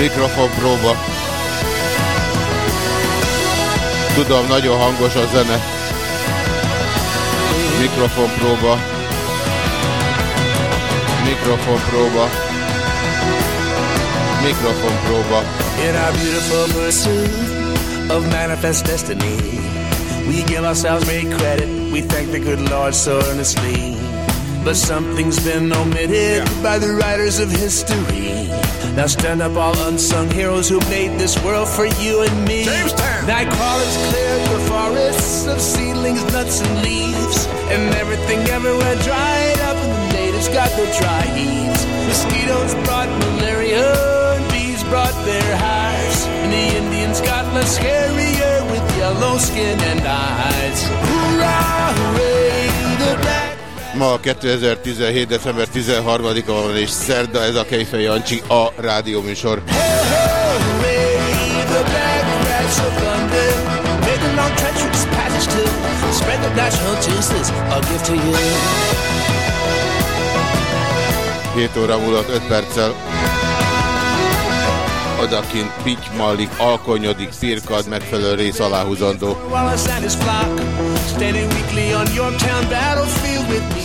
Mikrofon próba. Tudom, nagyon hangos a zene. Mikrofon próba. Mikrofon próba. Mikrofon próba. In our beautiful pursuit of manifest destiny, we give ourselves great credit. We thank the good Lord so earnestly. But something's been omitted by the writers of history. Now stand up, all unsung heroes who made this world for you and me. Nightcrawlers clear your forests of seedlings, nuts, and leaves. And everything everywhere dried up, and the natives got their dry heaves. Mosquitoes brought malaria, and bees brought their hives. And the Indians got less scarier with yellow skin and eyes. Hurrah, hooray, the Ma 2017. december 13-a van és szerda ez a Kejfej Jancsi a rádióműsor. 7 óra múlott 5 perccel. Odakint pitty mallik, alkonyodik, firkad, megfelelő rész aláhúzandó.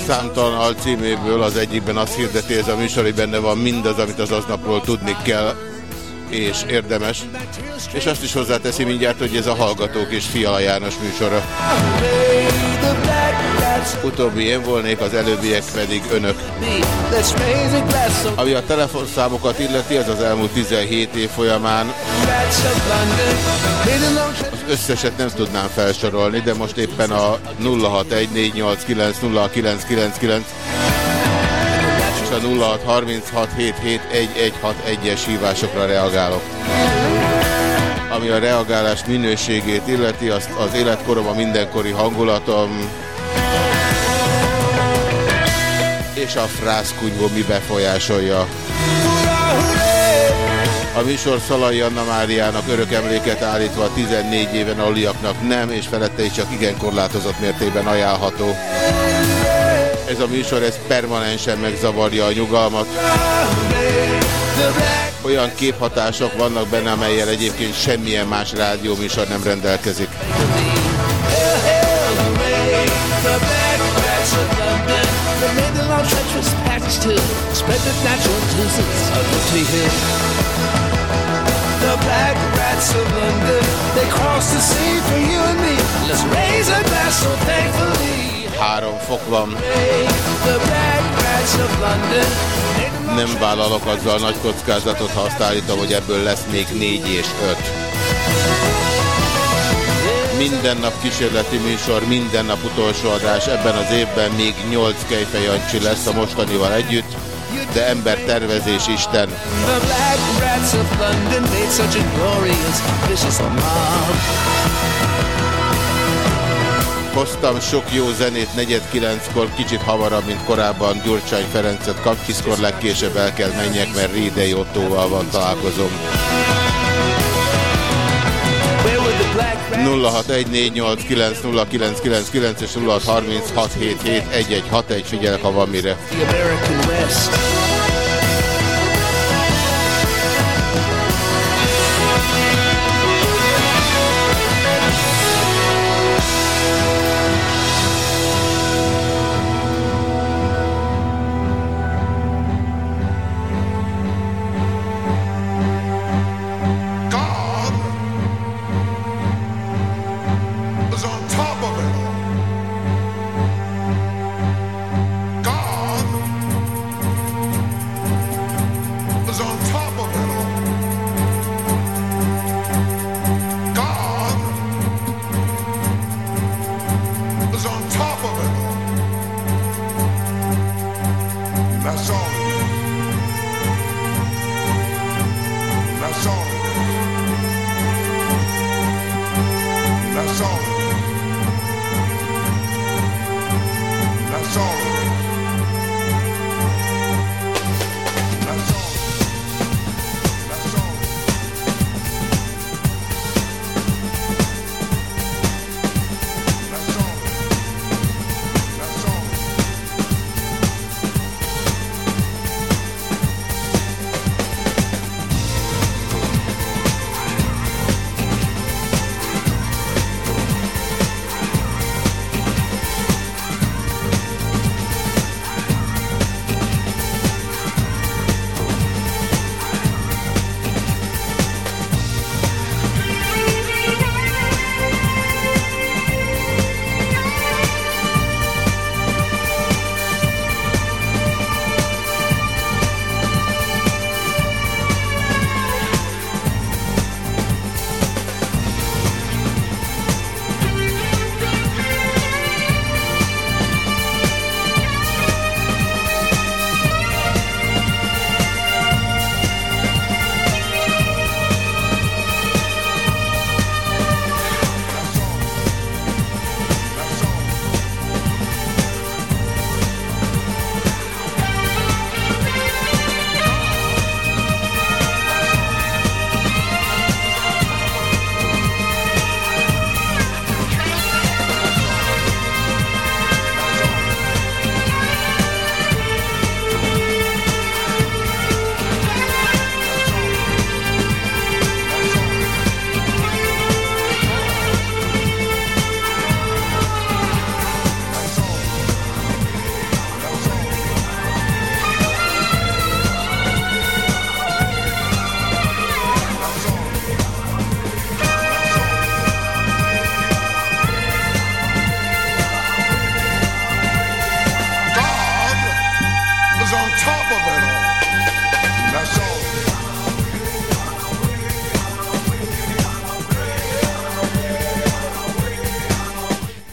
Számtalan alcíméből az egyikben azt hirdeti ez a műsor, hogy benne van mindaz, amit az aznapról tudni kell, és érdemes. És azt is hozzáteszi mindjárt, hogy ez a Hallgatók és Fiala János műsora. Utóbbi én volnék, az előbbiek pedig önök. Ami a telefonszámokat illeti, ez az elmúlt 17 év folyamán az összeset nem tudnám felsorolni, de most éppen a 0614890999 és a 0636771161-es hívásokra reagálok. Ami a reagálás minőségét illeti, azt az életkorom, a mindenkori hangulatom és a frászkunyvó mi befolyásolja. A műsor Szalai Anna Máriának örök emléket állítva 14 éven aluliaknak nem, és felette is csak igen korlátozott mértékben ajánlható. Ez a műsor ez permanensen megzavarja a nyugalmat. Olyan képhatások vannak benne, amelyel egyébként semmilyen más rádióműsor nem rendelkezik. Három fok van, nem vállalok azzal nagy kockázatot, ha azt állítom, hogy ebből lesz még négy és öt. Minden nap kísérleti műsor, minden nap utolsó adás, ebben az évben még 8 Kejfej Jancsi lesz a mostanival együtt, de ember tervezés Isten. The Hoztam sok jó zenét negyed kilenckor, kicsit hamarabb, mint korábban Gyurcsány Ferencet kapcsiszkor, legkésőbb el kell menjek, mert Rédei Ottóval van találkozom. Where were the black rats? 0614890999 és 0636771161, figyelek, ha van mire.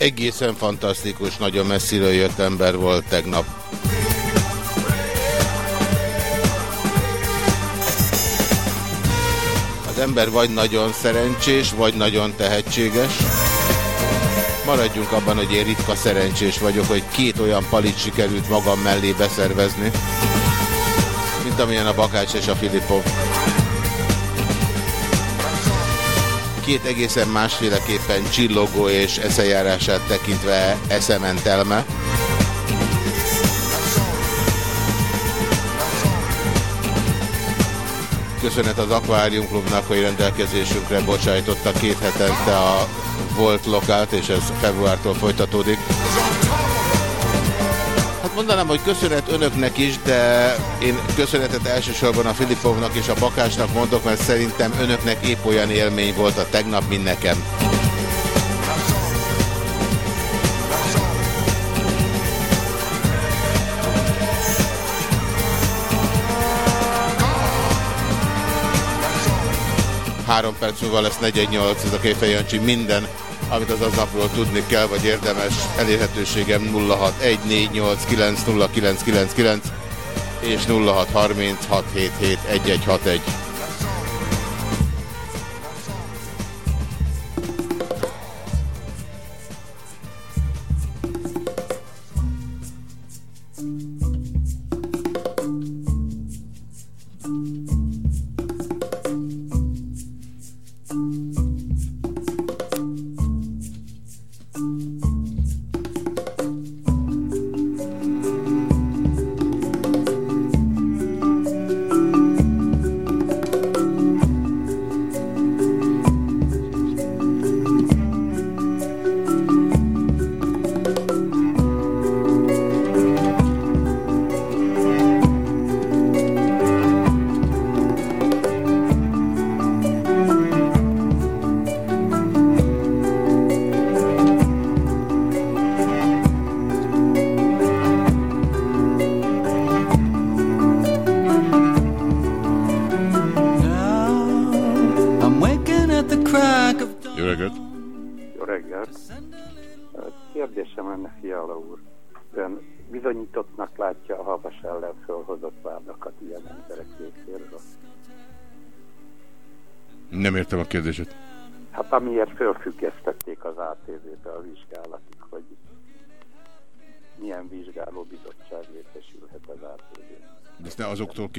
Egészen fantasztikus, nagyon messziről jött ember volt tegnap. Az ember vagy nagyon szerencsés, vagy nagyon tehetséges. Maradjunk abban, hogy én ritka szerencsés vagyok, hogy két olyan palit sikerült magam mellé beszervezni, mint amilyen a Bakács és a Filipov. Két egészen másféleképpen csillogó és eszejárását tekintve eszementelme. Köszönet az Aquarium Klubnak, hogy rendelkezésünkre bocsájtotta két hetente a volt lokált, és ez februártól folytatódik. Mondanám, hogy köszönet önöknek is, de én köszönetet elsősorban a Filipovnak és a Bakásnak mondok, mert szerintem önöknek épp olyan élmény volt a tegnap, mint nekem. Három perc múlva lesz 418, ez a Kéfej. Minden, amit az aznapról tudni kell, vagy érdemes, elérhetőségem 0614890999 és 0636771161.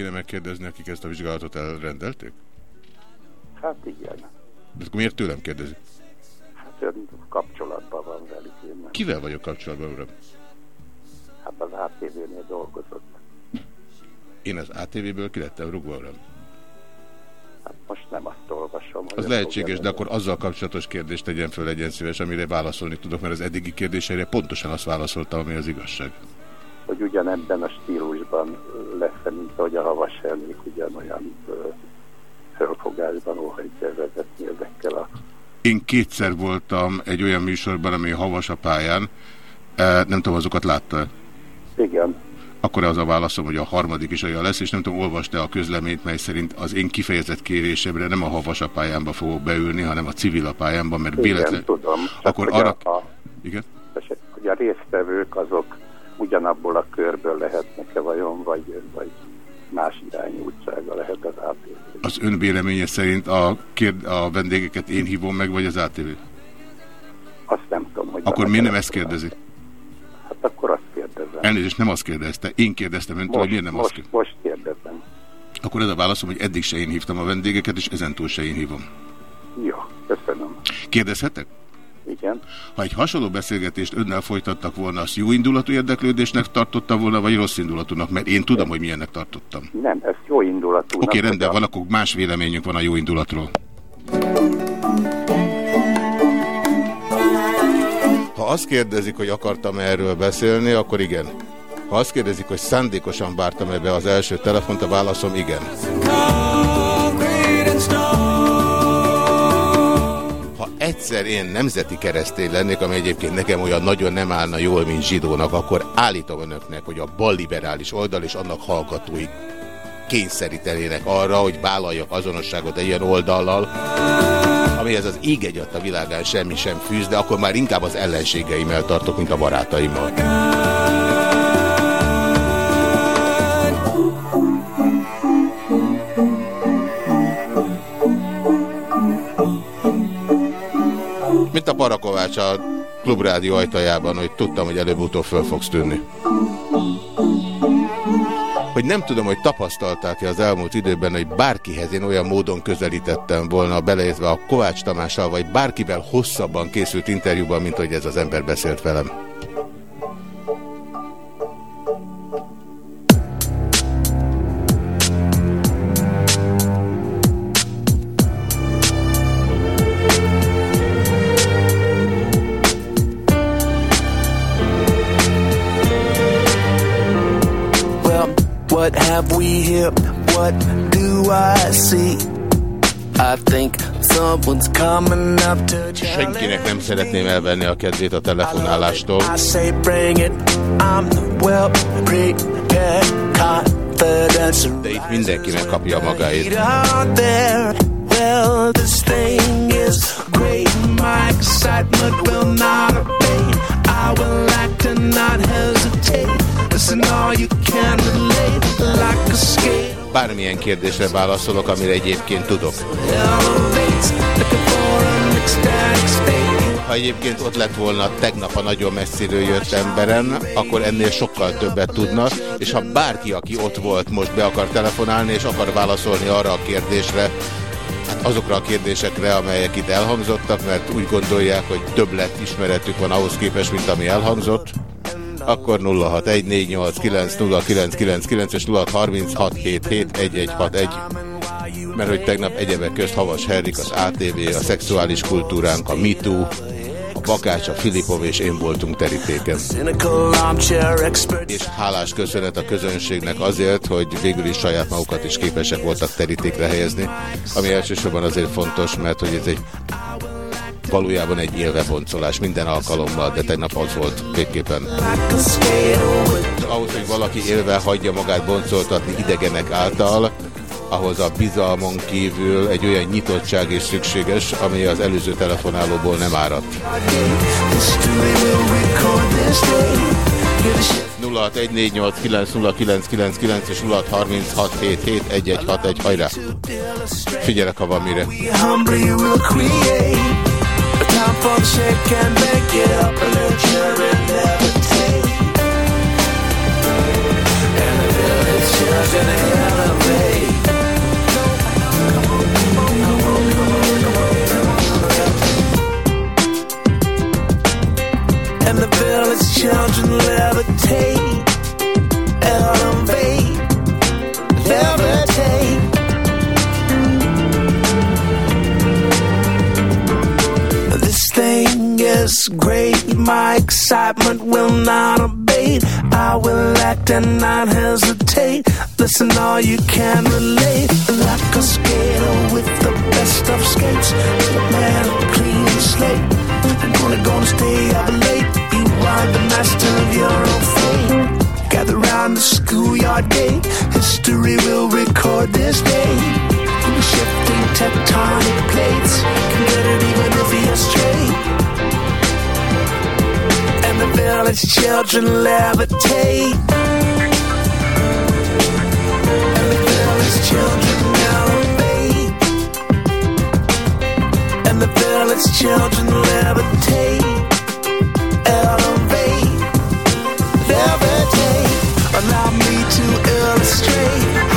kéne megkérdezni, akik ezt a vizsgálatot elrendelték? Hát igen. De akkor miért tőlem kérdezi? Hát ön kapcsolatban van velük. Én nem. Kivel vagyok kapcsolatban, uram? Hát az ATV-nél dolgozott. Én az ATV-ből kilettem rúgva, uram. Hát most nem azt olvasom. Az lehetséges, de akkor azzal kapcsolatos kérdést tegyen föl, legyen szíves, amire válaszolni tudok, mert az eddigi kérdéseire pontosan azt válaszoltam, ami az igazság. hogy ugyanebben a stílusban lesz, mint ahogy a havas elnék ugyanolyan ö, fölfogásban óhajtja vezetni ezekkel a... Én kétszer voltam egy olyan műsorban, ami havas a pályán. Eh, Nem tudom, azokat látta -e? Igen, Akkor az a válaszom, hogy a harmadik is olyan lesz, és nem tudom, olvasta a közleményt, mely szerint az én kifejezett kérésemre nem a havasapályámba fogok beülni, hanem a civilapályámba, mert igen, véletlen... tudom. Akkor arra... a, Igen? hogy a résztvevők azok ugyanabból a körből lehetnek-e vajon, vagy, vagy más irányú útsága lehet az ATV. Az ön véleménye szerint a, kérd... a vendégeket én hívom meg, vagy az ATV? Azt nem tudom, hogy... Akkor miért nem ezt kérdezi? Hát akkor azt kérdezem. Elnézést, nem azt kérdezte. Én kérdeztem öntől, hogy miért nem azt most, kérdezte. most kérdezem. Akkor ez a válaszom, hogy eddig se én hívtam a vendégeket, és ezentúl se én hívom. Jó, köszönöm. Kérdezhetek? Igen. Ha egy hasonló beszélgetést önnel folytattak volna, azt jó indulatú érdeklődésnek tartotta volna, vagy rossz indulatúnak? Mert én tudom, hogy milyennek tartottam. Nem, ez jó indulatú. Oké, okay, rendben van, akkor más véleményünk van a jó indulatról. Ha azt kérdezik, hogy akartam -e erről beszélni, akkor igen. Ha azt kérdezik, hogy szándékosan vártam ebbe az első telefont, a válaszom igen. Egyszer én nemzeti keresztény lennék, ami egyébként nekem olyan nagyon nem állna jól, mint zsidónak, akkor állítom önöknek, hogy a balliberális oldal és annak hallgatói kényszerítenének arra, hogy vállaljak azonosságot egy ilyen oldallal, amihez az ég egy a világán semmi sem fűz, de akkor már inkább az ellenségeimmel tartok, mint a barátaimmal. Parakovács a klubrádió ajtajában, hogy tudtam, hogy előbb-utóbb föl fogsz tűnni. Hogy nem tudom, hogy tapasztalták-e az elmúlt időben, hogy bárkihez én olyan módon közelítettem volna, beleértve a Kovács Tamással, vagy bárkivel hosszabban készült interjúban, mint hogy ez az ember beszélt velem. Senkinek nem szeretném elvenni a kedvét a telefonálástól. De itt mindenki megkapja magáét. Well, this thing is great. My excitement will not abate. I will act and not hesitate. Listen, all you can relate like a skate. Bármilyen kérdésre válaszolok, amire egyébként tudok. Ha egyébként ott lett volna tegnap a nagyon messziről jött emberen, akkor ennél sokkal többet tudna, és ha bárki, aki ott volt, most be akar telefonálni, és akar válaszolni arra a kérdésre, hát azokra a kérdésekre, amelyek itt elhangzottak, mert úgy gondolják, hogy többlet ismeretük van ahhoz képest, mint ami elhangzott, akkor 0614890999 és 0636771161. Mert hogy tegnap egyebek közt Havas Herrik, az ATV, a szexuális kultúránk, a MeToo, Bakács, a Filipov és én voltunk terítéken. És hálás köszönet a közönségnek azért, hogy végül is saját magukat is képesek voltak terítékre helyezni, ami elsősorban azért fontos, mert hogy ez egy valójában egy élveboncolás minden alkalommal, de tegnap az volt végképpen. Ahhoz, hogy valaki élve hagyja magát boncoltatni idegenek által, ahhoz a bizalmon kívül egy olyan nyitottság is szükséges, ami az előző telefonálóból nem áradt. History will record this day. Give a shit. 0614890999 és 0636771161, hajrá! Figyelek, ha van mire. We children levitate, elevate, levitate. This thing is great. My excitement will not abate. I will act and not hesitate. Listen, all you can relate. Like a skater with the best of skates. Man, clean slate. I'm only gonna stay up late. Are the master of your own fate. Gather round the schoolyard gate. History will record this day. Shifting tectonic plates. Can get it even if you're straight. And the village children levitate. And the village children elevate. And the village children levitate. Levitate. Allow me to illustrate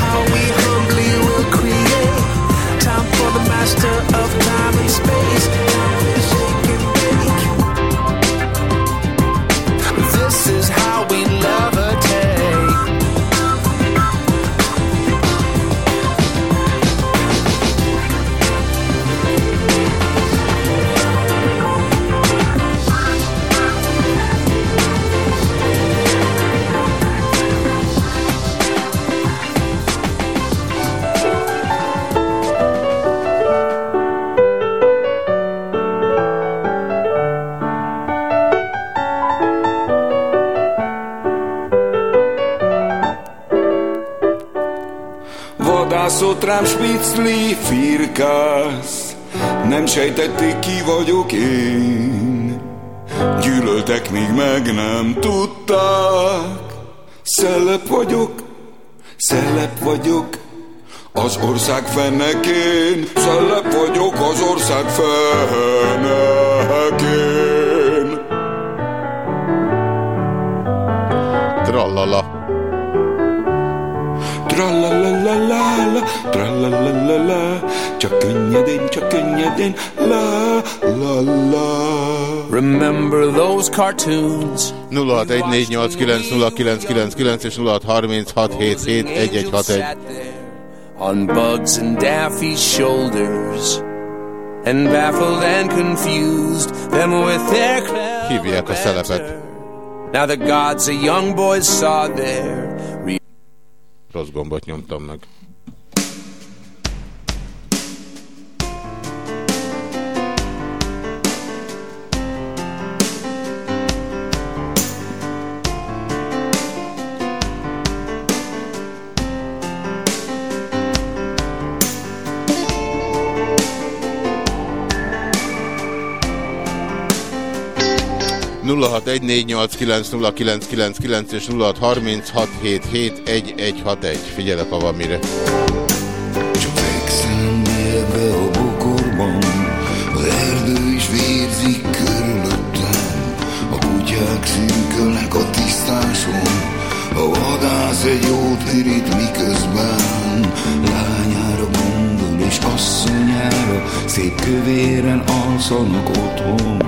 Spicli firkász, Nem sejtették ki vagyok én Gyűlöltek, míg meg nem tudták Szellep vagyok, szellep vagyok az ország fennekén, szellep vagyok az ország fennekén. Trallala. Tralalalala, tralalalala, csak könnyedén, csak könnyedén, la la la. Remember those cartoons? 0614890999 és 0636771161. On Bugs and Daffy's shoulders And baffled and confused Them with their clever Hívják a szelepet. Now the gods a young boys saw there Rossz gombot nyomtam meg. 0614890999 és 0636771161. Figyelek, ha van mire. Csövekszem mérve a bokorban, az erdő is vérzik körülöttem, a kutyák szűkölnek a tisztáson, a vadász egy jót irít miközben Lányára gondol és asszonyára Szép kövéren alszanak otthon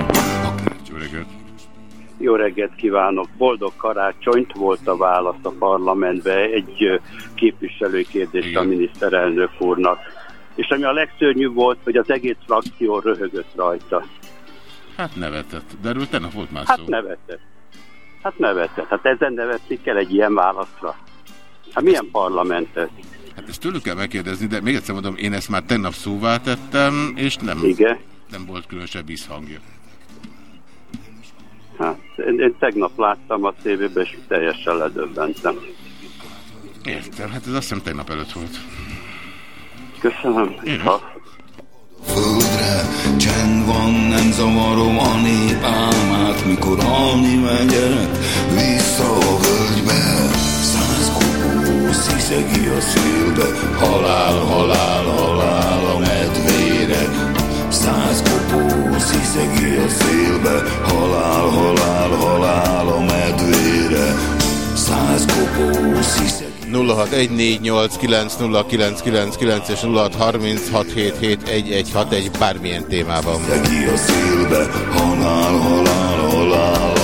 Reggelt kívánok! Boldog karácsonyt volt a válasz a parlamentbe egy ö, képviselő kérdés a miniszterelnök úrnak. És ami a legszörnyűbb volt, hogy az egész frakció röhögött rajta. Hát nevetett, de erről tegnap volt már Hát szó. nevetett. Hát nevetett. Hát ezen nevetni kell egy ilyen válaszra. Hát milyen parlamentet? Hát ezt tőlük kell megkérdezni, de még egyszer mondom, én ezt már tegnap szóvá tettem, és nem, Igen. nem volt különösebb visszhangja. Hát, én, én tegnap láttam a tévében, és teljesen ledöbbentem. Értem, hát ez azt hiszem tegnap előtt volt. Köszönöm. Ha, Földre csend van, nem zavarom a nép álmát, mikor alni megyek vissza a völgybe. Száz kopó sziszegi a szélbe, halál, halál, halál medvére. Száz kopó sziszegi a szélbe, halál, halál, halál a medvére. Száz kopó sziszegi 0614890999 és 0636771161 bármilyen témában. ki a szélbe, halál, halál, halál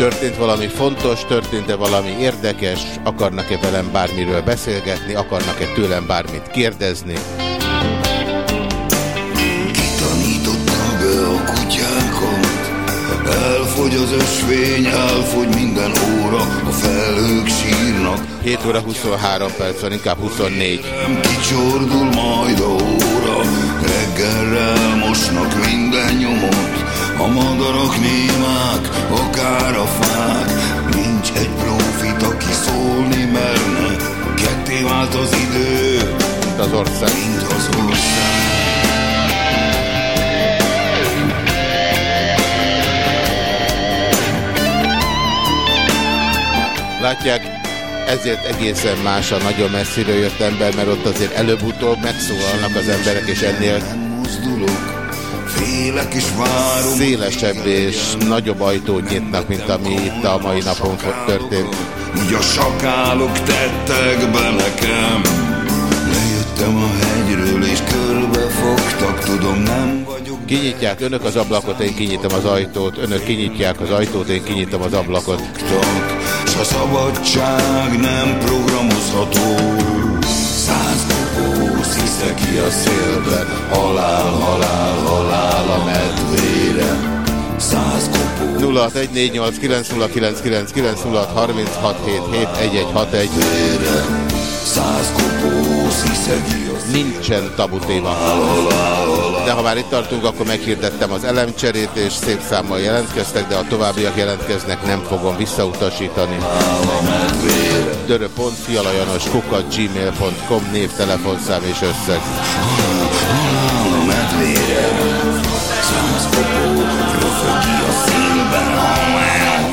Történt valami fontos, történt-e valami érdekes, akarnak-e velem bármiről beszélgetni, akarnak-e tőlem bármit kérdezni. Tanította be a kutyákat, elfogy az ösvény, elfogy minden óra, a felhők sírnak, 7 óra 23 perc van, inkább 24. kicsordul majd a óra, reggelre elmosnak minden nyomot, a madarak némák, akár a fák, nincs egy profit, aki szólni merne, ketté vált az idő, mint az ország. Mint az ország. Látják, ezért egészen más a nagyon messziről jött ember, mert ott azért előbb-utóbb megszólalnak az emberek, és ennél várom. Szélesebb és nagyobb ajtót nyitnak, mint ami itt a mai napon történt. Úgy a sakálok tettek be nekem Lejöttem a hegyről és körbe fogtak Tudom nem vagyok Kinyitják önök az ablakot, én kinyitom az ajtót, önök kinyitják az ajtót, én kinyitom az ablakot. S a szabadság nem programozható sziszek ki a szélbe Halál, halál, halál a medvére. Száz kopó. 0614890999 Száz kopó Nincsen tabu téma. De ha már itt tartunk, akkor meghirdettem az elemcserét, és szép számmal jelentkeztek, de a továbbiak jelentkeznek, nem fogom visszautasítani. Dörö.fialajanos kukat gmail.com név, telefonszám és összeg.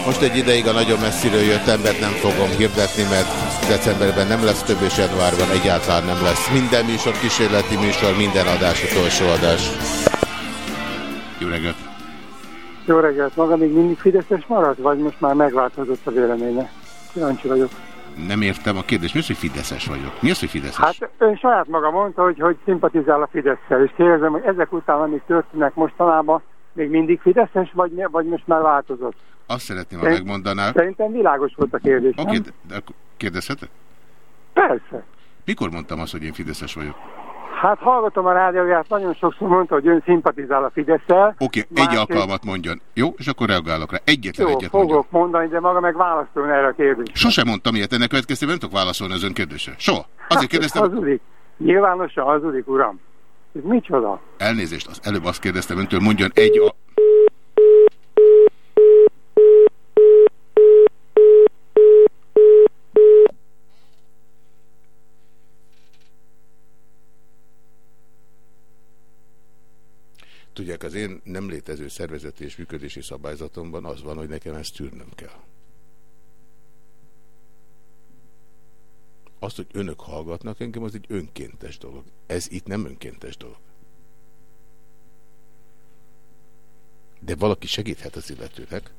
Most egy ideig a nagyon messziről jött embert nem fogom hirdetni, mert decemberben nem lesz több, és januárban egyáltalán nem lesz. Minden műsor kísérleti műsor, minden adás utolsó adás. Jó reggelt! Jó reggelt! Maga még mindig Fideszes marad, vagy most már megváltozott a véleménye? Kíváncsi vagyok. Nem értem a kérdést. Mi az, hogy Fideszes vagyok? Mi az, hogy Fideszes? Hát ön saját maga mondta, hogy, hogy szimpatizál a Fideszsel, és kérdezem, hogy ezek után, amik történnek mostanában, még mindig Fideszes, vagy, vagy most már változott? Azt szeretném, ha megmondanák. Szerintem világos volt a kérdés, Oké, okay, de kérdezhetek? Persze. Mikor mondtam azt, hogy én Fideszes vagyok? Hát hallgatom a rádióját, nagyon sokszor mondta, hogy ön szimpatizál a Fidesz-el. Oké, okay, egy alkalmat mondjon. Jó, és akkor reagálok rá. Egyetlen Jó, egyet fogok mondjon. mondani, de maga meg válaszolni erre a kérdésre. Sosem mondtam ilyet, ennek következtében nem tudok válaszolni az ön kérdésre. Soha. Azért hát, kérdeztem... Hazudik. Nyilvánosan hazudik, uram. Ez micsoda? Elnézést, az előbb azt kérdeztem öntől, mondjon egy... A... Tudják, az én nem létező szervezeti és működési szabályzatomban az van, hogy nekem ezt tűrnöm kell. Azt, hogy önök hallgatnak engem, az egy önkéntes dolog. Ez itt nem önkéntes dolog. De valaki segíthet az illetőnek.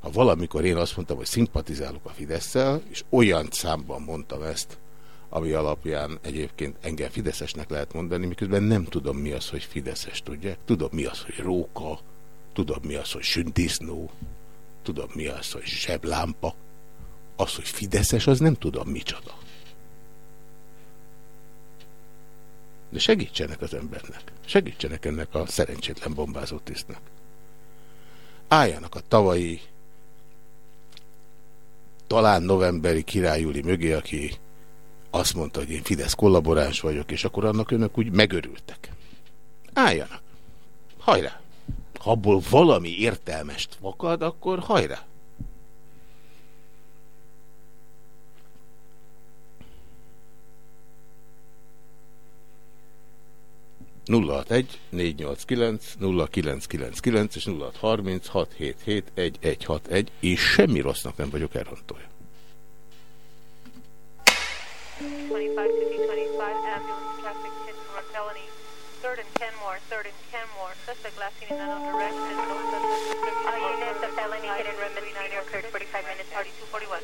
Ha valamikor én azt mondtam, hogy szimpatizálok a fidesz és olyan számban mondtam ezt, ami alapján egyébként engem Fideszesnek lehet mondani, miközben nem tudom mi az, hogy Fideszes, tudják? Tudom mi az, hogy róka, tudom mi az, hogy sündisznó, tudom mi az, hogy zseblámpa. Az, hogy Fideszes, az nem tudom micsoda. De segítsenek az embernek. Segítsenek ennek a szerencsétlen bombázó tisztnek. Álljanak a tavalyi talán novemberi királyúli mögé, aki azt mondta, hogy én Fidesz kollaboráns vagyok, és akkor annak önök úgy megörültek. Álljanak. Hajrá. Ha abból valami értelmest fakad, akkor hajrá. nulla egy négy nyolc kilenc nulla kilenc kilenc kilenc és nulla és semmi rossznak nem vagyok elrontója. 3rd and Kenmore. Suspect last seen in another direction. No All units, a felony hit and run misdemeanor occurred 45 minutes, 4241.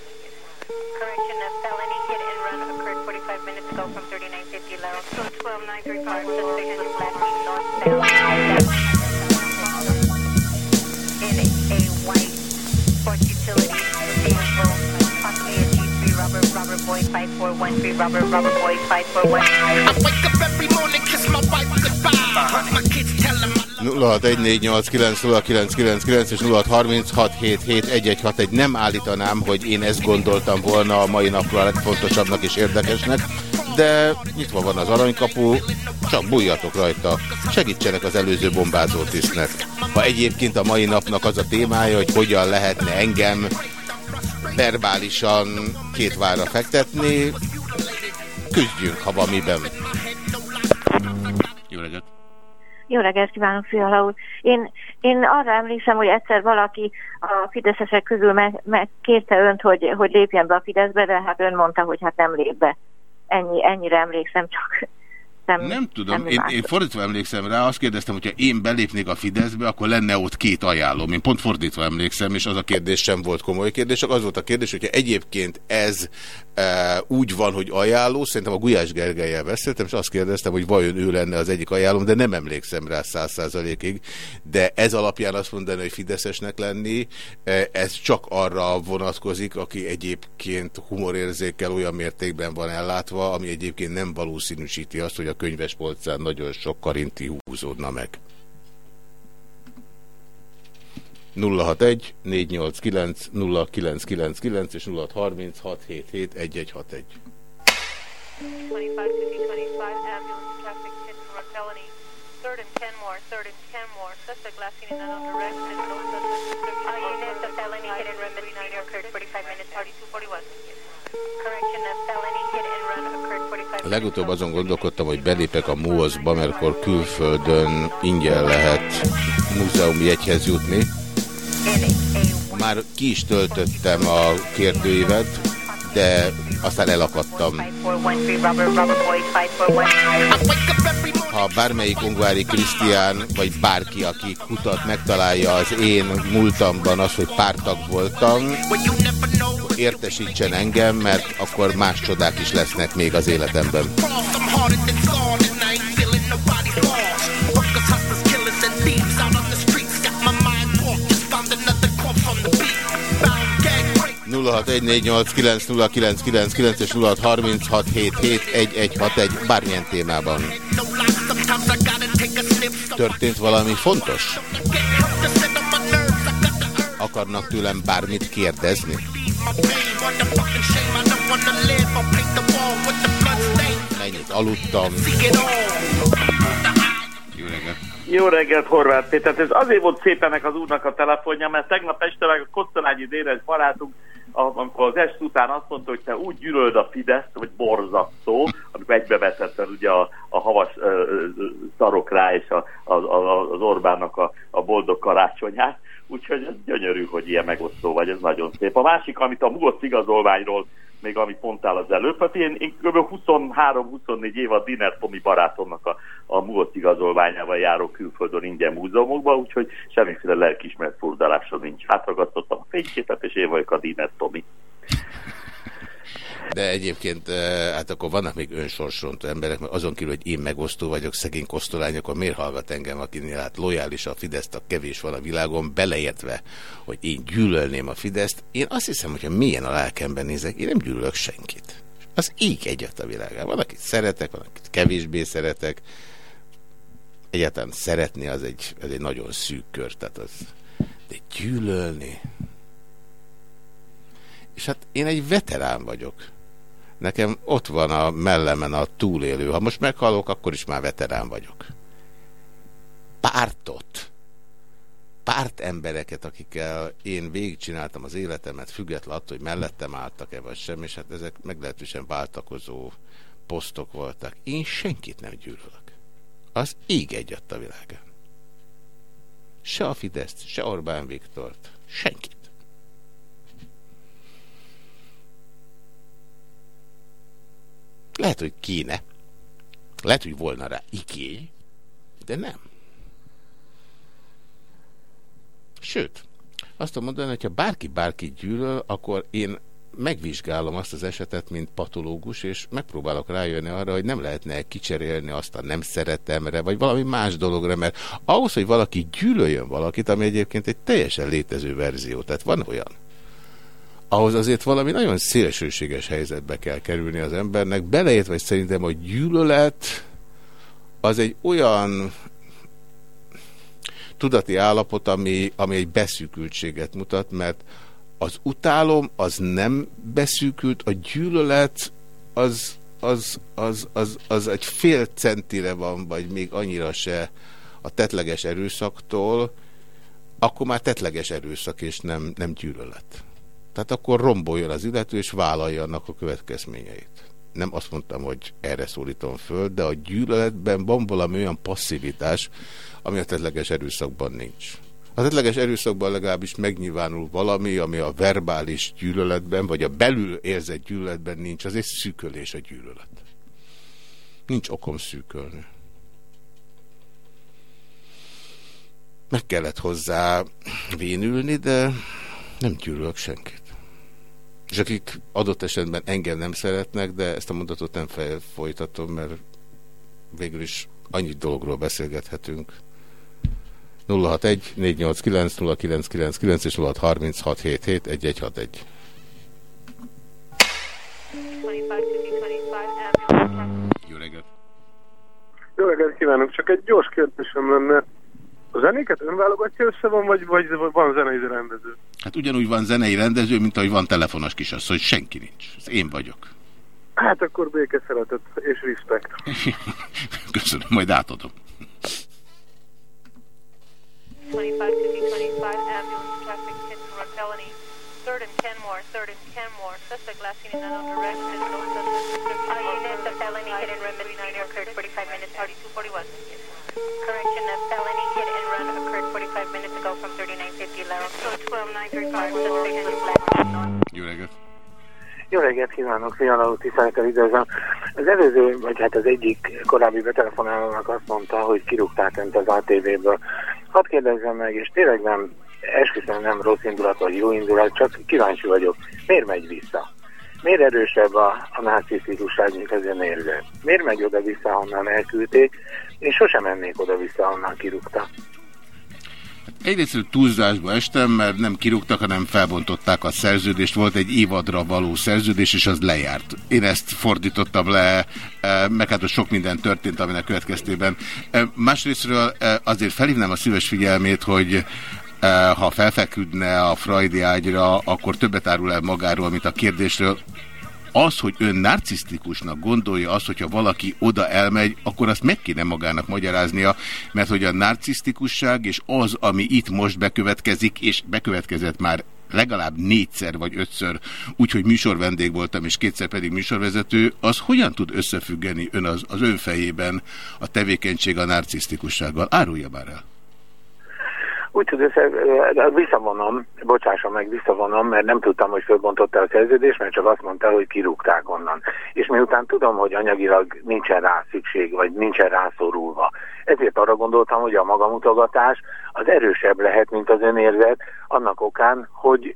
Correction, a felony hit and run occurred 45 minutes ago from 3950 level. 12, 935, suspect is last seen northbound. Robert Boy 5413, Robert, Robert Boy 541. I wake up every morning, kiss my wife goodbye. My kids, tell them 0614890999 és 0636771161 nem állítanám, hogy én ezt gondoltam volna a mai napra a legfontosabbnak és érdekesnek, de nyitva van az aranykapu, csak bújjatok rajta, segítsenek az előző bombázó tisztnek. Ha egyébként a mai napnak az a témája, hogy hogyan lehetne engem verbálisan két várra fektetni, küzdjünk, ha van miben. Jó reggelt! Jó reggelt kívánok, Fiala úr. Én, én arra emlékszem, hogy egyszer valaki a fideszesek közül meg, megkérte önt, hogy, hogy lépjen be a Fideszbe, de hát ön mondta, hogy hát nem lép be. Ennyi, ennyire emlékszem, csak nem, nem tudom, én, én fordítva emlékszem rá, azt kérdeztem, hogyha én belépnék a Fideszbe, akkor lenne ott két ajánlóm. Én pont fordítva emlékszem, és az a kérdés sem volt komoly kérdés, az volt a kérdés, hogyha egyébként ez e, úgy van, hogy ajánló, szerintem a Gulyás Gergelyel beszéltem, és azt kérdeztem, hogy vajon ő lenne az egyik ajánlóm, de nem emlékszem rá száz százalékig. De ez alapján azt mondani, hogy Fideszesnek lenni, e, ez csak arra vonatkozik, aki egyébként humorérzékkel olyan mértékben van ellátva, ami egyébként nem valószínűsíti azt, hogy a könyves polcán nagyon sok karinti húzódna meg. 061 489 0999 és 0636 77 1161. 25 25 ambulance traffic hit for a felony. Third and Kenmore, third and Kenmore. Suspect seen in unknown direction. No suspect. Legutóbb azon gondolkodtam, hogy belépek a MUOS-ba, mert akkor külföldön ingyen lehet múzeumi jegyhez jutni. Már ki is töltöttem a kérdőívet, de aztán elakadtam. Ha bármelyik ungvári Krisztián, vagy bárki, aki kutat, megtalálja az én múltamban az, hogy pártag voltam, értesítsen engem, mert akkor más csodák is lesznek még az életemben. és 0636771161 bármilyen témában. Történt valami fontos? Akarnak tőlem bármit kérdezni? Mennyit aludtam? Jó reggelt! Jó reggelt, Horváth Péter. Ez azért volt szépenek az úrnak a telefonja, mert tegnap este meg a Kosztolányi Dénes barátunk amikor az est után azt mondta, hogy te úgy gyűlöld a Fideszt, hogy borzasztó, amikor egybevetetted ugye a, a havas ö, szarok rá és a, a, a, az Orbánnak a, a boldog karácsonyát, úgyhogy ez gyönyörű, hogy ilyen megosztó vagy, ez nagyon szép. A másik, amit a Mugosz igazolványról még amit mondtál az előbb, hát én, én kb. 23-24 év a Diner Tomi barátomnak a, a múlt igazolványával járok külföldön ingyen múzeumokba, úgyhogy semmiféle lelkismert furdalása nincs. Hátragasztottam a fényképet, és én vagyok a Diner Tomi. De egyébként, eh, hát akkor vannak még önsorsrontó emberek, mert azon kívül, hogy én megosztó vagyok, szegény kosztolány, akkor miért hallgat engem, akinél hát lojális a Fideszt, a kevés van a világon, beleértve, hogy én gyűlölném a Fideszt. Én azt hiszem, hogyha milyen a lelkemben nézek, én nem gyűlölök senkit. Az így egyet a világán. Van, akit szeretek, van, akit kevésbé szeretek. Egyáltalán szeretni az egy, az egy nagyon szűk kör, tehát az, de gyűlölni... És hát én egy veterán vagyok. Nekem ott van a mellemen a túlélő. Ha most meghalok, akkor is már veterán vagyok. Pártot, pártembereket, akikkel én végigcsináltam az életemet, független attól, hogy mellettem álltak-e vagy sem, és hát ezek meglehetősen váltakozó posztok voltak. Én senkit nem gyűlölök. Az ég egyet a világán. Se a Fideszt, se Orbán Viktort. Senkit. Lehet, hogy kéne. Lehet, hogy volna rá igény, de nem. Sőt, azt tudom mondani, hogy bárki bárki gyűlöl, akkor én megvizsgálom azt az esetet, mint patológus, és megpróbálok rájönni arra, hogy nem lehetne kicserélni azt a nem szeretemre, vagy valami más dologra, mert ahhoz, hogy valaki gyűlöljön valakit, ami egyébként egy teljesen létező verzió, tehát van olyan, ahhoz azért valami nagyon szélsőséges helyzetbe kell kerülni az embernek, beleértve, vagy szerintem a gyűlölet az egy olyan tudati állapot, ami, ami egy beszűkültséget mutat, mert az utálom az nem beszűkült, a gyűlölet az, az, az, az, az egy fél centire van, vagy még annyira se a tetleges erőszaktól, akkor már tetleges erőszak, és nem, nem gyűlölet. Tehát akkor romboljon az illető, és vállalja annak a következményeit. Nem azt mondtam, hogy erre szólítom föl, de a gyűlöletben van valami olyan passzivitás, ami a tetleges erőszakban nincs. A tetleges erőszakban legalábbis megnyilvánul valami, ami a verbális gyűlöletben, vagy a belül érzett gyűlöletben nincs, az egy szűkölés a gyűlölet. Nincs okom szűkölni. Meg kellett hozzá vénülni, de nem gyűlölök senkit és akik adott esetben engem nem szeretnek, de ezt a mondatot nem folytatom, mert végül is annyi dologról beszélgethetünk. 061 489 0999 és 063677 1161. Jó reggelt! Jó reggelt kívánok! Csak egy gyors kérdésem lenne. A zenéket önválogatja össze van, vagy, vagy van zenei rendező? Hát ugyanúgy van zenei rendező, mint ahogy van telefonos kisasszony, hogy senki nincs. Ez én vagyok. Hát akkor béke szeretet és respekt. Köszönöm, majd átadom. Correction, a felony. Jó reggelt! Jó reggelt kívánok, Fiala úr, tisztelettel üdvözlöm. Az előző, vagy hát az egyik korábbi betelefonálónak azt mondta, hogy kirúgták önt az ATV-ből. Hadd kérdezzem meg, és tényleg nem, esküszöm nem rossz indulat vagy jó indulat, csak kíváncsi vagyok. Miért megy vissza? Miért erősebb a, a narcisztikusság, mint az ön érzet? Miért megy oda-vissza, honnan elküldték, és sosem mennék oda-vissza, honnan kirúgta? Egyrészt túlzásba estem, mert nem kirúgtak, hanem felbontották a szerződést. Volt egy évadra való szerződés, és az lejárt. Én ezt fordítottam le, eh, meg hát sok minden történt, aminek következtében. Eh, másrésztről eh, azért felhívnám a szíves figyelmét, hogy ha felfeküdne a Freudi ágyra, akkor többet árul el magáról, mint a kérdésről az, hogy ön narcisztikusnak gondolja azt, hogyha valaki oda elmegy, akkor azt meg kéne magának magyaráznia, mert hogy a narcisztikusság és az, ami itt most bekövetkezik, és bekövetkezett már legalább négyszer vagy ötször, úgyhogy műsorvendég voltam, és kétszer pedig műsorvezető, az hogyan tud összefüggeni ön az, az ön fejében a tevékenység a narcisztikussággal? Árulja már el! Úgy tudod, visszavonom, bocsássa meg, visszavonom, mert nem tudtam, hogy fölbontotta a szerződést, mert csak azt mondta, hogy kirúgták onnan. És miután tudom, hogy anyagilag nincsen rá szükség, vagy nincsen rászorulva, ezért arra gondoltam, hogy a magamutogatás az erősebb lehet, mint az önérzet, annak okán, hogy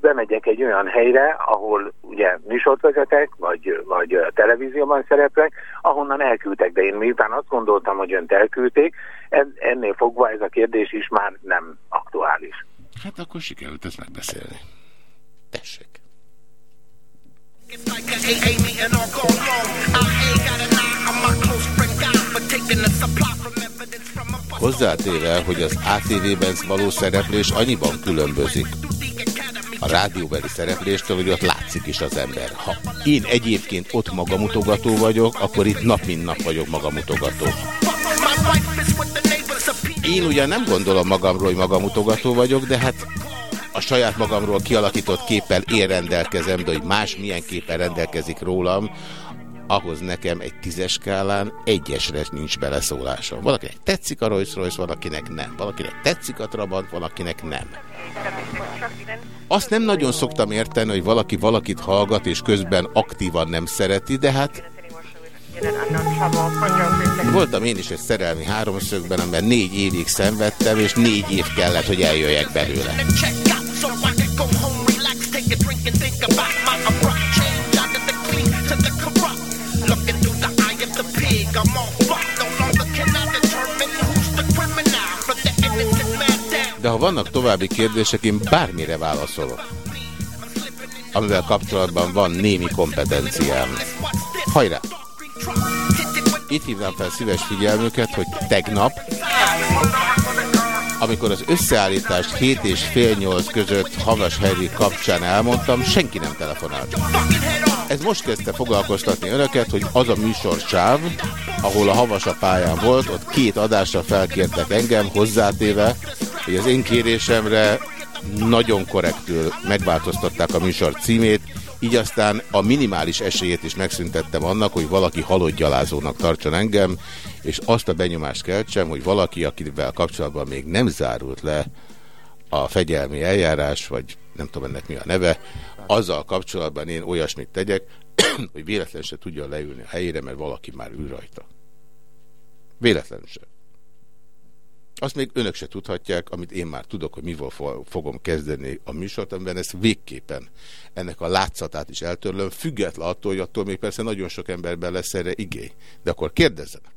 bemegyek egy olyan helyre, ahol ugye műsort vezetek, vagy, vagy televízióban szereplek, ahonnan elküldtek, de én miután azt gondoltam, hogy önt elküldték, ennél fogva ez a kérdés is már nem aktuális. Hát akkor sikerült ezt megbeszélni. Tessék. Hozzátéve, hogy az ATV-ben való szereplés annyiban különbözik a rádióbeli szerepléstől, hogy ott látszik is az ember. Ha én egyébként ott magamutogató vagyok, akkor itt nap mint nap vagyok magamutogató. Én ugyan nem gondolom magamról, hogy magamutogató vagyok, de hát a saját magamról kialakított képpel én rendelkezem, de hogy más milyen képpel rendelkezik rólam, ahhoz nekem egy tízes skálán egyesre nincs beleszólása. Valakinek tetszik a Rolls Royce, valakinek nem. Valakinek tetszik a Trabant, valakinek nem. Azt nem nagyon szoktam érteni, hogy valaki valakit hallgat, és közben aktívan nem szereti, de hát Voltam én is egy szerelmi háromszögben, amiben négy évig szenvedtem, és négy év kellett, hogy eljöjjek belőle. De ha vannak további kérdések, én bármire válaszolok, amivel kapcsolatban van némi kompetenciám. Hajrá! Itt hívnám fel szíves figyelmüket, hogy tegnap, amikor az összeállítást 7 és fél 8 között Havas Henry kapcsán elmondtam, senki nem telefonált. Ez most kezdte foglalkoztatni önöket, hogy az a műsorsáv, ahol a Havas a pályán volt, ott két adásra felkértek engem, hozzátéve, hogy az én kérésemre nagyon korrektül megváltoztatták a műsor címét, így aztán a minimális esélyét is megszüntettem annak, hogy valaki halott gyalázónak tartson engem, és azt a benyomást keltsem, hogy valaki, akivel kapcsolatban még nem zárult le a fegyelmi eljárás, vagy nem tudom ennek mi a neve, azzal kapcsolatban én olyasmit tegyek, hogy véletlenül se tudja leülni a helyére, mert valaki már ül rajta. Véletlenül se. Azt még önök se tudhatják, amit én már tudok, hogy mivel fogom kezdeni a műsort, amiben ezt végképpen ennek a látszatát is eltörlöm, független attól, hogy attól még persze nagyon sok emberben lesz erre igény. De akkor kérdezzenek.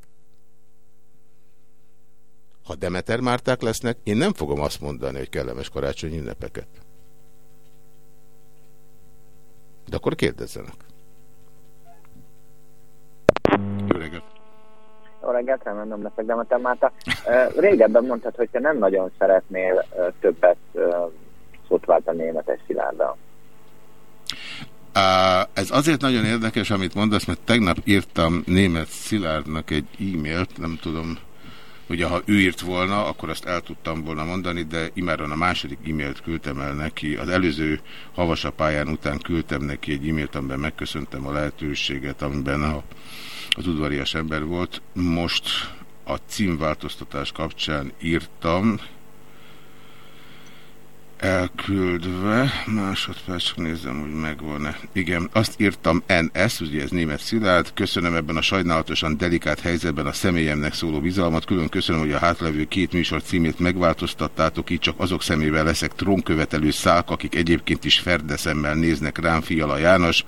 Ha Demeter Márták lesznek, én nem fogom azt mondani, hogy kellemes karácsony ünnepeket. De akkor kérdezzenek. Jó reggelt! Jó reggelt, remélem leszek Demeter Márta. Régebben mondtad, hogy te nem nagyon szeretnél többet szót váltani németes Szilárddal. Ez azért nagyon érdekes, amit mondasz, mert tegnap írtam német Szilárdnak egy e-mailt, nem tudom, Ugye, ha ő írt volna, akkor azt el tudtam volna mondani, de imáron a második e-mailt küldtem el neki. Az előző havasapályán után küldtem neki egy e-mailt, amiben megköszöntem a lehetőséget, amiben a, az udvarias ember volt. Most a címváltoztatás kapcsán írtam, elküldve, másodperc, nézem, hogy megvan-e. Igen, azt írtam NS, ugye ez német Szilárd, köszönöm ebben a sajnálatosan delikát helyzetben a személyemnek szóló bizalmat, külön köszönöm, hogy a hátlevő két műsor címét megváltoztattátok, így csak azok szemével leszek trónkövetelő szálk, akik egyébként is ferdeszemmel néznek rám, Fiala János.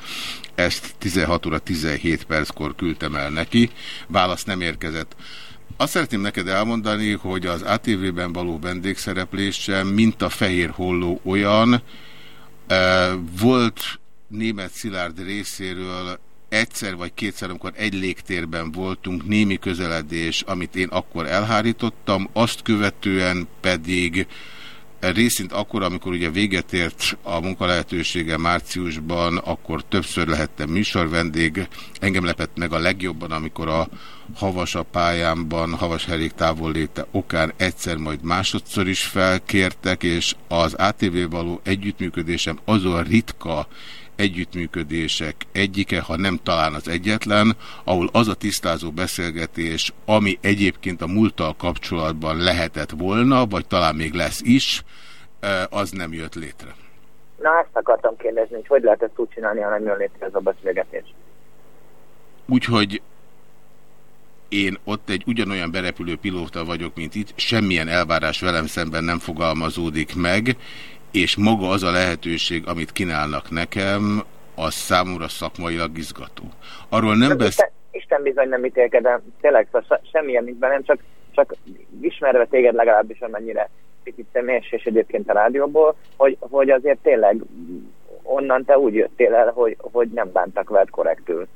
Ezt 16 óra 17 perckor küldtem el neki, válasz nem érkezett. Azt szeretném neked elmondani, hogy az ATV-ben való vendégszereplésem, mint a fehér holló olyan, volt német Szilárd részéről egyszer vagy kétszer, amikor egy légtérben voltunk, némi közeledés, amit én akkor elhárítottam, azt követően pedig részint akkor, amikor ugye véget ért a munkalehetősége márciusban, akkor többször lehettem műsorvendég. Engem lepett meg a legjobban, amikor a havas a pályámban, havas herék távolléte okán egyszer, majd másodszor is felkértek, és az ATV való együttműködésem azon ritka együttműködések egyike, ha nem talán az egyetlen, ahol az a tisztázó beszélgetés, ami egyébként a múlttal kapcsolatban lehetett volna, vagy talán még lesz is, az nem jött létre. Na, ezt akartam kérdezni, hogy hogy lehet ezt úgy csinálni, ha nem jön létre ez a beszélgetés? Úgyhogy én ott egy ugyanolyan berepülő pilóta vagyok, mint itt, semmilyen elvárás velem szemben nem fogalmazódik meg, és maga az a lehetőség, amit kínálnak nekem, az számomra szakmailag izgató. Arról nem beszél... Isten, Isten bizony nem ítélkedem, tényleg szóval semmilyen nincs bennem, csak, csak ismerve téged legalábbis amennyire picit személyes és egyébként a rádióból, hogy, hogy azért tényleg onnan te úgy jöttél el, hogy, hogy nem bántak veled korrektül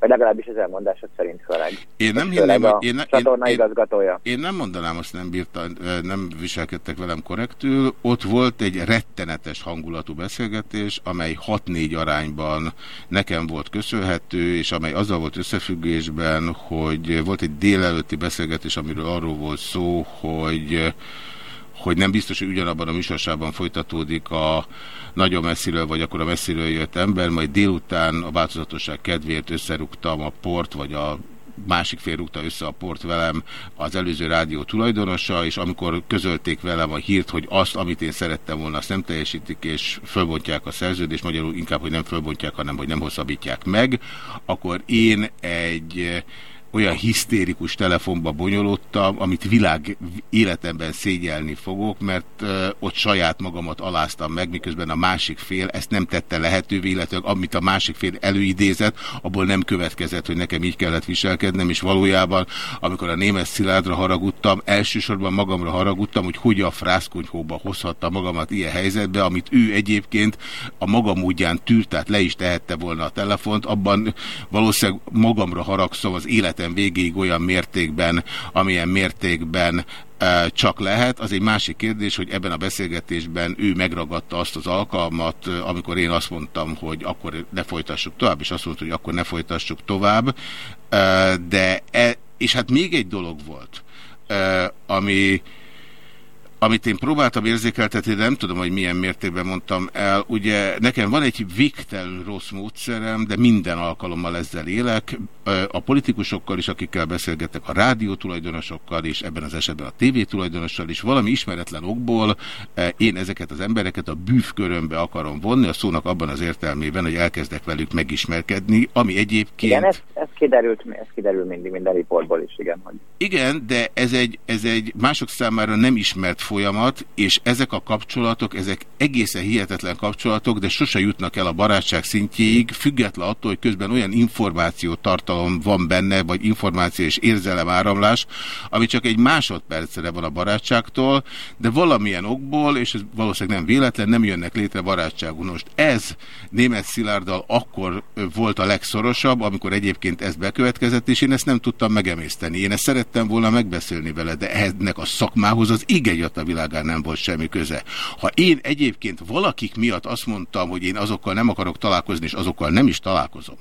vagy legalábbis az elmondásod szerint főleg. Én nem hinném, a én, csatorna én, igazgatója. Én nem mondanám, azt nem, bírta, nem viselkedtek velem korrektül. Ott volt egy rettenetes hangulatú beszélgetés, amely 6-4 arányban nekem volt köszönhető, és amely azzal volt összefüggésben, hogy volt egy délelőtti beszélgetés, amiről arról volt szó, hogy hogy nem biztos, hogy ugyanabban a műsorsában folytatódik a nagyon messziről, vagy akkor a messziről jött ember, majd délután a változatosság kedvéért összerúgtam a port, vagy a másik fél rúgta össze a port velem az előző rádió tulajdonosa, és amikor közölték velem a hírt, hogy azt, amit én szerettem volna, azt nem teljesítik, és fölbontják a szerződést, magyarul inkább, hogy nem fölbontják, hanem hogy nem hosszabbítják meg, akkor én egy olyan hisztérikus telefonba bonyolódtam, amit világ életemben szégyelni fogok, mert ott saját magamat aláztam meg, miközben a másik fél ezt nem tette lehetővé, illetve amit a másik fél előidézett, abból nem következett, hogy nekem így kellett viselkednem, és valójában, amikor a német Szilárdra haragudtam, elsősorban magamra haragudtam, hogy hogy a frászkonyhóba hozhatta magamat ilyen helyzetbe, amit ő egyébként a maga módján tűrt, tehát le is tehette volna a telefont, abban valószínűleg magamra haragszom az életem életem végéig olyan mértékben, amilyen mértékben e, csak lehet. Az egy másik kérdés, hogy ebben a beszélgetésben ő megragadta azt az alkalmat, amikor én azt mondtam, hogy akkor ne folytassuk tovább, és azt mondta, hogy akkor ne folytassuk tovább. E, de, e, és hát még egy dolog volt, ami amit én próbáltam érzékeltetni, de nem tudom, hogy milyen mértékben mondtam el. Ugye nekem van egy végtelenül rossz módszerem, de minden alkalommal ezzel élek. A politikusokkal is, akikkel beszélgetek, a rádió tulajdonosokkal is, ebben az esetben a tévé tulajdonossal is, valami ismeretlen okból én ezeket az embereket a bűvkörömbe akarom vonni, a szónak abban az értelmében, hogy elkezdek velük megismerkedni, ami egyébként... Igen, ez, ez, kiderült, ez kiderül mindig minden riportból is, igen. Hogy... Igen, de ez egy, ez egy mások számára nem ismert folyamat, és ezek a kapcsolatok, ezek egészen hihetetlen kapcsolatok, de sose jutnak el a barátság szintjéig, független attól, hogy közben olyan információ tartalom van benne, vagy információ és érzelem áramlás, ami csak egy másodpercre van a barátságtól, de valamilyen okból, és ez valószínűleg nem véletlen, nem jönnek létre barátságunk. Most ez német Szilárddal akkor volt a legszorosabb, amikor egyébként ez bekövetkezett, és én ezt nem tudtam megemészteni. Én ezt szerettem volna megbeszélni vele, de ennek a szakmához az igény a világán nem volt semmi köze. Ha én egyébként valakik miatt azt mondtam, hogy én azokkal nem akarok találkozni, és azokkal nem is találkozom,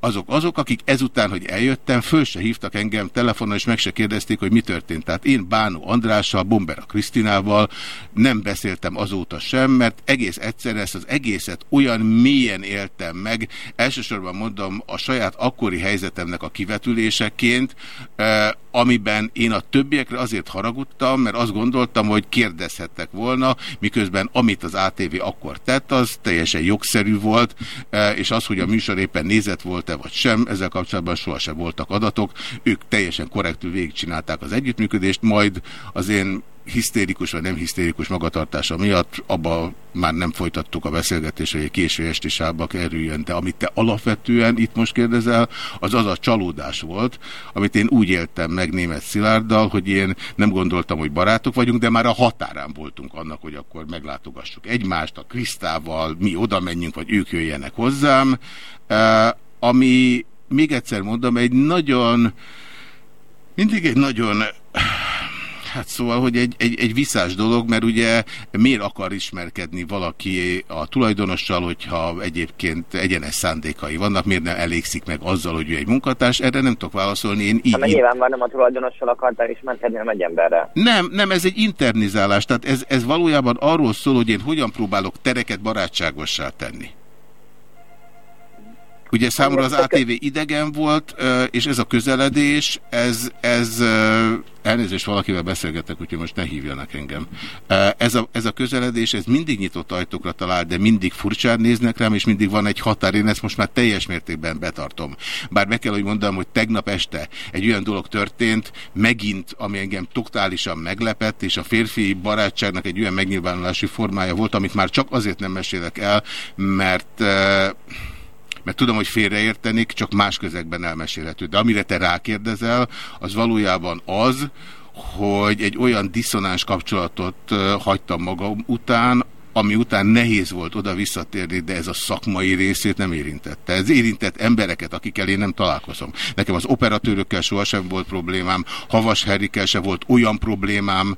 azok azok, akik ezután, hogy eljöttem, föl se hívtak engem telefonon, és meg se kérdezték, hogy mi történt. Tehát én Bánó Andrással, Bombera Krisztinával nem beszéltem azóta sem, mert egész egyszerűen ezt az egészet olyan mélyen éltem meg, elsősorban mondom a saját akkori helyzetemnek a kivetüléseként, eh, amiben én a többiekre azért haragudtam, mert azt gondoltam, hogy kérdezhettek volna, miközben amit az ATV akkor tett, az teljesen jogszerű volt, eh, és az, hogy a műsor éppen nézett volt-e vagy sem, ezzel kapcsolatban sohasem voltak adatok, ők teljesen korrektül végigcsinálták az együttműködést, majd az én hisztérikus vagy nem hisztérikus magatartása miatt abba már nem folytattuk a beszélgetést, hogy egy késő esti sávba kerüljön. De amit te alapvetően itt most kérdezel, az az a csalódás volt, amit én úgy éltem meg német Szilárddal, hogy én nem gondoltam, hogy barátok vagyunk, de már a határán voltunk annak, hogy akkor meglátogassuk egymást, a Krisztával, mi oda menjünk, vagy ők jöjjenek hozzám, ami még egyszer mondom, egy nagyon mindig egy nagyon Hát szóval, hogy egy, egy, egy visszás dolog, mert ugye miért akar ismerkedni valaki a tulajdonossal, hogyha egyébként egyenes szándékai vannak, miért nem elégszik meg azzal, hogy ő egy munkatárs? Erre nem tudok válaszolni. Én így... Hát nyilván már nem a tulajdonossal akartál ismerkedni, hanem egy emberrel. Nem, nem, ez egy internizálás. Tehát ez, ez valójában arról szól, hogy én hogyan próbálok tereket barátságossá tenni. Ugye számomra az ATV idegen volt, és ez a közeledés, ez, ez elnézést valakivel beszélgetek, úgyhogy most ne hívjanak engem. Ez a, ez a közeledés, ez mindig nyitott ajtókra talál, de mindig furcsán néznek rám, és mindig van egy határ. Én ezt most már teljes mértékben betartom. Bár meg kell, hogy mondjam, hogy tegnap este egy olyan dolog történt, megint, ami engem totálisan meglepett, és a férfi barátságnak egy olyan megnyilvánulási formája volt, amit már csak azért nem mesélek el, mert mert tudom, hogy félreértenik, csak más közegben elmesélhető. De amire te rákérdezel, az valójában az, hogy egy olyan diszonáns kapcsolatot hagytam magam után, ami után nehéz volt oda visszatérni, de ez a szakmai részét nem érintette. Ez érintett embereket, akikkel én nem találkozom. Nekem az operatőrökkel sohasem volt problémám, Havas Herrikkel se volt olyan problémám,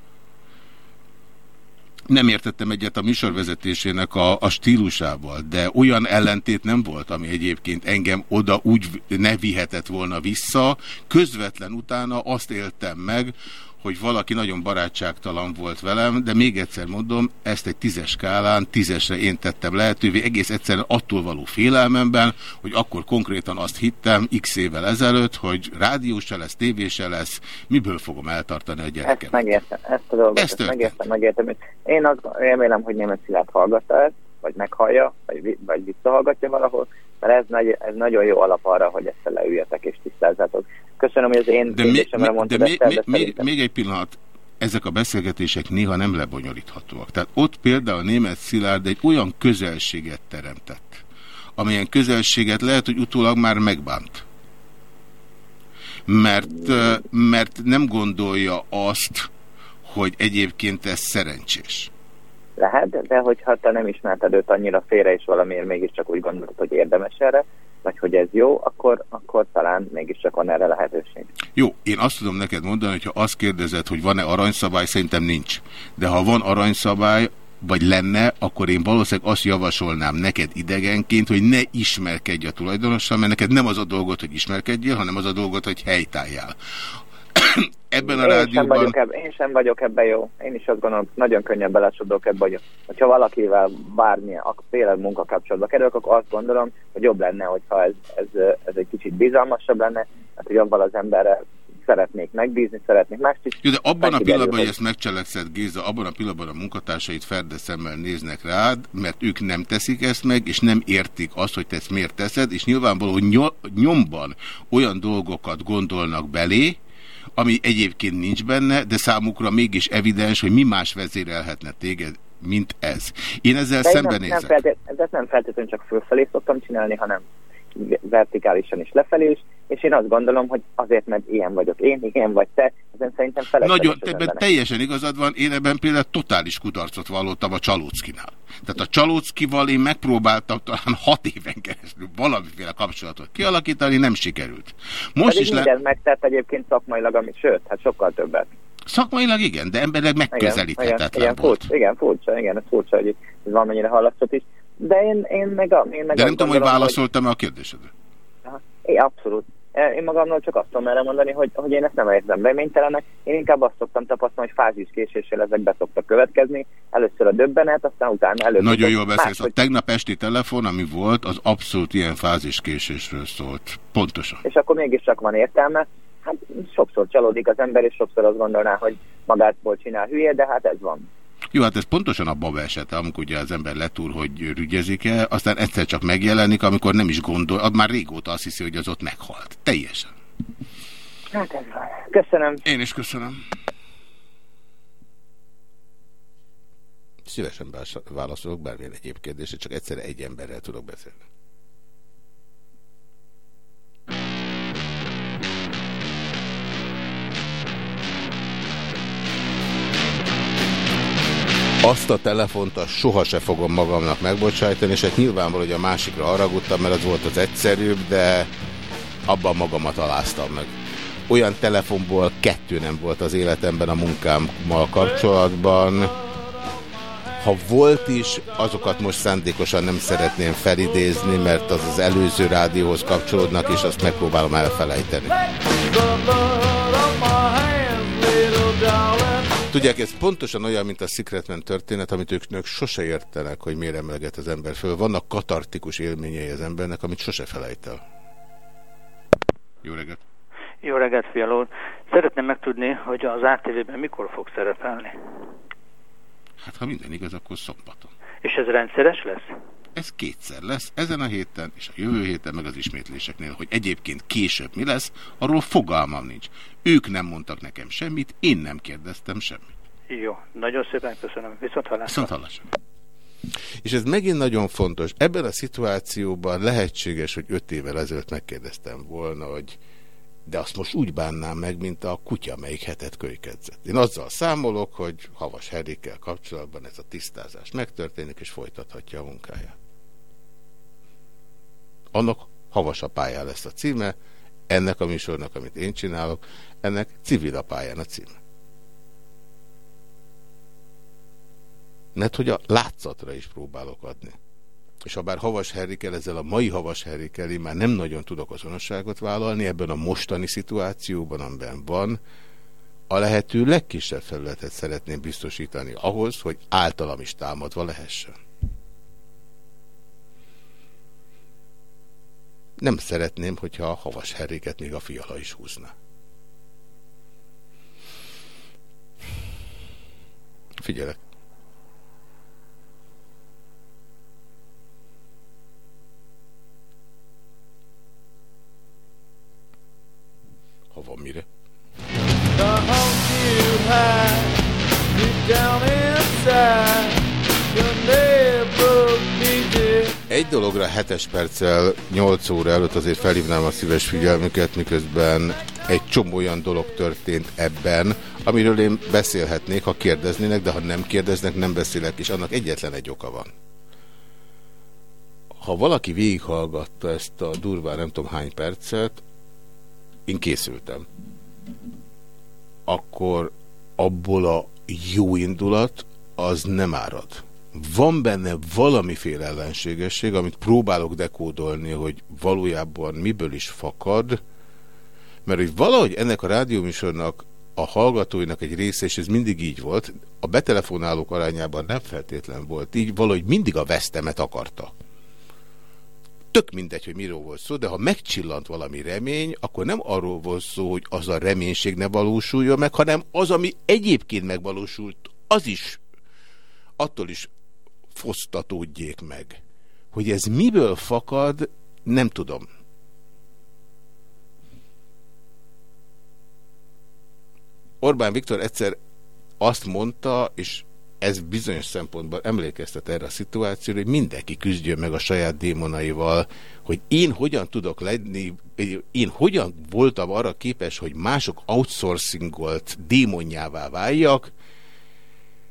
nem értettem egyet a műsorvezetésének a, a stílusával, de olyan ellentét nem volt, ami egyébként engem oda úgy ne vihetett volna vissza. Közvetlen utána azt éltem meg, hogy valaki nagyon barátságtalan volt velem, de még egyszer mondom, ezt egy tízes skálán, tízesre én tettem lehetővé, egész egyszerűen attól való félelmemben, hogy akkor konkrétan azt hittem x évvel ezelőtt, hogy rádió se lesz, tévé se lesz, miből fogom eltartani a gyereket. Ezt megértem, ezt a dolgot, ezt, ezt megértem, megértem. Én azt remélem, hogy német Szilárd hallgatta ezt, vagy meghallja, vagy, vagy visszahallgatja valahol, mert ez, nagy, ez nagyon jó alap arra, hogy ezt leüljetek és tisztázzátok. Köszönöm, hogy az én de kérdésemre mondtad de el, de még, még egy pillanat, ezek a beszélgetések néha nem lebonyolíthatóak. Tehát ott például a német Szilárd egy olyan közelséget teremtett, amilyen közelséget lehet, hogy utólag már megbánt. Mert, mert nem gondolja azt, hogy egyébként ez szerencsés. Lehet, de hogyha te nem ismerted őt annyira félre, és valamiért mégiscsak úgy gondolod, hogy érdemes erre, vagy hogy ez jó, akkor, akkor talán mégiscsak van erre lehetőség. Jó, én azt tudom neked mondani, hogy ha azt kérdezed, hogy van-e aranyszabály, szerintem nincs. De ha van aranyszabály, vagy lenne, akkor én valószínűleg azt javasolnám neked idegenként, hogy ne ismerkedj a tulajdonossal, mert neked nem az a dolgot, hogy ismerkedjél, hanem az a dolgot, hogy helytálljál. Ebben a én rádióban... Sem vagyok ebben, én sem vagyok ebben jó. Én is azt gondolom, nagyon könnyen belesodok ebbe, hogy hogyha valakivel bármilyen féle munkakapcsolatba kerülök, akkor azt gondolom, hogy jobb lenne, hogyha ez, ez, ez egy kicsit bizalmasabb lenne, mert hogy abban az emberre szeretnék megbízni, szeretnék mást is. Jó, de abban a pillanatban, hogy ezt megcselekszed, Géza, abban a pillanatban a munkatársait ferdeszemmel néznek rád, mert ők nem teszik ezt meg, és nem értik azt, hogy te ezt miért teszed, és nyilvánvaló nyomban olyan dolgokat gondolnak belé, ami egyébként nincs benne, de számukra mégis evidens, hogy mi más vezérelhetne téged, mint ez. Én ezzel de szembenézek. Nem, nem ezt nem feltétlenül csak fölfelé szoktam csinálni, hanem vertikálisan is lefelé is, és én azt gondolom, hogy azért, mert ilyen vagyok én, ilyen vagy te, ezen szerintem felesleges Nagyon, ebben teljesen igazad van, én ebben például totális kudarcot vallottam a Csalóckinál. Tehát a Csalóckival én megpróbáltam talán hat éven keresztül valamiféle kapcsolatot kialakítani, nem sikerült. Most Pedig is mindent le... megtett egyébként szakmailag, amit, sőt, hát sokkal többet. Szakmailag igen, de emberleg megközelíthetetlen igen, igen, volt. Furcsa, igen, furcsa, igen, ez furcsa, hogy ez valamennyire hallatszott is. De én, én meg, a, én meg De nem tudom, hogy válaszoltam-e a kérdésedre. Aha. É, abszolút. E, Én magamról csak azt tudom erre mondani, hogy, hogy én ezt nem érzem reménytelenek. Én inkább azt szoktam tapasztalni, hogy fáziskéséssel ezek be szoktak következni. Először a döbbenet, aztán utána előbb. Nagyon jól beszélsz. A Máshogy- tegnap esti telefon, ami volt, az abszolút ilyen fáziskésésről szólt. Pontosan. És akkor mégiscsak van értelme. Hát sokszor csalódik az ember, és sokszor azt gondolná, hogy magátból csinál hülye, de hát ez van. Jó, hát ez pontosan a baba esete, amikor ugye az ember letúr, hogy rügyezik-e, aztán egyszer csak megjelenik, amikor nem is gondol, már régóta azt hiszi, hogy az ott meghalt. Teljesen. Hát ez van. Köszönöm. Én is köszönöm. Szívesen válaszolok bármilyen egyéb kérdésre, csak egyszerre egy emberrel tudok beszélni. Azt a telefont azt soha se fogom magamnak megbocsájtani, és hát nyilvánvaló, hogy a másikra haragudtam, mert az volt az egyszerűbb, de abban magamat aláztam meg. Olyan telefonból kettő nem volt az életemben a munkámmal kapcsolatban. Ha volt is, azokat most szándékosan nem szeretném felidézni, mert az az előző rádióhoz kapcsolódnak, és azt megpróbálom elfelejteni. Tudják, ez pontosan olyan, mint a Secretman történet, amit ők nők sose értenek, hogy miért emleget az ember föl. Vannak katartikus élményei az embernek, amit sose felejt el. Jó reggelt! Jó reggelt, Fiala úr. Szeretném megtudni, hogy az ATV-ben mikor fog szerepelni. Hát ha minden igaz, akkor szombaton. És ez rendszeres lesz? Ez kétszer lesz, ezen a héten és a jövő héten, meg az ismétléseknél, hogy egyébként később mi lesz, arról fogalmam nincs. Ők nem mondtak nekem semmit, én nem kérdeztem semmit. Jó, nagyon szépen köszönöm. Viszont hallásra. Viszont hallásra. És ez megint nagyon fontos. Ebben a szituációban lehetséges, hogy öt évvel ezelőtt megkérdeztem volna, hogy de azt most úgy bánnám meg, mint a kutya, melyik hetet kölykedzett. Én azzal számolok, hogy Havas Herikkel kapcsolatban ez a tisztázás megtörténik, és folytathatja a munkáját. Annak Havas a pályán lesz a címe, ennek a műsornak, amit én csinálok, ennek civil a pályán a címe. Mert hogy a látszatra is próbálok adni. És ha bár Havas Herrikel, ezzel a mai Havas Herrikel már nem nagyon tudok azonosságot vállalni ebben a mostani szituációban, amiben van, a lehető legkisebb felületet szeretném biztosítani ahhoz, hogy általam is támadva lehessen. Nem szeretném, hogyha a Havas Herriket még a fiala is húzna. Figyelek. Ha van mire. Egy dologra 7 perccel 8 óra előtt azért felhívnám a szíves figyelmüket, miközben egy csomó olyan dolog történt ebben, amiről én beszélhetnék, ha kérdeznének, de ha nem kérdeznek, nem beszélek, és annak egyetlen egy oka van. Ha valaki végighallgatta ezt a durván nem tudom hány percet, én készültem. Akkor abból a jó indulat az nem árad. Van benne valamiféle ellenségesség, amit próbálok dekódolni, hogy valójában miből is fakad, mert hogy valahogy ennek a rádióműsornak a hallgatóinak egy része, és ez mindig így volt, a betelefonálók arányában nem feltétlen volt így, valahogy mindig a vesztemet akarta. Tök mindegy, hogy miről volt szó, de ha megcsillant valami remény, akkor nem arról volt szó, hogy az a reménység ne valósuljon meg, hanem az, ami egyébként megvalósult, az is attól is fosztatódjék meg. Hogy ez miből fakad, nem tudom. Orbán Viktor egyszer azt mondta, és ez bizonyos szempontból emlékeztet erre a szituációra, hogy mindenki küzdjön meg a saját démonaival, hogy én hogyan tudok lenni, én hogyan voltam arra képes, hogy mások outsourcingolt démonjává váljak,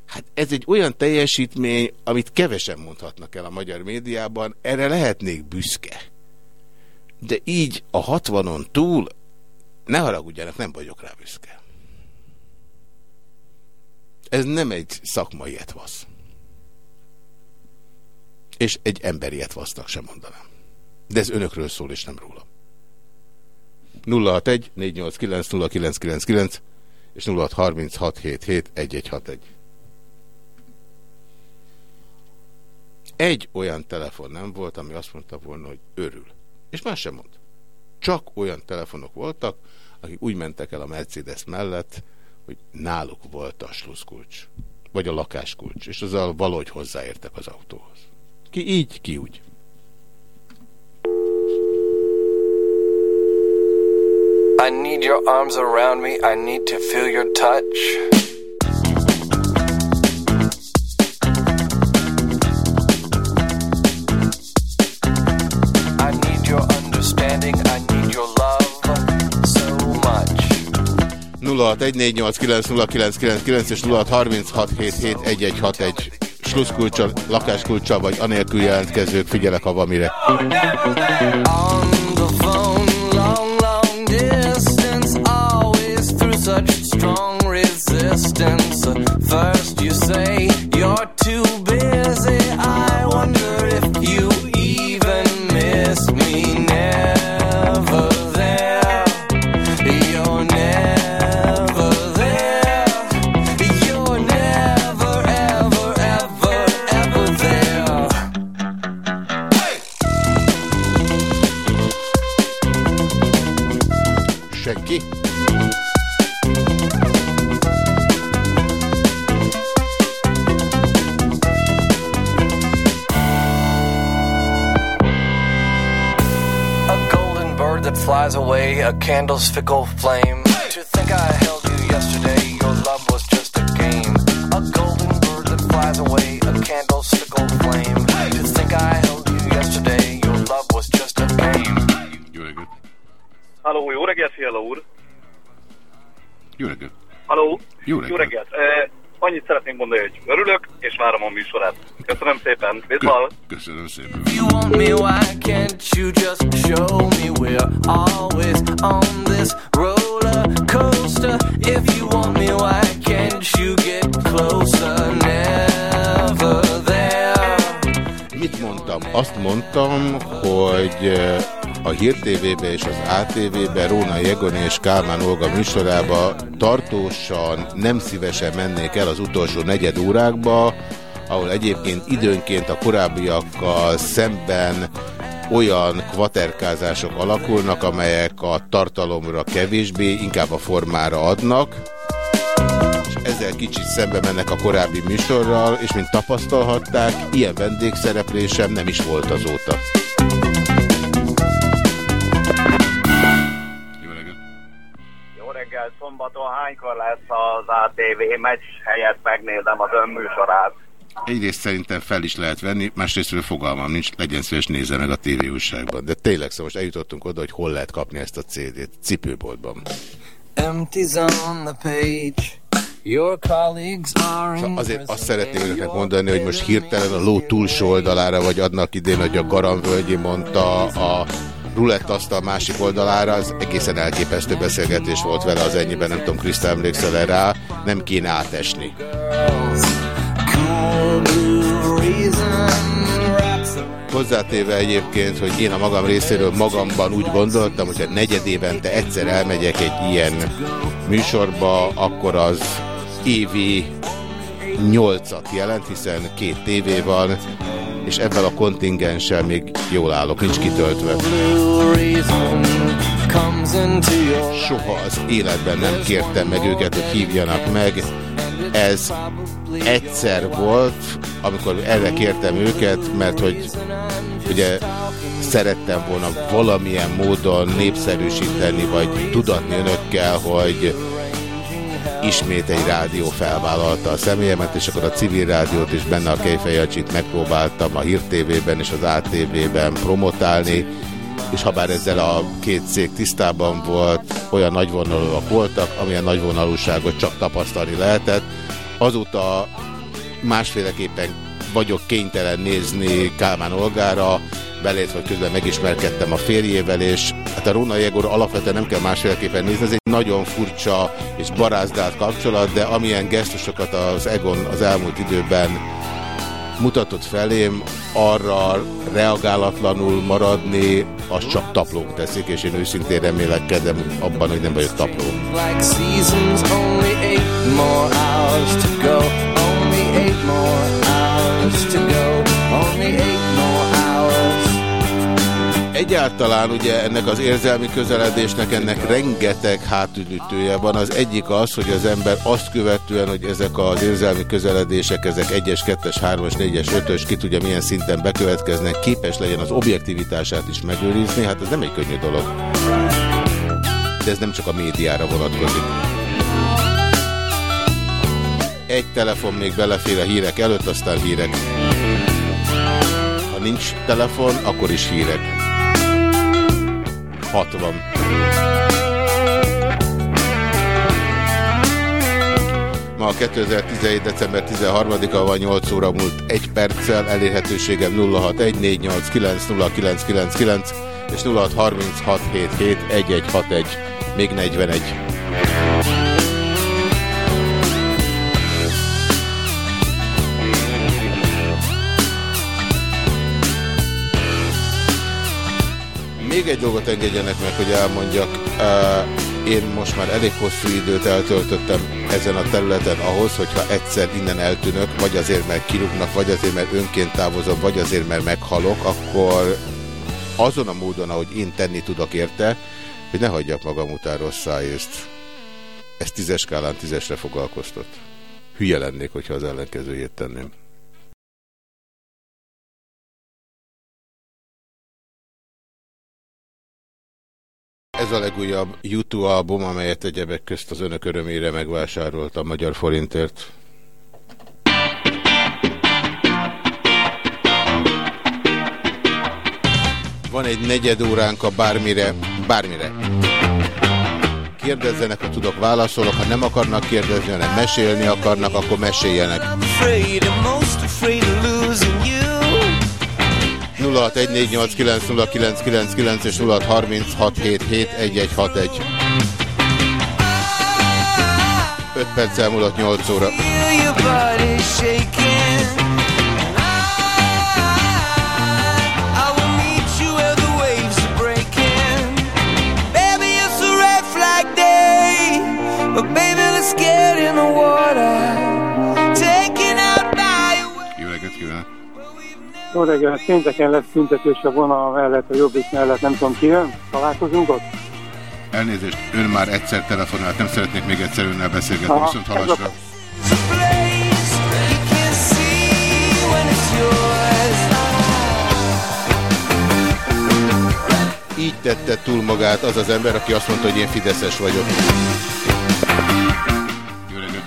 Hát ez egy olyan teljesítmény, amit kevesen mondhatnak el a magyar médiában, erre lehetnék büszke. De így a 60-on túl, ne haragudjanak, nem vagyok rá büszke. Ez nem egy szakmai etvasz. És egy emberi etvasznak sem mondanám. De ez önökről szól, és nem róla. 061 489 0999 és 0636771161. Egy olyan telefon nem volt, ami azt mondta volna, hogy örül. És más sem mond. Csak olyan telefonok voltak, akik úgy mentek el a Mercedes mellett, hogy náluk volt a sluszkulcs, vagy a lakáskulcs, és azzal valahogy hozzáértek az autóhoz. Ki így, ki úgy. I need your arms around me, I need to feel your touch. 0614890999 és 0636771161 sluszkulcsal, lakáskulcsal vagy anélkül jelentkezők figyelek a vamire. On the phone, long, long distance, always through such strong resistance. First you say you're too flies away, a candle's fickle flame. To think I held you yesterday, your love was just a game. A golden bird that flies away, a candle's fickle flame. To think I held you yesterday, your love was just a game. Halló, jó reggelt, Fiala úr! Jó reggelt! Halló! Jó Jó reggelt. reggelt! Annyit szeretnék mondani, hogy örülök, és várom a műsorát. Köszönöm szépen, viszont! Köszönöm szépen! If you want me, why can't you just show me we're always on this roller coaster? If you want me, why can't you get closer? Never there. Mit mondtam? Azt mondtam, hogy eh, a Hír TV-be és az ATV-be Róna Jegoni és Kálmán Olga műsorába tartósan nem szívesen mennék el az utolsó negyed órákba, ahol egyébként időnként a korábbiakkal szemben olyan kvaterkázások alakulnak, amelyek a tartalomra kevésbé, inkább a formára adnak, és ezzel kicsit szembe mennek a korábbi műsorral, és mint tapasztalhatták, ilyen vendégszereplésem nem is volt azóta. Szombaton hánykor lesz az ATV meccs helyett megnézem az ön műsorát? Egyrészt szerintem fel is lehet venni, másrésztről fogalmam nincs, legyen szíves nézze meg a tévé újságban. De tényleg, szóval most eljutottunk oda, hogy hol lehet kapni ezt a CD-t. Cipőboltban. Empties on the page. Your colleagues are in azért azt szeretném önöknek mondani, hogy most hirtelen a ló túlsó oldalára, vagy adnak idén, hogy a Garamvölgyi mondta a rulett asztal másik oldalára, az egészen elképesztő beszélgetés volt vele az ennyiben, nem tudom, Krisztál emlékszel -e rá, nem kéne átesni. Hozzátéve egyébként, hogy én a magam részéről magamban úgy gondoltam, hogy ha negyed évente egyszer elmegyek egy ilyen műsorba, akkor az évi nyolcat jelent, hiszen két tévé van, és ebben a kontingenssel még jól állok, nincs kitöltve. Soha az életben nem kértem meg őket, hogy hívjanak meg. Ez egyszer volt, amikor erre kértem őket, mert hogy ugye szerettem volna valamilyen módon népszerűsíteni, vagy tudatni önökkel, hogy ismét egy rádió felvállalta a személyemet, és akkor a civil rádiót is benne a Kejfejacsit megpróbáltam a Hír TV-ben és az ATV-ben promotálni, és ha bár ezzel a két cég tisztában volt, olyan nagyvonalúak voltak, amilyen nagyvonalúságot csak tapasztalni lehetett. Azóta másféleképpen vagyok kénytelen nézni Kálmán Olgára, belét, hogy közben megismerkedtem a férjével, és hát a Róna Jegor alapvetően nem kell másféleképpen nézni, ez egy nagyon furcsa és barázdált kapcsolat, de amilyen gesztusokat az Egon az elmúlt időben mutatott felém, arra reagálatlanul maradni, az csak taplók teszik, és én őszintén remélkedem abban, hogy nem vagyok tapló. Like Egyáltalán ugye ennek az érzelmi közeledésnek ennek rengeteg hátulütője van. Az egyik az, hogy az ember azt követően, hogy ezek az érzelmi közeledések, ezek 1-es, 2-es, 3-as, 4-es, 5-ös, ki tudja milyen szinten bekövetkeznek, képes legyen az objektivitását is megőrizni, hát ez nem egy könnyű dolog. De ez nem csak a médiára vonatkozik. Egy telefon még belefér a hírek előtt, aztán hírek. Ha nincs telefon, akkor is hírek. 60. Ma a 2017. december 13-a van 8 óra múlt 1 perccel, elérhetőségem 0614890999 és 0636771161, még 41. Még egy dolgot engedjenek meg, hogy elmondjak. Én most már elég hosszú időt eltöltöttem ezen a területen ahhoz, hogyha egyszer innen eltűnök, vagy azért, mert kirúgnak, vagy azért, mert önként távozom, vagy azért, mert meghalok, akkor azon a módon, ahogy én tenni tudok érte, hogy ne hagyjak magam után rossz szájészt. Ez tízes skálán tízesre foglalkoztat. Hülye lennék, hogyha az ellenkezőjét tenném. Ez a legújabb YouTube album, amelyet egyebek közt az önök örömére megvásároltam magyar forintért. Van egy negyed óránk a bármire, bármire. Kérdezzenek, ha tudok, válaszolok. Ha nem akarnak kérdezni, hanem mesélni akarnak, akkor meséljenek. 0614890999 és 0636771161. 5 perc elmúlott 8 óra. Jó reggelt, pénteken lesz tüntetés a vonal mellett, a jobbik mellett, nem tudom ki jön. Találkozunk ott? Elnézést, ön már egyszer telefonált, nem szeretnék még egyszer önnel beszélgetni, Aha, viszont a- halasra. Így tette túl magát az az ember, aki azt mondta, hogy én Fideszes vagyok. Jó reggelt!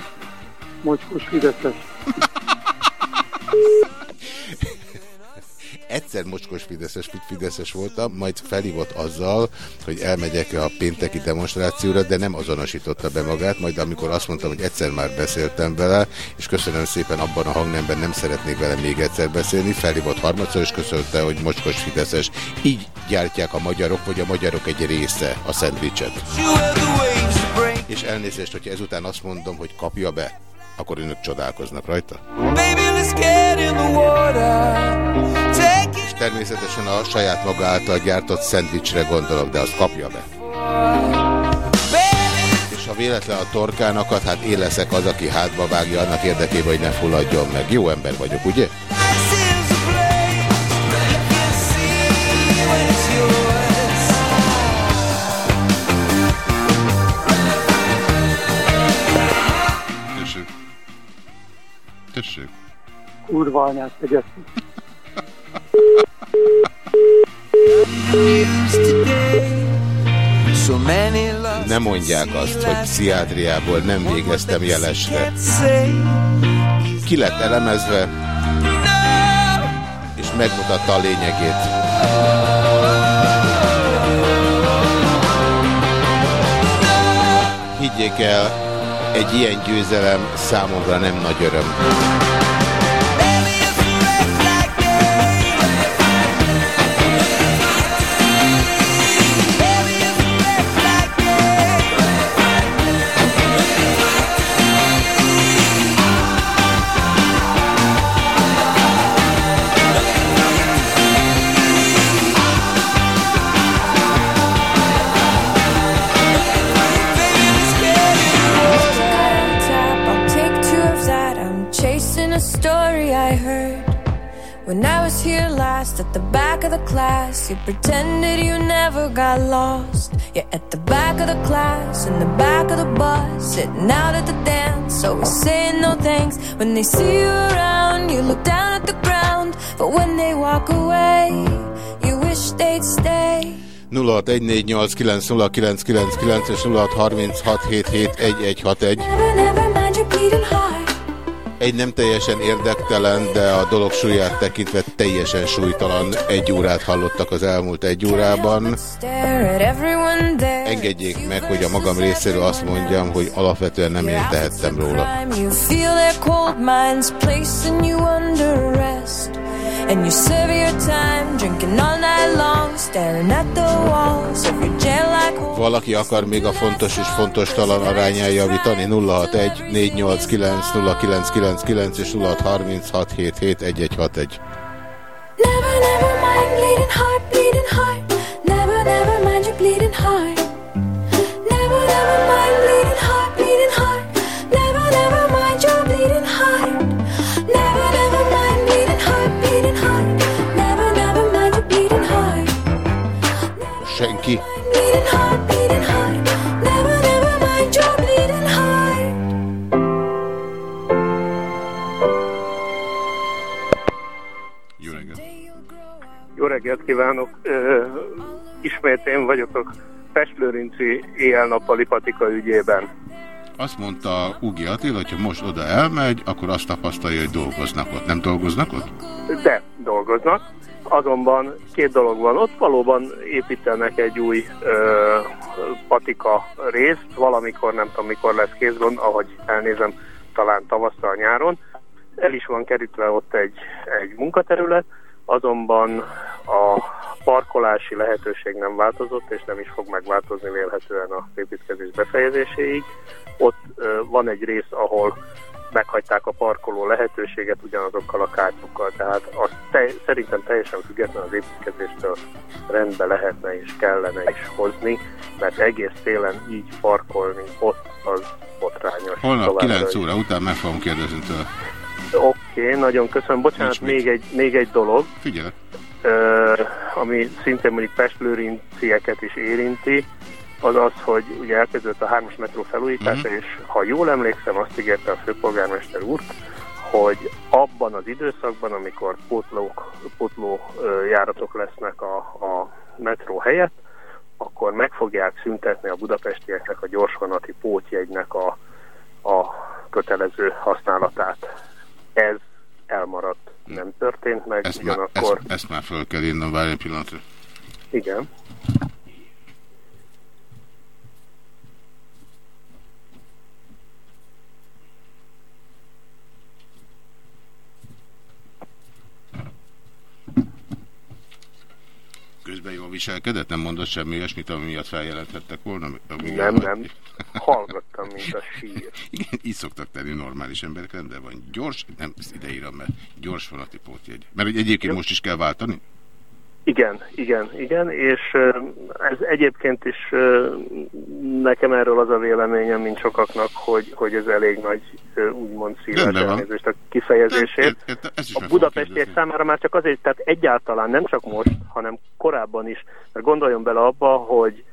Mocskos Fideszes. Egyszer mocskos Fideszes, Fideszes voltam, majd felhívott azzal, hogy elmegyek a pénteki demonstrációra, de nem azonosította be magát, majd amikor azt mondtam, hogy egyszer már beszéltem vele, és köszönöm szépen abban a hangnemben nem szeretnék vele még egyszer beszélni, felhívott harmadszor, és köszönte, hogy mocskos Fideszes. Így gyártják a magyarok, vagy a magyarok egy része a szendvicset. És elnézést, hogyha ezután azt mondom, hogy kapja be, akkor önök csodálkoznak rajta. És természetesen a saját maga által gyártott szendvicsre gondolok, de azt kapja be. És ha véletlen a torkánakat, hát én leszek az, aki hátba vágja annak érdekében, hogy ne fulladjon meg. Jó ember vagyok, ugye? Tessék. Tessék. Kurva anyát tegyettük. Ne mondják azt, hogy pszichiátriából nem végeztem jelesre. Ki lett elemezve, és megmutatta a lényegét. Higgyék el, egy ilyen győzelem számomra nem nagy öröm. Story I heard. When I was here last at the back of the class, you pretended you never got lost. You're at the back of the class, in the back of the bus, sitting out at the dance, always saying no thanks. When they see you around, you look down at the ground, but when they walk away, you wish they'd stay. 0614890999 és 0636771161. Egy nem teljesen érdektelen, de a dolog súlyát tekintve teljesen súlytalan egy órát hallottak az elmúlt egy órában. Engedjék meg, hogy a magam részéről azt mondjam, hogy alapvetően nem én tehettem róla. And you serve your time, drinking all night long, staring at the walls of your jail like home. Valaki akar még a fontos és fontos talan arányán javítani? 061 489 0999 és 0636771161. Never, never mind bleeding heart. Kívánok! Ismét én vagyok a Pestlőrinci éjjel-nappali patika ügyében. Azt mondta Ugi Attila, hogyha most oda elmegy, akkor azt tapasztalja, hogy dolgoznak ott. Nem dolgoznak ott? De dolgoznak. Azonban két dolog van. Ott valóban építenek egy új ö, patika részt, valamikor, nem tudom mikor lesz kézgond, ahogy elnézem, talán tavasszal nyáron. El is van kerítve ott egy, egy munkaterület, azonban a parkolási lehetőség nem változott, és nem is fog megváltozni vélhetően a építkezés befejezéséig. Ott van egy rész, ahol meghagyták a parkoló lehetőséget ugyanazokkal a kártyokkal, tehát azt te, szerintem teljesen független az építkezéstől rendbe lehetne és kellene is hozni, mert egész télen így parkolni ott az botrányos. Holnap Továbbra 9 is. óra után meg fogom kérdezni tőle. Oké, okay, nagyon köszönöm. Bocsánat, még egy, még egy dolog, Figyelek. ami szintén mondjuk Pestlőrincieket is érinti, az az, hogy ugye elkezdődött a hármas metró felújítása, Mhm. és ha jól emlékszem, azt ígérte a főpolgármester úr, hogy abban az időszakban, amikor pótlók, pótló járatok lesznek a, a metró helyett, akkor meg fogják szüntetni a budapestieknek a gyorsvonati pótjegynek a, a kötelező használatát. Ez elmaradt, nem történt meg, Ezt már, ugyanakkor ezt, ezt már föl kell írnom, várj egy pillanatra. igen. Közben jól viselkedett? Nem mondott semmi olyasmit, ami miatt feljelenthettek volna? Ami Nem, nem. Hallgattam, mint a sír. Igen, így szoktak tenni normális emberek, de van gyors, nem, ezt ideírom, mert gyors vonati pótjegy. Mert egyébként most is kell váltani? Igen, igen, igen, és ez egyébként is nekem erről az a véleményem, mint sokaknak, hogy, hogy ez elég nagy, úgymond szíves elnézést a kifejezését. Ezt is A meg fogom budapestiek számára már csak azért, tehát egyáltalán nem csak most, hanem korábban is, mert gondoljon bele abba, hogy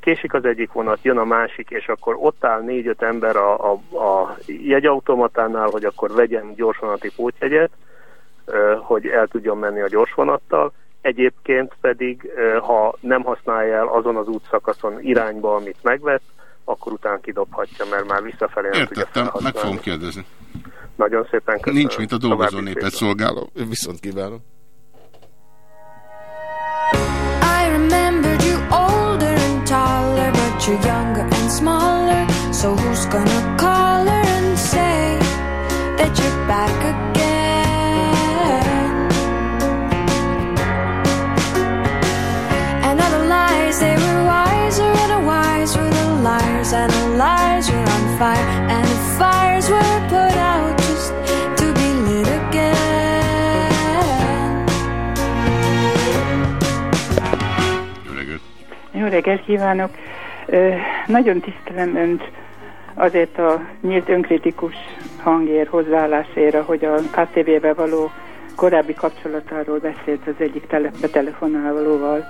késik az egyik vonat, jön a másik, és akkor ott áll négy-öt ember a, a, a jegyautomatánál, hogy akkor vegyen gyorsvonati pótjegyet, hogy el tudjon menni a gyorsvonattal. Egyébként pedig, ha nem használja el azon az útszakaszon irányba, amit megvett, akkor utána kidobhatja, mert már visszafelé nem tudja Értettem, meg felhasználni. fogom kérdezni. Nagyon szépen köszönöm. Nincs, mint a dolgozó népet szép szolgáló. Viszont kívánom. I remembered you older and taller, but you're younger and smaller. So who's gonna reggelt kívánok! Nagyon tisztelem Önt azért a nyílt önkritikus hangér, hozzáállásére, hogy a ATV-be való korábbi kapcsolatáról beszélt az egyik tele, betelefonálóval.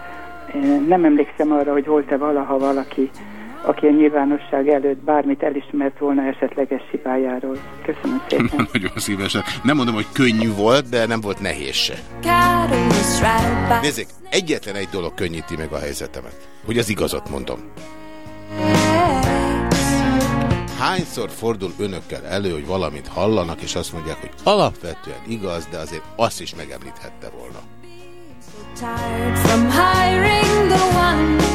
Nem emlékszem arra, hogy volt-e valaha valaki, aki a nyilvánosság előtt bármit elismert volna esetleges hibájáról. Köszönöm szépen. Nagyon szívesen. Nem mondom, hogy könnyű volt, de nem volt nehéz se. Nézzék, egyetlen egy dolog könnyíti meg a helyzetemet. Hogy az igazat mondom. Hányszor fordul önökkel elő, hogy valamit hallanak, és azt mondják, hogy alapvetően igaz, de azért azt is megemlíthette volna. Tired from hiring the ones who will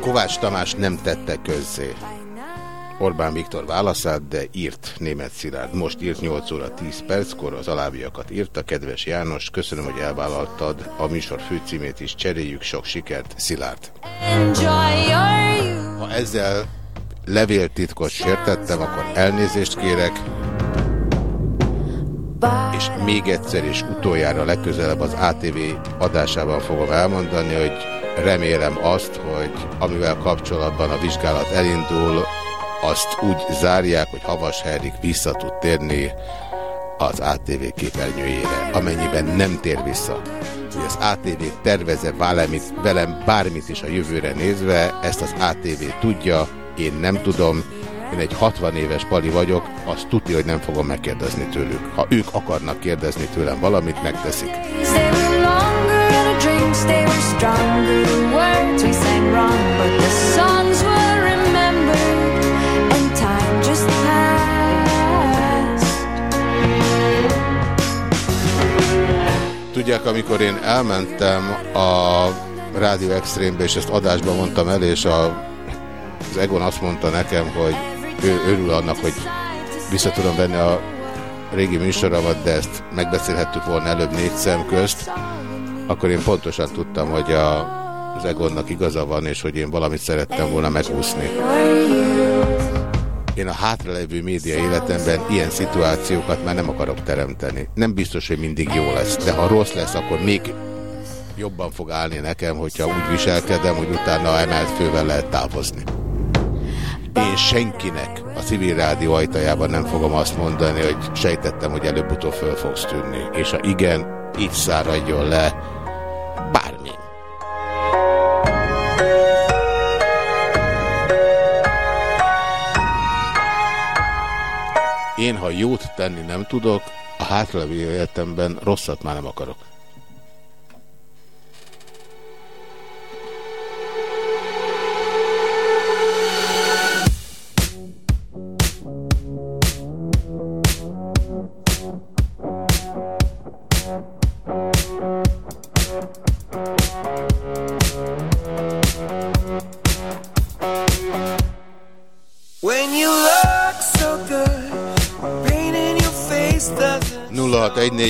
Kovács Tamás nem tette közzé Orbán Viktor válaszát, de írt német Szilárd. Most írt 8 óra 10 perckor, az alábbiakat írta. Kedves János, köszönöm, hogy elvállaltad a műsor főcímét is. Cseréljük sok sikert, Szilárd. Ha ezzel levéltitkot sértettem, akkor elnézést kérek. És még egyszer és utoljára legközelebb az ATV adásában fogom elmondani, hogy remélem azt, hogy amivel kapcsolatban a vizsgálat elindul, azt úgy zárják, hogy Havas Henrik vissza tud térni az ATV képernyőjére, amennyiben nem tér vissza. Hogy az ATV terveze valamit, velem bármit is a jövőre nézve, ezt az ATV tudja, én nem tudom, én egy 60 éves pali vagyok, azt tudja, hogy nem fogom megkérdezni tőlük. Ha ők akarnak kérdezni tőlem valamit, megteszik. They were longer and drinks they were. Tudják, amikor én elmentem a Rádió Extrémbe, és ezt adásban mondtam el, és a, az Egon azt mondta nekem, hogy ő örül annak, hogy vissza tudom venni a régi műsoromat, de ezt megbeszélhettük volna előbb négy szem közt, akkor én pontosan tudtam, hogy a, az Egonnak igaza van, és hogy én valamit szerettem volna megúszni. Én a hátralevő média életemben ilyen szituációkat már nem akarok teremteni. Nem biztos, hogy mindig jó lesz, de ha rossz lesz, akkor még jobban fog állni nekem, hogyha úgy viselkedem, hogy utána emelt fővel lehet távozni. Én senkinek a civil rádió ajtajában nem fogom azt mondani, hogy sejtettem, hogy előbb-utóbb föl fogsz tűnni. És ha igen, így száradjon le bármi. Én, ha jót tenni nem tudok, a hátralévő életemben rosszat már nem akarok.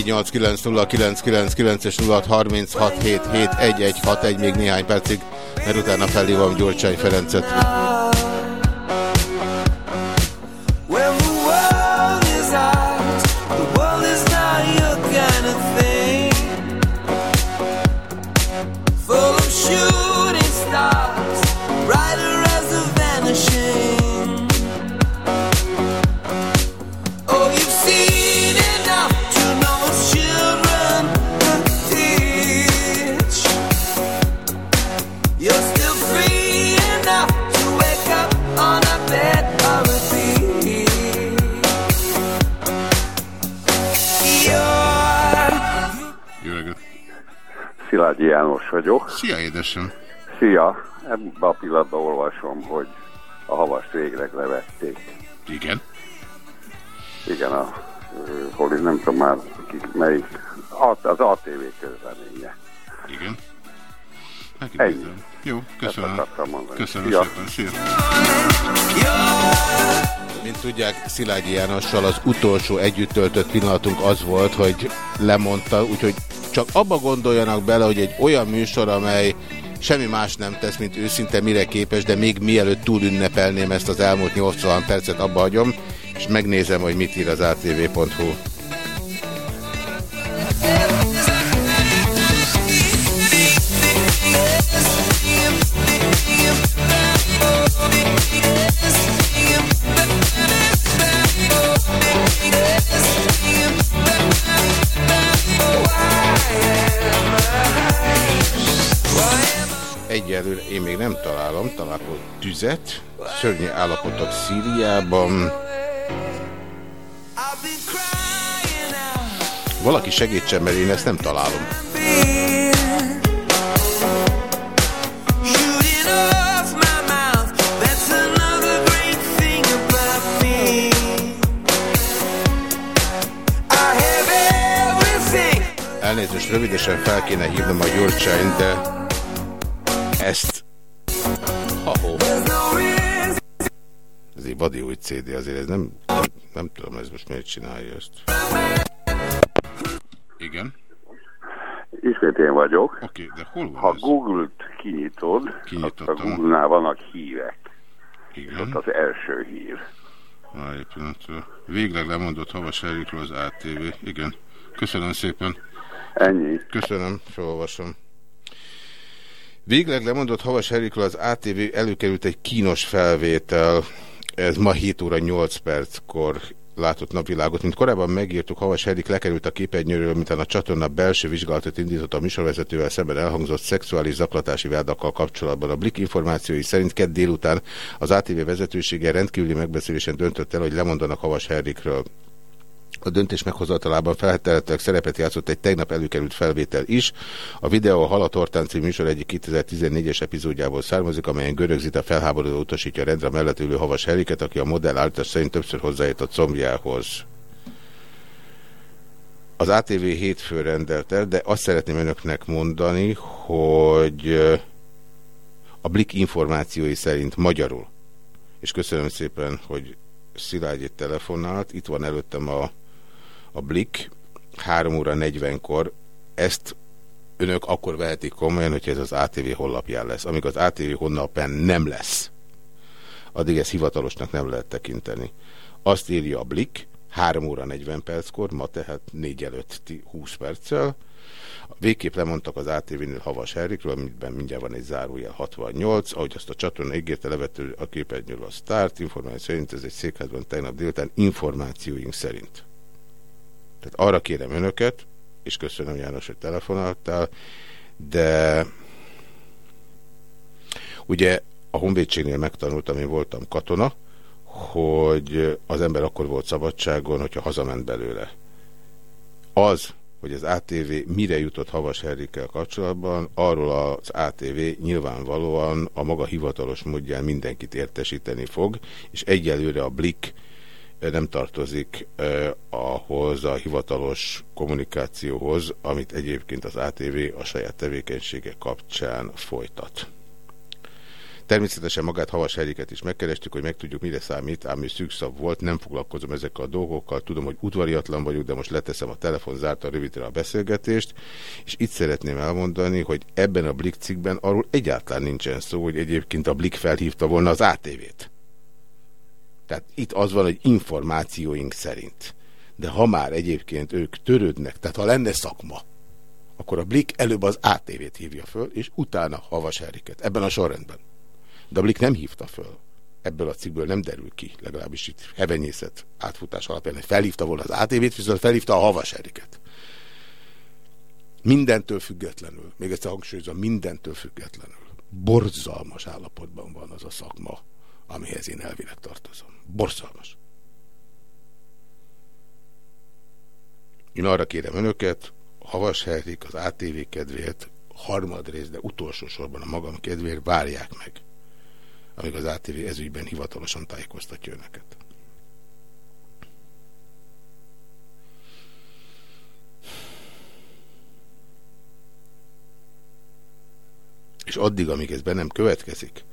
0614890999 és 0636771161 még néhány percig, mert utána felhívom Gyurcsány Ferencet. Szia, édesem! Szia! Ebben a pillanatban olvasom, hogy a havast végleg levették. Igen? Igen, a, hol is nem tudom már ki, melyik, A- az ATV közleménye. Igen. Ennyi. Jó, köszönöm. Köszönöm Szia. szépen, szia. Mint tudják, Szilágyi Jánossal az utolsó együtt töltött pillanatunk az volt, hogy lemondta, úgyhogy csak abba gondoljanak bele, hogy egy olyan műsor, amely semmi más nem tesz, mint őszinte mire képes, de még mielőtt túl ünnepelném ezt az elmúlt 80 percet, abba hagyom, és megnézem, hogy mit ír az atv.hu. Egyelőre én még nem találom, találok tüzet, szörnyű állapotok Szíriában. Valaki segítsen, mert én ezt nem találom. Elnézést, rövidesen fel kéne hívnom a Gyurcsányt, de Egy vadi új CD, azért ez nem, nem tudom, ez most miért csinálja ezt. Igen. Ismét én vagyok. Oké, de hol van Ha? Google-t kinyitod, akkor a Google-nál vannak hírek. Igen. Ott az első hír. Várj egy pillanatra. Végleg lemondott Havas Erikről az ATV. Igen. Köszönöm szépen. Ennyi. Köszönöm, felolvasom. Végleg lemondott Havas Erikről az ATV előkerült egy kínos felvétel. Ez ma 7 óra 8 perckor látott napvilágot. Mint korábban megírtuk, Havas Erik lekerült a képernyőről, miután a csatorna belső vizsgálatot indított a műsorvezetővel szemben elhangzott szexuális zaklatási vádakkal kapcsolatban. A Blik információi szerint kedd délután az ATV vezetősége rendkívüli megbeszélésen döntött el, hogy lemondanak Havas Erikről. A döntés meghozatalában felhetőleg szerepet játszott egy tegnap előkerült felvétel is. A videó a Halatortán című műsor egyik 2014-es epizódjából származik, amelyen Görög Zita felháborodó utasítja rendre mellett ülő Havas Heriket, aki a modell állítás szerint többször hozzájött a combjához. Az ATV hétfő rendelt el, de azt szeretném önöknek mondani, hogy a Blik információi szerint magyarul, és köszönöm szépen, hogy Szilágyi telefonált, itt van előttem a a Blik 3 óra 40-kor ezt önök akkor vehetik komolyan, hogy ez az ATV honlapján lesz. Amíg az ATV honlapján nem lesz, addig ez hivatalosnak nem lehet tekinteni. Azt írja a Blik 3 óra 40 perckor, ma tehát 4 előtt 20 perccel. Végképp lemondtak az ATV-nél Havas Henrikről, amiben mindjárt van egy zárójel 68, ahogy azt a csatorna ígérte levető a képernyőről a Start, információ szerint ez egy székházban tegnap délután információink szerint. Tehát arra kérem önöket, és köszönöm János, hogy telefonáltál, de ugye a honvédségnél megtanultam, én voltam katona, hogy az ember akkor volt szabadságon, hogyha hazament belőle. Az, hogy az ATV mire jutott Havas Henrikkel kapcsolatban, arról az ATV nyilvánvalóan a maga hivatalos módján mindenkit értesíteni fog, és egyelőre a Blik nem tartozik ahhoz a hivatalos kommunikációhoz, amit egyébként az ATV a saját tevékenysége kapcsán folytat. Természetesen magát Havas Heriket is megkerestük, hogy megtudjuk, mire számít, ám ő szűkszab volt, nem foglalkozom ezekkel a dolgokkal, tudom, hogy udvariatlan vagyok, de most leteszem a telefon, zárta rövidre a beszélgetést, és itt szeretném elmondani, hogy ebben a Blik cikkben arról egyáltalán nincsen szó, hogy egyébként a Blik felhívta volna az ATV-t. Tehát itt az van, hogy információink szerint. De ha már egyébként ők törődnek, tehát ha lenne szakma, akkor a Blik előbb az ATV-t hívja föl, és utána Havas Heriket. Ebben a sorrendben. De a Blik nem hívta föl. Ebből a cikkből nem derül ki, legalábbis itt hevenyészet átfutás alapján, hogy felhívta volna az ATV-t, viszont felhívta a Havas Heriket. Mindentől függetlenül, még egyszer hangsúlyozom, mindentől függetlenül. Borzalmas állapotban van az a szakma, amihez én elvileg tartozom. Borzalmas. Én arra kérem önöket, Havas Herik az ATV kedvéért harmadrészt, de utolsó sorban a magam kedvéért várják meg, amíg az ATV ezügyben hivatalosan tájékoztatja önöket. És addig, amíg ez be nem következik,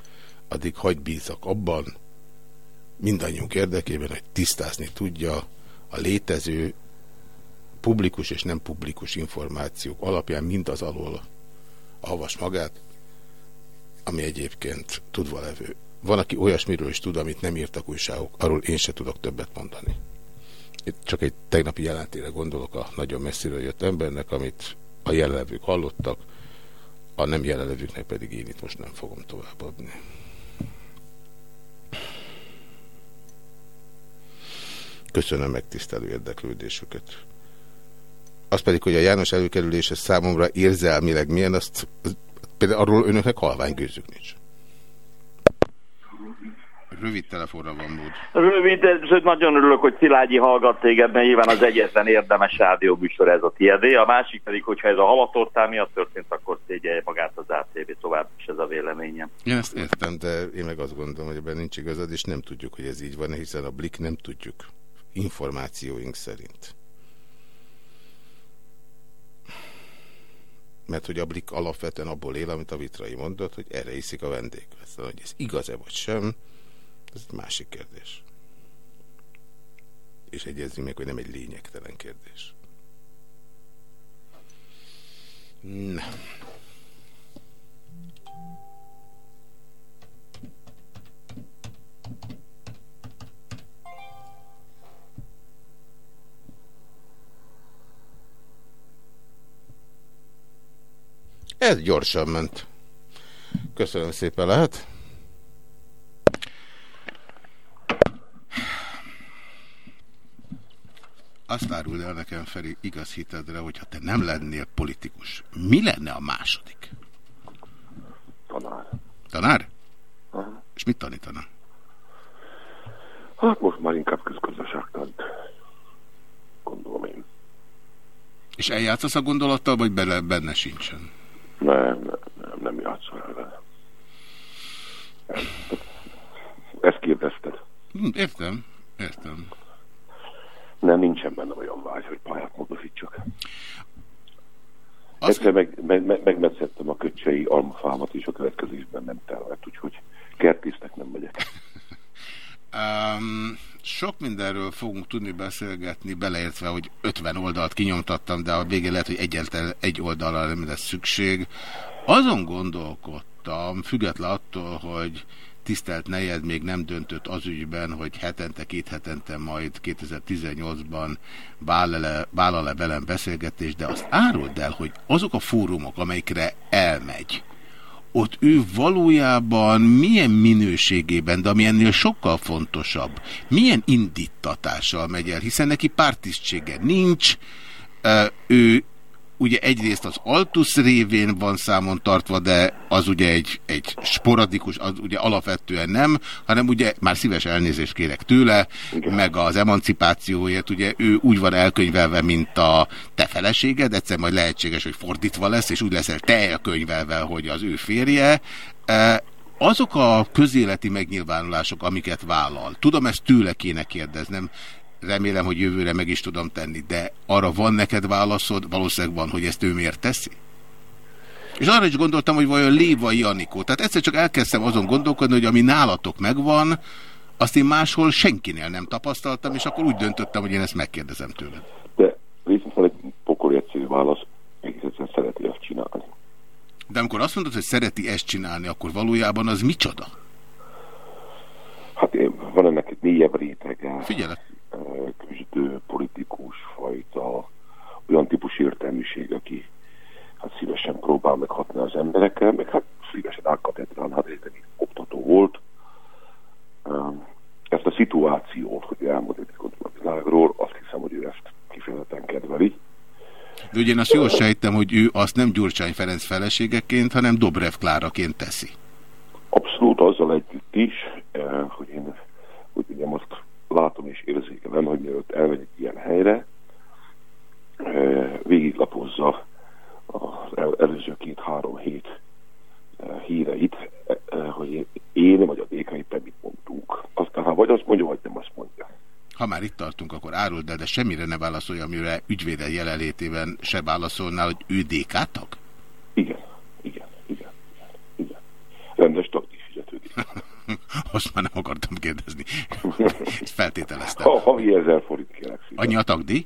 addig hagy bízak abban, mindannyiunk érdekében, hogy tisztázni tudja a létező publikus és nem publikus információk alapján mind az alól a havas magát, ami egyébként tudva levő. Van, aki olyasmiről is tud, amit nem írtak újságok, arról én se tudok többet mondani. Itt csak egy tegnapi jelentére gondolok a nagyon messziről jött embernek, amit a jelenlevők hallottak, a nem jelenlevőknek pedig én itt most nem fogom továbbadni. Köszönöm megtisztelő érdeklődésüket. Az pedig, hogy a János előkerülése számomra érzelmileg milyen, azt például arról önöknek halvány gőzük nincs. Rövid telefonra van mód. Rövid, de nagyon örülök, hogy Szilágyi hallgat téged, mert nyilván az egyetlen érdemes rádióműsor ez a tiédé. A másik pedig, hogyha ez a halatortál miatt történt, akkor szégyelje magát az ATV tovább is ez a véleményem. Én ezt értem, de én meg azt gondolom, hogy ebben nincs igazad, és nem tudjuk, hogy ez így van, hiszen a Blik nem tudjuk információink szerint. Mert hogy a Blik alapvetően abból él, amit a Vitrai mondott, hogy erre iszik a vendég. Aztán, hogy ez igaz-e vagy sem, ez egy másik kérdés. És egyezzünk meg, hogy nem egy lényegtelen kérdés. Na. Ez gyorsan ment. Köszönöm szépen, lehet? Azt áruld el nekem, Feri, igaz hitedre, hogyha te nem lennél politikus, mi lenne a második? Tanár. Tanár? Aha. És mit tanítana? Hát most már inkább közgazdaságtant. Gondolom én. És eljátszasz a gondolattal, vagy bele, benne sincsen? Nem, nem, nem, játszol el vele. Ezt kérdezted. Hm, értem, értem. Nem, nincsen benne olyan vágy, hogy pályát módosítsak. Egyszer meg, meg, meg, megmetszettem a köcsei almafámat, és a következésben nem tervett, úgyhogy kertésznek nem megyek. Um, sok mindenről fogunk tudni beszélgetni, beleértve, hogy 50 oldalt kinyomtattam, de a végén lehet, hogy egyáltalán egy oldalra nem lesz szükség. Azon gondolkodtam, független attól, hogy tisztelt nejed még nem döntött az ügyben, hogy hetente, két hetente majd 2018-ban vállal-e vállal velem beszélgetés, de azt áruld el, hogy azok a fórumok, amelyikre elmegy, ott ő valójában milyen minőségében, de ami ennél sokkal fontosabb, milyen indítatással megy el, hiszen neki pártisztsége nincs, ő ugye egyrészt az Altus révén van számon tartva, de az ugye egy, egy sporadikus, az ugye alapvetően nem, hanem ugye már szíves elnézést kérek tőle, Igen. meg az emancipációért, ugye ő úgy van elkönyvelve, mint a te feleséged, egyszer majd lehetséges, hogy fordítva lesz, és úgy leszel te elkönyvelve, hogy az ő férje, azok a közéleti megnyilvánulások, amiket vállal, tudom, ezt tőle kéne kérdeznem, remélem, hogy jövőre meg is tudom tenni, de arra van neked válaszod, valószínűleg van, hogy ezt ő miért teszi? És arra is gondoltam, hogy vajon Lévai Anikó. Tehát egyszer csak elkezdtem azon gondolkodni, hogy ami nálatok megvan, azt én máshol senkinél nem tapasztaltam, és akkor úgy döntöttem, hogy én ezt megkérdezem tőled. De viszont egy pokoli egyszerű válasz, egész egyszerűen szereti ezt csinálni. De amikor azt mondod, hogy szereti ezt csinálni, akkor valójában az micsoda? Hát én, van ennek egy mélyebb rétege. Figyelek küzdő politikus fajta, olyan típus értelmiség, aki hát szívesen próbál meghatni az emberekkel, meg hát szívesen átkatedrán, hát egyetemi oktató volt. Ezt a szituációt, hogy elmondjuk a világról, azt hiszem, hogy ő ezt kifejezetten kedveli. De ugye én azt jól sejtem, hogy ő azt nem Gyurcsány Ferenc feleségeként, hanem Dobrev Kláraként teszi. Abszolút azzal együtt is, hogy én hogy ugye most látom és érzékelem, hogy mielőtt elmegy egy ilyen helyre, végiglapozza az előző két-három hét híreit, hogy én vagy a DK éppen mit mondtunk. Aztán ha vagy azt mondja, vagy nem azt mondja. Ha már itt tartunk, akkor áruld el, de semmire ne válaszolja, amire ügyvédel jelenlétében se válaszolnál, hogy ő DK tag? Igen, igen, igen, igen. Rendes taktis fizetődik. Azt már nem akartam kérdezni. Feltételeztem. Ha, havi ezer forint kérek szépen. Annyi a tagdi?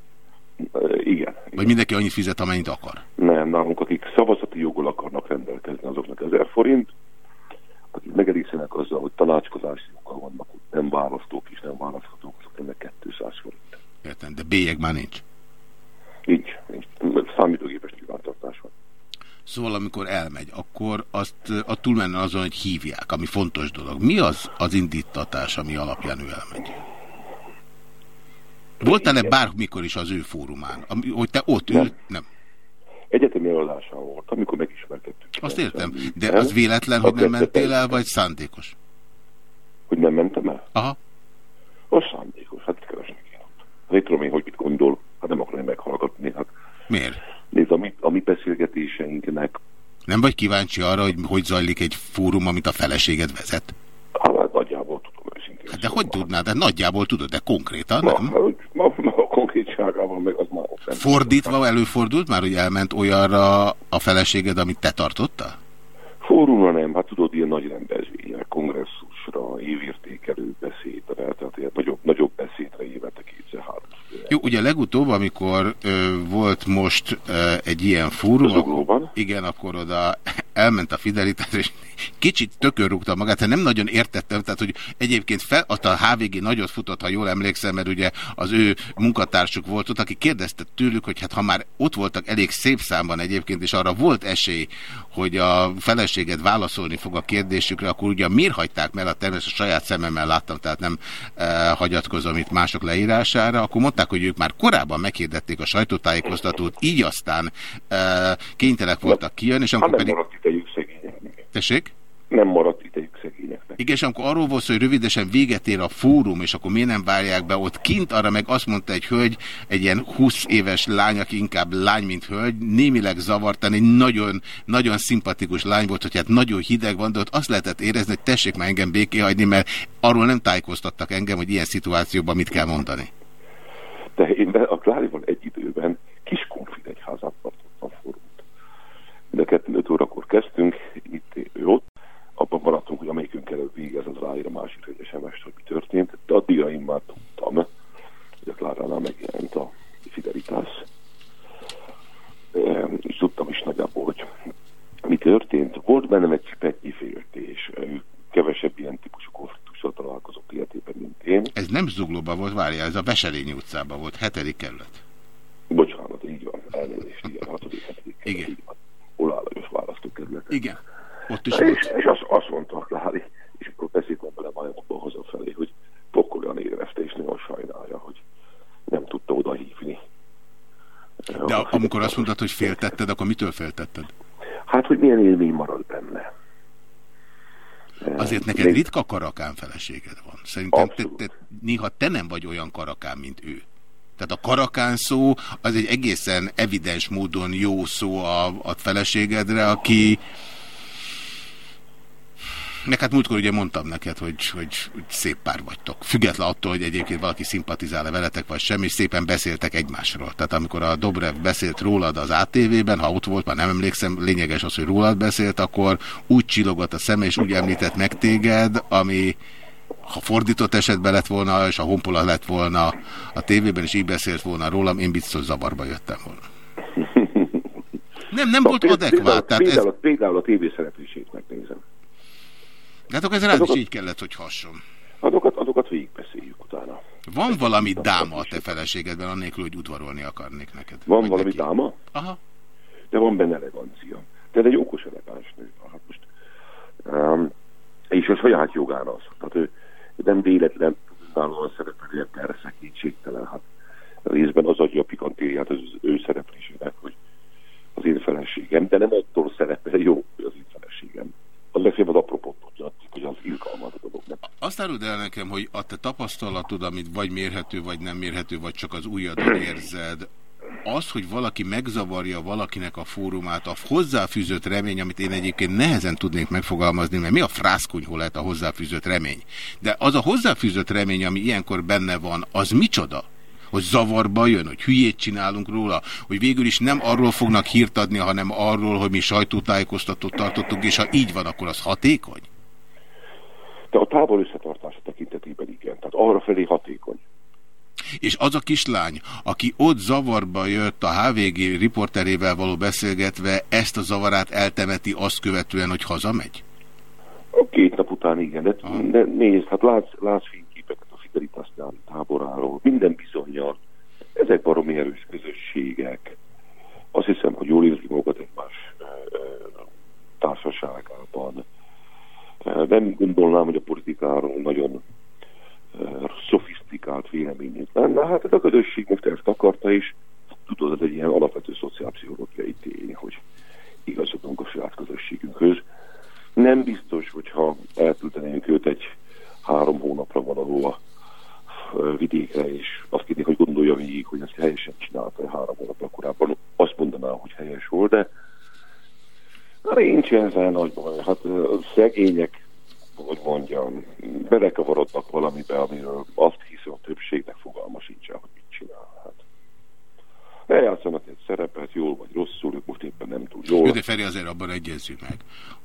Igen. Vagy mindenki annyit fizet, amennyit akar? Nem, nálunk akik szavazati jogol akarnak rendelkezni, azoknak ezer forint, megelégszenek azzal, hogy tanácskozási jokkal vannak, nem választók és nem választhatók, azok ennek 200 forint. Értem, de bélyeg már nincs. Nincs, nincs. Számítógépes. Szóval amikor elmegy, akkor azt a túlmenne azon, hogy hívják, ami fontos dolog. Mi az az indítatás, ami alapján ő elmegy? Voltál-e bármikor is az ő fórumán? Ami, hogy te ott Nem. ült? Nem. Egyetemi előadásán volt, amikor megismerkedtük. Azt értem. De az véletlen, hogy nem mentél el, vagy szándékos? Hogy nem mentem el? Aha. Az szándékos, hát keresni kéne. Hát én tudom én, hogy mit gondol, hát nem akarom én meghallgatni. Hát Miért? Nézd, a mi, a mi beszélgetéseinknek, Nem vagy kíváncsi arra, hogy hogy zajlik egy fórum, amit a feleséged vezet? hát nagyjából tudom őszintén. Hát de hogy tudnád? De nagyjából tudod, de konkrétan Na, nem? hát, ma, ma a konkrétságával meg az már. Fordítva előfordult már, hogy elment olyanra a feleséged, amit te tartottál? Fórumra nem, hát tudod, ilyen nagy rendezvények, kongresszusra, évértékelő beszédre, tehát ilyen nagyobb, nagyobb beszédre évente kétszer három. Jó, ugye legutóbb, amikor ö, volt most ö, egy ilyen akkor, igen, akkor oda elment a Fidelitás, és kicsit tökörrúgta magát, hát nem nagyon értettem, tehát hogy egyébként fel, a HVG nagyot futott, ha jól emlékszem, mert ugye az ő munkatársuk volt ott, aki kérdezte tőlük, hogy hát ha már ott voltak elég szép számban egyébként, és arra volt esély, hogy a feleséged válaszolni fog a kérdésükre, akkor ugye miért hagyták el a természetesen saját szememmel láttam, tehát nem e, hagyatkozom itt mások leírására, akkor mondták, hogy ők már korábban meghirdették a sajtótájékoztatót, így aztán e, kénytelenek voltak kijönni, és Hát amikor nem pedig... szegényeknek. Tessék? Nem maradt szegényeknek. Igen, és amikor arról volt hogy rövidesen véget ér a fórum, és akkor miért nem várják be ott kint, arra meg azt mondta egy hölgy, egy ilyen 20 éves lány, aki inkább lány, mint hölgy, némileg zavartan, egy nagyon, nagyon szimpatikus lány volt, hogy hát nagyon hideg van, de ott azt lehetett érezni, hogy tessék már engem béké hagyni, mert arról nem tájékoztattak engem, hogy ilyen szituációban mit kell mondani. De én a Klárival egy időben Kiskunfid egyházát tartottam fórumot. De kettő öt órakor kezdtünk, itt ő ott, abban maradtunk, hogy amelyikünk előbb végez, az ráír a másik egy sms hogy mi történt, de addigra én már tudtam, hogy a Kláránál megjelent a Fidelitás. Ehm, És tudtam is nagyjából, hogy mi történt. Volt bennem egy cipetnyi féltés. Ő kevesebb ilyen típusú konfliktussal találkozott életében, mint én. Ez nem Zuglóban volt, várjál, ez a Veselényi utcában volt, hetedik kerület. Bocsánat, így van, elnézést, igen, hatodik, hetedik. Igen. Van. Hol áll a választókerület? Igen. Ott is és, volt. és azt, azt mondta Lári, és akkor beszéltem vele majomokban hazafelé, hogy pokolian érezte, és nagyon sajnálja, hogy nem tudta oda hívni. De amikor azt mondtad, hogy féltetted, akkor mitől féltetted? Hát, hogy milyen élmény marad benne. Azért neked ritka karakán feleséged van. Szerintem te, te, néha te nem vagy olyan karakán, mint ő. Tehát a karakán szó az egy egészen evidens módon jó szó a, a feleségedre, aki meg hát múltkor ugye mondtam neked, hogy, hogy, hogy szép pár vagytok. Független attól, hogy egyébként valaki szimpatizál-e veletek, vagy sem, és szépen beszéltek egymásról. Tehát amikor a Dobrev beszélt rólad az ATV-ben, ha ott volt, már nem emlékszem, lényeges az, hogy rólad beszélt, akkor úgy csillogott a szeme, és úgy említett meg téged, ami ha fordított esetben lett volna, és a honpola lett volna a tévében, és így beszélt volna rólam, én biztos zavarba jöttem volna. Nem, nem volt adekvát. Tehát ez... Például, például a tévészereplését megnézem. De hát akkor ez rád is így kellett, hogy hasson. Azokat, azokat végigbeszéljük utána. Van valami dáma a te feleségedben, annélkül, hogy udvarolni akarnék neked? Van Vagy valami neki? dáma? Aha. De van benne elegancia. Tehát egy okos elegáns nő. Hát most, um, és a saját jogán az. Tehát ő nem véletlen tudnálóan szerepelnie, persze kétségtelen. Hát részben az adja a pikantériát az ő szereplésének, hogy az én feleségem, de nem attól szerepel jó, hogy az én feleségem. Az legfeljebb az apropót tudja, hogy az irgalmat a dolog. Nem. Azt áruld el nekem, hogy a te tapasztalatod, amit vagy mérhető, vagy nem mérhető, vagy csak az ujjadon érzed, az, hogy valaki megzavarja valakinek a fórumát, a hozzáfűzött remény, amit én egyébként nehezen tudnék megfogalmazni, mert mi a frászkonyhol lehet a hozzáfűzött remény? De az a hozzáfűzött remény, ami ilyenkor benne van, az micsoda? Hogy zavarba jön, hogy hülyét csinálunk róla, hogy végül is nem arról fognak hírt adni, hanem arról, hogy mi sajtótájékoztatót tartottunk, és ha így van, akkor az hatékony? De a tábor összetartása tekintetében igen. Tehát arra felé hatékony. És az a kislány, aki ott zavarba jött a HVG riporterével való beszélgetve, ezt a zavarát eltemeti azt követően, hogy hazamegy? Két nap után igen, de, de nézd, hát látsz, látsz fényképeket a Fidelitas táboráról, minden bizonyal. Ezek baromi erős közösségek. Azt hiszem, hogy jól érzik magukat egymás társaságában. Nem gondolnám, hogy a politikáról nagyon szofisztikált véleményük lenne. Hát ez a közösség most ezt akarta, és tudod, ez egy ilyen alapvető szociálpszichológiai tény, hogy igazodunk a saját közösségünkhöz. Nem biztos, hogyha elküldenénk őt egy három hónapra valahova vidékre, és azt kérnék, hogy gondolja végig, hogy ezt helyesen csinálta három hónapra korábban. Azt mondanám, hogy helyes volt, de hát nincs ezzel nagy baj. Hát szegények, hogy mondjam, belekavarodnak valamibe, amiről azt hiszem a többségnek fogalma sincsen, hogy mit csinál. Eljátszanak egy szerepet, jól vagy rosszul, ők most éppen nem túl jól. Jó, de Feri, azért abban egyezünk meg,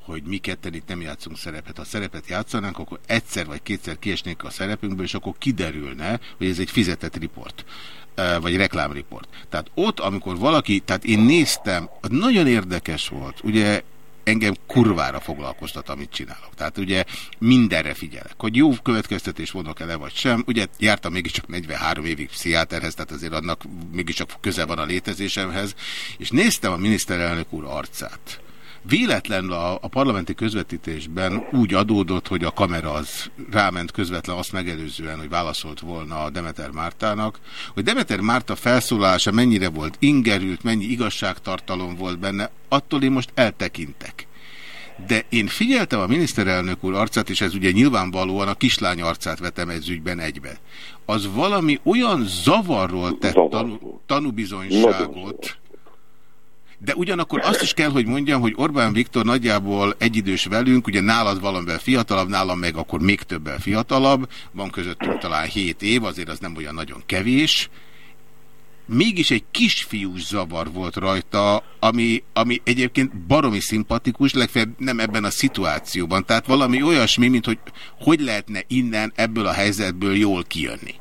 hogy mi ketten itt nem játszunk szerepet. Ha szerepet játszanánk, akkor egyszer vagy kétszer kiesnénk a szerepünkből, és akkor kiderülne, hogy ez egy fizetett riport vagy reklámriport. Tehát ott, amikor valaki, tehát én néztem, nagyon érdekes volt, ugye engem kurvára foglalkoztat, amit csinálok. Tehát ugye mindenre figyelek, hogy jó következtetés vonok el-e vagy sem. Ugye jártam mégiscsak 43 évig pszichiáterhez, tehát azért annak mégiscsak köze van a létezésemhez, és néztem a miniszterelnök úr arcát. Véletlenül a, a parlamenti közvetítésben úgy adódott, hogy a kamera az ráment közvetlen azt megelőzően, hogy válaszolt volna a Demeter Mártának, hogy Demeter Márta felszólalása mennyire volt ingerült, mennyi igazságtartalom volt benne, attól én most eltekintek. De én figyeltem a miniszterelnök úr arcát, és ez ugye nyilvánvalóan a kislány arcát vetem ez ügyben egybe. Az valami olyan zavarról tett tanú, tanúbizonyságot, de ugyanakkor azt is kell, hogy mondjam, hogy Orbán Viktor nagyjából egyidős velünk, ugye nálad valamivel fiatalabb, nálam meg akkor még többel fiatalabb, van közöttünk talán 7 év, azért az nem olyan nagyon kevés, mégis egy kisfiús zavar volt rajta, ami, ami egyébként baromi szimpatikus, legfeljebb nem ebben a szituációban. Tehát valami olyasmi, mint hogy hogy lehetne innen, ebből a helyzetből jól kijönni.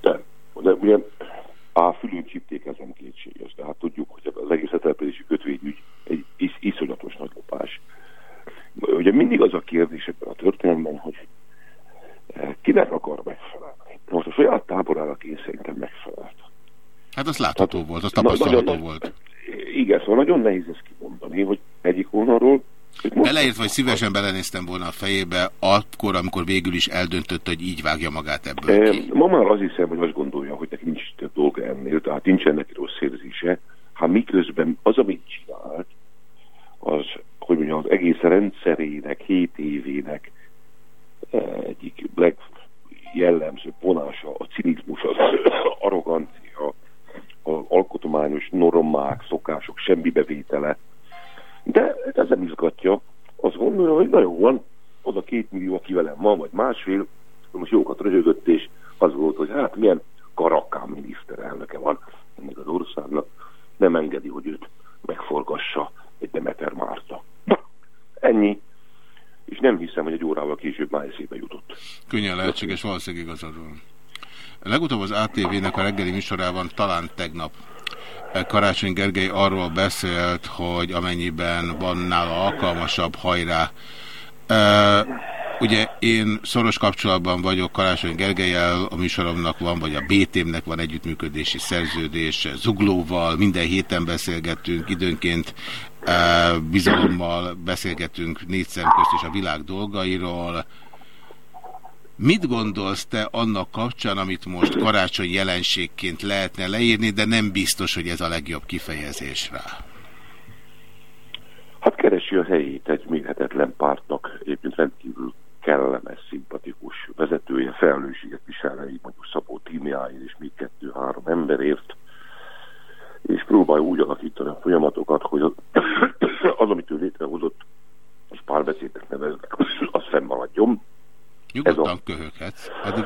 De, de ugye a fülünk csipték ezen kétséges, de hát tudjuk, hogy az egész letelepedési kötvényügy egy is, iszonyatos nagy lopás. Ugye mindig az a kérdés ebben a történetben, hogy eh, kinek akar megfelelni. Most a saját táborának én szerintem megfelelt. Hát az látható hát, volt, az tapasztalható nagyon, volt. Igen, szóval nagyon nehéz ezt kimondani, hogy egyik oldalról Beleért, vagy szívesen belenéztem volna a fejébe akkor, amikor végül is eldöntött, hogy így vágja magát ebből ki. Ma már az hiszem, hogy azt gondolja, hogy neki nincs több dolga ennél, tehát nincsen neki rossz érzése. Hát miközben az, amit csinált, az, hogy mondjam, az egész rendszerének, hét évének egyik legjellemző vonása, a cinizmus, az arrogancia, az alkotományos normák, szokások semmibevétele, de ez nem izgatja. Azt gondolja, hogy nagyon van, az a két millió, aki velem van, vagy másfél, most jókat röhögött, és az volt, hogy hát milyen karakán miniszterelnöke van ennek az országnak, nem engedi, hogy őt megforgassa egy Demeter Márta. Ennyi. És nem hiszem, hogy egy órával később már eszébe jutott. Könnyen lehetséges, valószínűleg igazad van. Legutóbb az ATV-nek a reggeli műsorában talán tegnap Karácsony Gergely arról beszélt, hogy amennyiben van nála alkalmasabb hajrá. Ugye én szoros kapcsolatban vagyok Karácsony Gergelyel, a műsoromnak van, vagy a BT-nek van együttműködési szerződés Zuglóval, minden héten beszélgetünk, időnként uh, bizalommal beszélgetünk négy szem közt és a világ dolgairól. Mit gondolsz te annak kapcsán, amit most karácsony jelenségként lehetne leírni, de nem biztos, hogy ez a legjobb kifejezés rá? Hát keresi a helyét egy mérhetetlen pártnak, egyébként rendkívül kellemes, szimpatikus vezetője, felelősséget viselne, így mondjuk Szabó tímiáért és még kettő-három emberért, és próbálja úgy alakítani a folyamatokat, hogy az, az amit ő létrehozott, és párbeszédnek neveznek, az fennmaradjon, Nyugodtan a... köhöghetsz. Addig...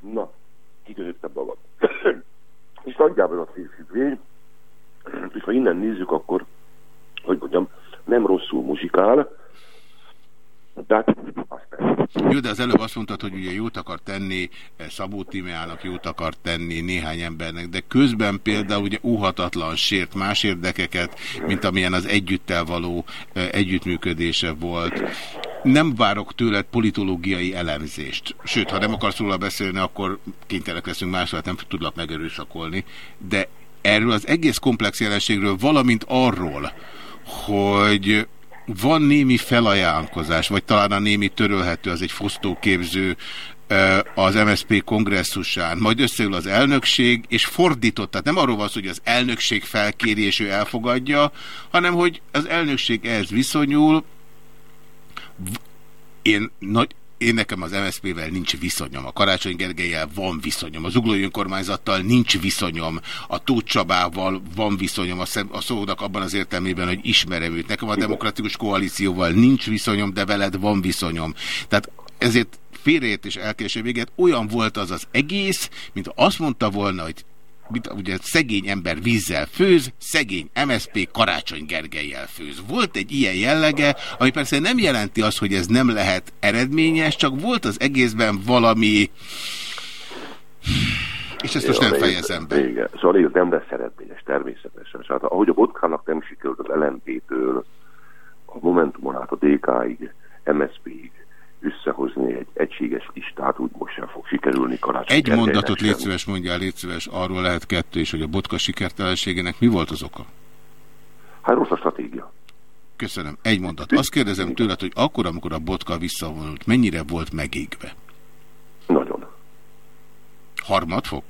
Na, kiköhögtem magad. és nagyjából a félfüggvény, és ha innen nézzük, akkor, hogy mondjam, nem rosszul muzsikál, de jó, de az előbb azt mondtad, hogy ugye jót akar tenni eh, Szabó Timeának, jót akar tenni néhány embernek, de közben például ugye óhatatlan sért más érdekeket, mint amilyen az együttel való eh, együttműködése volt. nem várok tőled politológiai elemzést. Sőt, ha nem akarsz róla beszélni, akkor kénytelenek leszünk másról, nem tudlak megerőszakolni. De erről az egész komplex jelenségről, valamint arról, hogy van némi felajánlkozás, vagy talán a némi törölhető, az egy fosztóképző az MSZP kongresszusán, majd összeül az elnökség, és fordított, tehát nem arról van szó, hogy az elnökség felkéri, és ő elfogadja, hanem hogy az elnökség ehhez viszonyul. Én, nagy, én nekem az MSZP-vel nincs viszonyom, a Karácsony Gergelyel van viszonyom, az Uglói Önkormányzattal nincs viszonyom, a Tóth Csabával van viszonyom. A, szem, a szónak abban az értelmében, hogy ismerem őt. Nekem a Demokratikus Koalícióval nincs viszonyom, de veled van viszonyom. Tehát ezért félreértés elkéső véget, olyan volt az az egész, mint azt mondta volna, hogy mint, ugye szegény ember vízzel főz, szegény MSP Karácsony Gergelyel főz. Volt egy ilyen jellege, ami persze nem jelenti azt, hogy ez nem lehet eredményes, csak volt az egészben valami... És ezt most nem fejezem be. Igen, szóval ez nem lesz eredményes, természetesen. Hát, ahogy a Botkának nem sikerült az LNP-től a Momentumon át a DK-ig, MSZP-ig összehozni egy egységes listát, úgy most sem fog sikerülni karácsony. Egy mondatot légy szíves, mondjál, légy szíves, arról lehet kettő is, hogy a botka sikertelenségének mi volt az oka? Hát rossz a stratégia. Köszönöm. Egy mondat. Azt kérdezem tőled, hogy akkor, amikor a botka visszavonult, mennyire volt megégve? Nagyon. Harmadfok?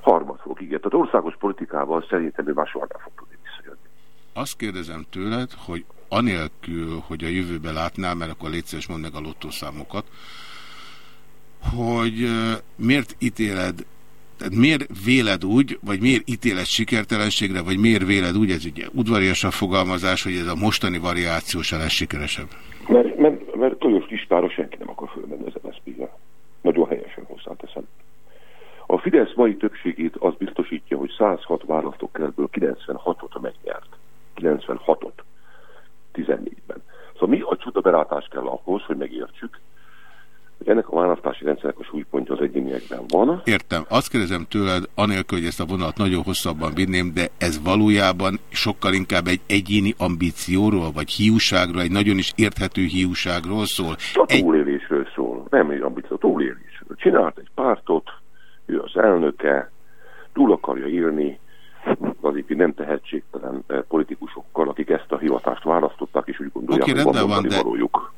Harmadfok, igen. Tehát országos politikával szerintem ő már soha nem fog tudni visszajönni. Azt kérdezem tőled, hogy anélkül, hogy a jövőbe látnál, mert akkor légy szíves, mondd meg a lottószámokat, hogy miért ítéled, tehát miért véled úgy, vagy miért ítéled sikertelenségre, vagy miért véled úgy, ez ugye udvariasabb fogalmazás, hogy ez a mostani variáció se lesz sikeresebb? Mert, mert, mert Tojos listára senki nem akar fölmenni az MSZP-vel. Nagyon helyesen hozzáteszem. A Fidesz mai többségét az biztosítja, hogy 106 választókerületből 96-ot megnyert. 96-ot. 14-ben. Szóval mi a csudaberátás kell ahhoz, hogy megértsük, hogy ennek a választási rendszernek a súlypontja az egyéniekben van. Értem. Azt kérdezem tőled, anélkül, hogy ezt a vonalat nagyon hosszabban vinném, de ez valójában sokkal inkább egy egyéni ambícióról, vagy hiúságról, egy nagyon is érthető hiúságról szól. A túlélésről egy... szól. Nem egy ambíció, a túlélésről. Csinált egy pártot, ő az elnöke, túl akarja írni, az épp nem tehetségtelen eh, politikusokkal, akik ezt a hivatást választották, és úgy gondolják, okay, hogy van, van de valójuk.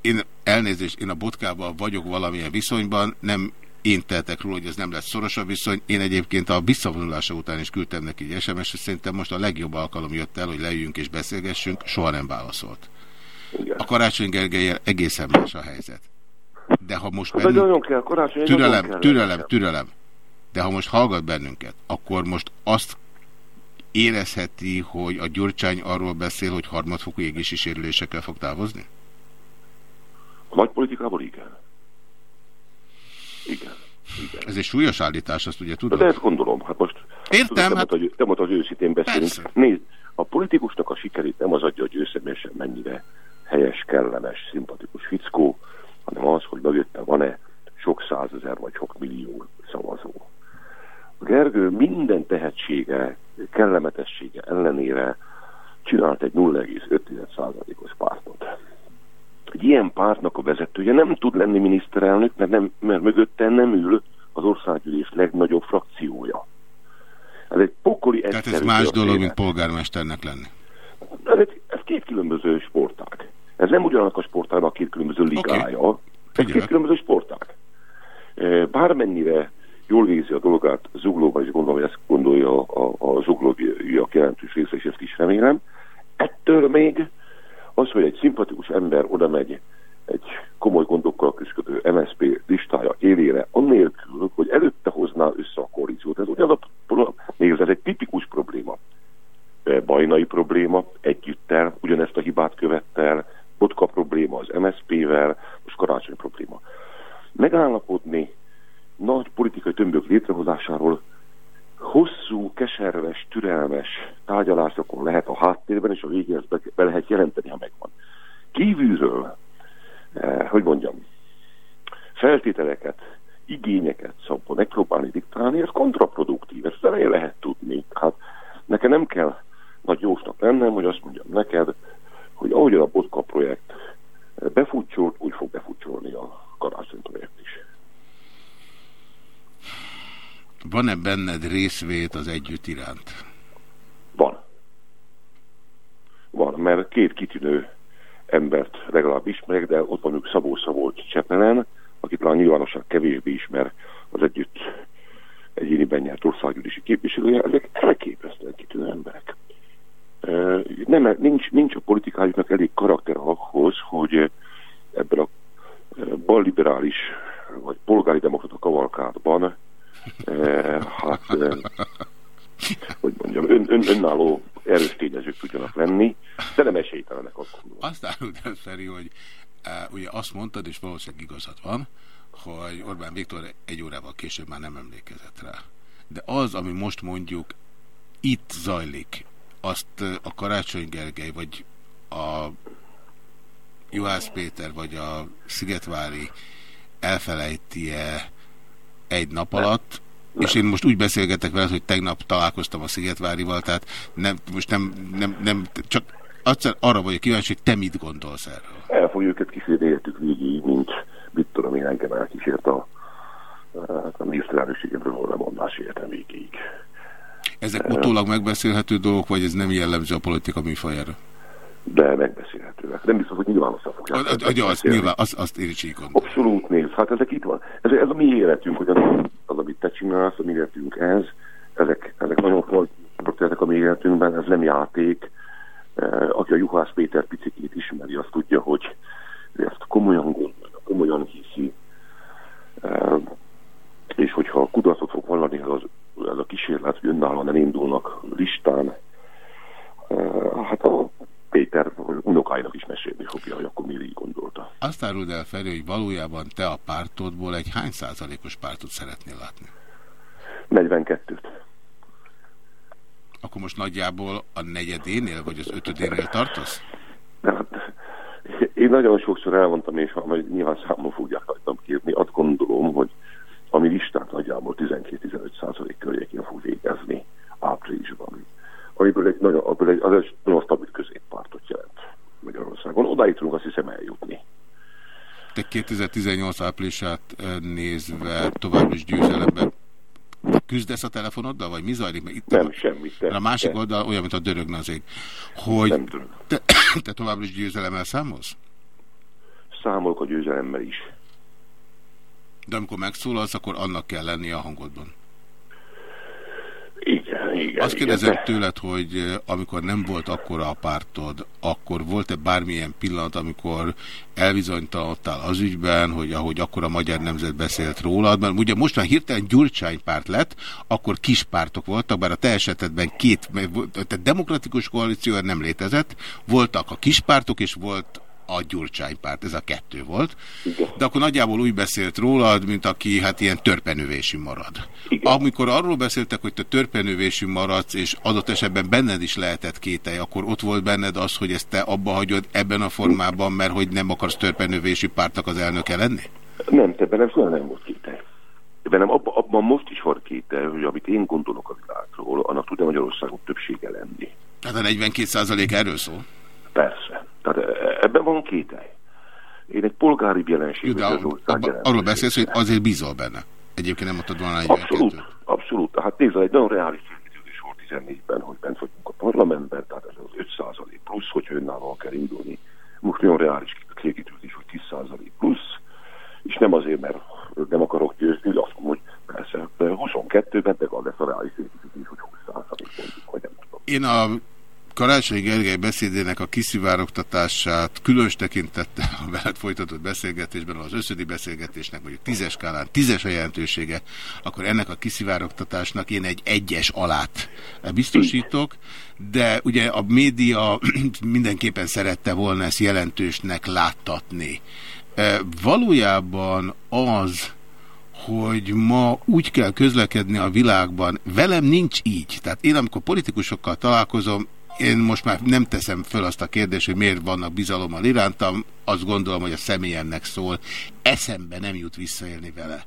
Én elnézést, én a botkával vagyok valamilyen viszonyban, nem én tehetek róla, hogy ez nem lesz szoros a viszony. Én egyébként a visszavonulása után is küldtem neki egy SMS, és szerintem most a legjobb alkalom jött el, hogy leüljünk és beszélgessünk, soha nem válaszolt. Igen. A Karácsony Gergelyel egészen más a helyzet. De ha most hát bennünk... kell, karácsony, türelem, türelem, türelem. De ha most hallgat bennünket, akkor most azt érezheti, hogy a Gyurcsány arról beszél, hogy harmadfokú égési sérülésekkel fog távozni? A nagy politikából igen. Igen. igen. Ez egy súlyos állítás, azt ugye tudod? De ezt gondolom. Hát most Értem, tudod, hát... nem ott az őszintén beszélünk. Persze. Nézd, a politikusnak a sikerét nem az adja, hogy ő személyesen mennyire helyes, kellemes, szimpatikus fickó, hanem az, hogy mögötte van-e sok százezer vagy sok millió szavazó. Gergő minden tehetsége, kellemetessége ellenére csinált egy 0,5%-os pártot. Egy ilyen pártnak a vezetője nem tud lenni miniszterelnök, mert, nem, mert mögötte nem ül az országgyűlés legnagyobb frakciója. Ez egy pokoli Tehát ez más dolog, mint polgármesternek lenni. Ez, ez két különböző sportág. Ez nem ugyanak a sportágnak két különböző ligája. Okay. Ez két különböző sportág. Bármennyire jól végzi a dolgát zuglóban, és gondolom, hogy ezt gondolja a, a zuglóiak jelentős része, és ezt is remélem. Ettől még az, hogy egy szimpatikus ember oda megy egy komoly gondokkal küzdő MSP listája élére, annélkül, hogy előtte hozná össze a koalíciót. Ez ugyanaz a nézd, ez egy tipikus probléma. Bajnai probléma együttel, ugyanezt a hibát követtel, Botka probléma az MSP-vel, most karácsony probléma. Megállapodni nagy politikai tömbök létrehozásáról hosszú, keserves, türelmes tárgyalásokon lehet a háttérben, és a végén be, be lehet jelenteni, ha megvan. Kívülről, eh, hogy mondjam, feltételeket, igényeket szabva megpróbálni diktálni, ez kontraproduktív, ezt elején lehet tudni. Hát nekem nem kell nagy jósnak lennem, hogy azt mondjam neked, hogy ahogy a Botka projekt befutcsolt, úgy fog befutcsolni a karácsonyprojekt is. Van-e benned részvét az együtt iránt? Van. Van, mert két kitűnő embert legalább ismerek, de ott van ők Szabó Szabolcs Csepelen, akit talán nyilvánosság kevésbé ismer az együtt egyéniben nyert országgyűlési képviselője, ezek elképesztően kitűnő emberek. Nem, nincs, nincs a politikájuknak elég karakter ahhoz, hogy ebben a balliberális vagy polgári demokrata kavalkádban hát hogy mondjam, ön, ön, önálló erős tényezők tudjanak lenni, de nem esélytelenek akkor. Azt árult el, Feri, hogy uh, ugye azt mondtad, és valószínűleg igazad van, hogy Orbán Viktor egy órával később már nem emlékezett rá. De az, ami most mondjuk itt zajlik, azt a Karácsony Gergely, vagy a Juhász Péter, vagy a Szigetvári elfelejti-e egy nap alatt, nem. és én most úgy beszélgetek vele, hogy tegnap találkoztam a Szigetvárival, tehát nem, most nem, nem, nem csak azt arra vagyok kíváncsi, hogy te mit gondolsz erről? El fogjuk őket kísérni végig, mint mit tudom én engem elkísért a, a miniszterelnökségemről volna mondás életem végig. Ezek utólag megbeszélhető dolgok, vagy ez nem jellemző a politika műfajára? De megbeszélhetőek. Nem biztos, hogy nyilvánosan fogják. A, a, azt, nyilván, azt, azt én is így gondolom. Abszolút néz. Hát ezek itt van. Ez, ez a mi életünk, hogy az, az, amit te csinálsz, a mi életünk ez, ezek, ezek nagyon fontosak a mi életünkben, ez nem játék. Aki a Juhász Péter picikét ismeri, azt tudja, hogy ezt komolyan gondolja, komolyan hiszi. És hogyha kudarcot fog vallani ez, az, ez a kísérlet, hogy önállóan nem indulnak listán, hát a Péter unokáinak is mesélni fogja, hogy akkor miért így gondolta. Azt áruld el, Feri, hogy valójában te a pártodból egy hány százalékos pártot szeretnél látni? 42-t. Akkor most nagyjából a negyedénél, vagy az ötödénél tartasz? Hát, én nagyon sokszor elmondtam, és majd nyilván számon fogják rajtam kérni, azt gondolom, hogy a mi listát nagyjából 12-15 százalék környékén fog végezni áprilisban amiből egy nagyon, abból egy, az egy nagyon stabil. Odáig tudunk azt hiszem eljutni. Te 2018 áprilisát nézve tovább is győzelemben küzdesz a telefonoddal, vagy mi zajlik? Mert itt nem, a, semmi. A másik nem. oldal olyan, mint a dörögne az ég. Hogy nem te, te továbbra is győzelemmel számolsz? Számolok a győzelemmel is. De amikor megszólalsz, akkor annak kell lennie a hangodban. Igen. Azt kérdezem igen, tőled, hogy amikor nem volt akkora a pártod, akkor volt-e bármilyen pillanat, amikor elbizonytalanodtál az ügyben, hogy ahogy akkor a magyar nemzet beszélt rólad, mert ugye most már hirtelen Gyurcsány párt lett, akkor kis pártok voltak, bár a te esetedben két, tehát demokratikus koalíció nem létezett, voltak a kis pártok, és volt a Gyurcsánypárt, ez a kettő volt. Igen. De akkor nagyjából úgy beszélt rólad, mint aki hát ilyen törpenövésű marad. Igen. Amikor arról beszéltek, hogy te törpenövésű maradsz, és adott esetben benned is lehetett kételj, akkor ott volt benned az, hogy ezt te abba hagyod ebben a formában, mert hogy nem akarsz törpenövésű pártnak az elnöke lenni? Nem, te bennem soha nem volt kételj. Bennem abban, abban most is van kételj, hogy amit én gondolok a világról, annak tudja Magyarországon többsége lenni. Hát a 42 erről szól? Persze. Tehát ebben van kételj. Én egy polgári jelenség. De abba, arról beszélsz, hogy azért bízol benne. Egyébként nem mondtad volna egy Abszolút, abszolút. Hát nézd, egy nagyon reális célkitűzés volt 14-ben, hogy bent vagyunk a parlamentben, tehát ez az 5 plusz, hogy önállóan kell indulni. Most nagyon reális célkitűzés, hogy 10 plusz, és nem azért, mert nem akarok győzni, azt mondom, hogy persze, 22-ben meg az lesz a reális célkitűzés, hogy 20 mondjuk, hogy nem tudom. Én a Karácsony Gergely beszédének a kiszivárogtatását különös tekintette a veled folytatott beszélgetésben, az összödi beszélgetésnek mondjuk tízes skálán, tízes a jelentősége, akkor ennek a kiszivárogtatásnak én egy egyes alát biztosítok, de ugye a média mindenképpen szerette volna ezt jelentősnek láttatni. E, valójában az, hogy ma úgy kell közlekedni a világban, velem nincs így. Tehát én amikor politikusokkal találkozom, én most már nem teszem föl azt a kérdést, hogy miért vannak bizalommal irántam, azt gondolom, hogy a személyemnek szól, eszembe nem jut visszaélni vele.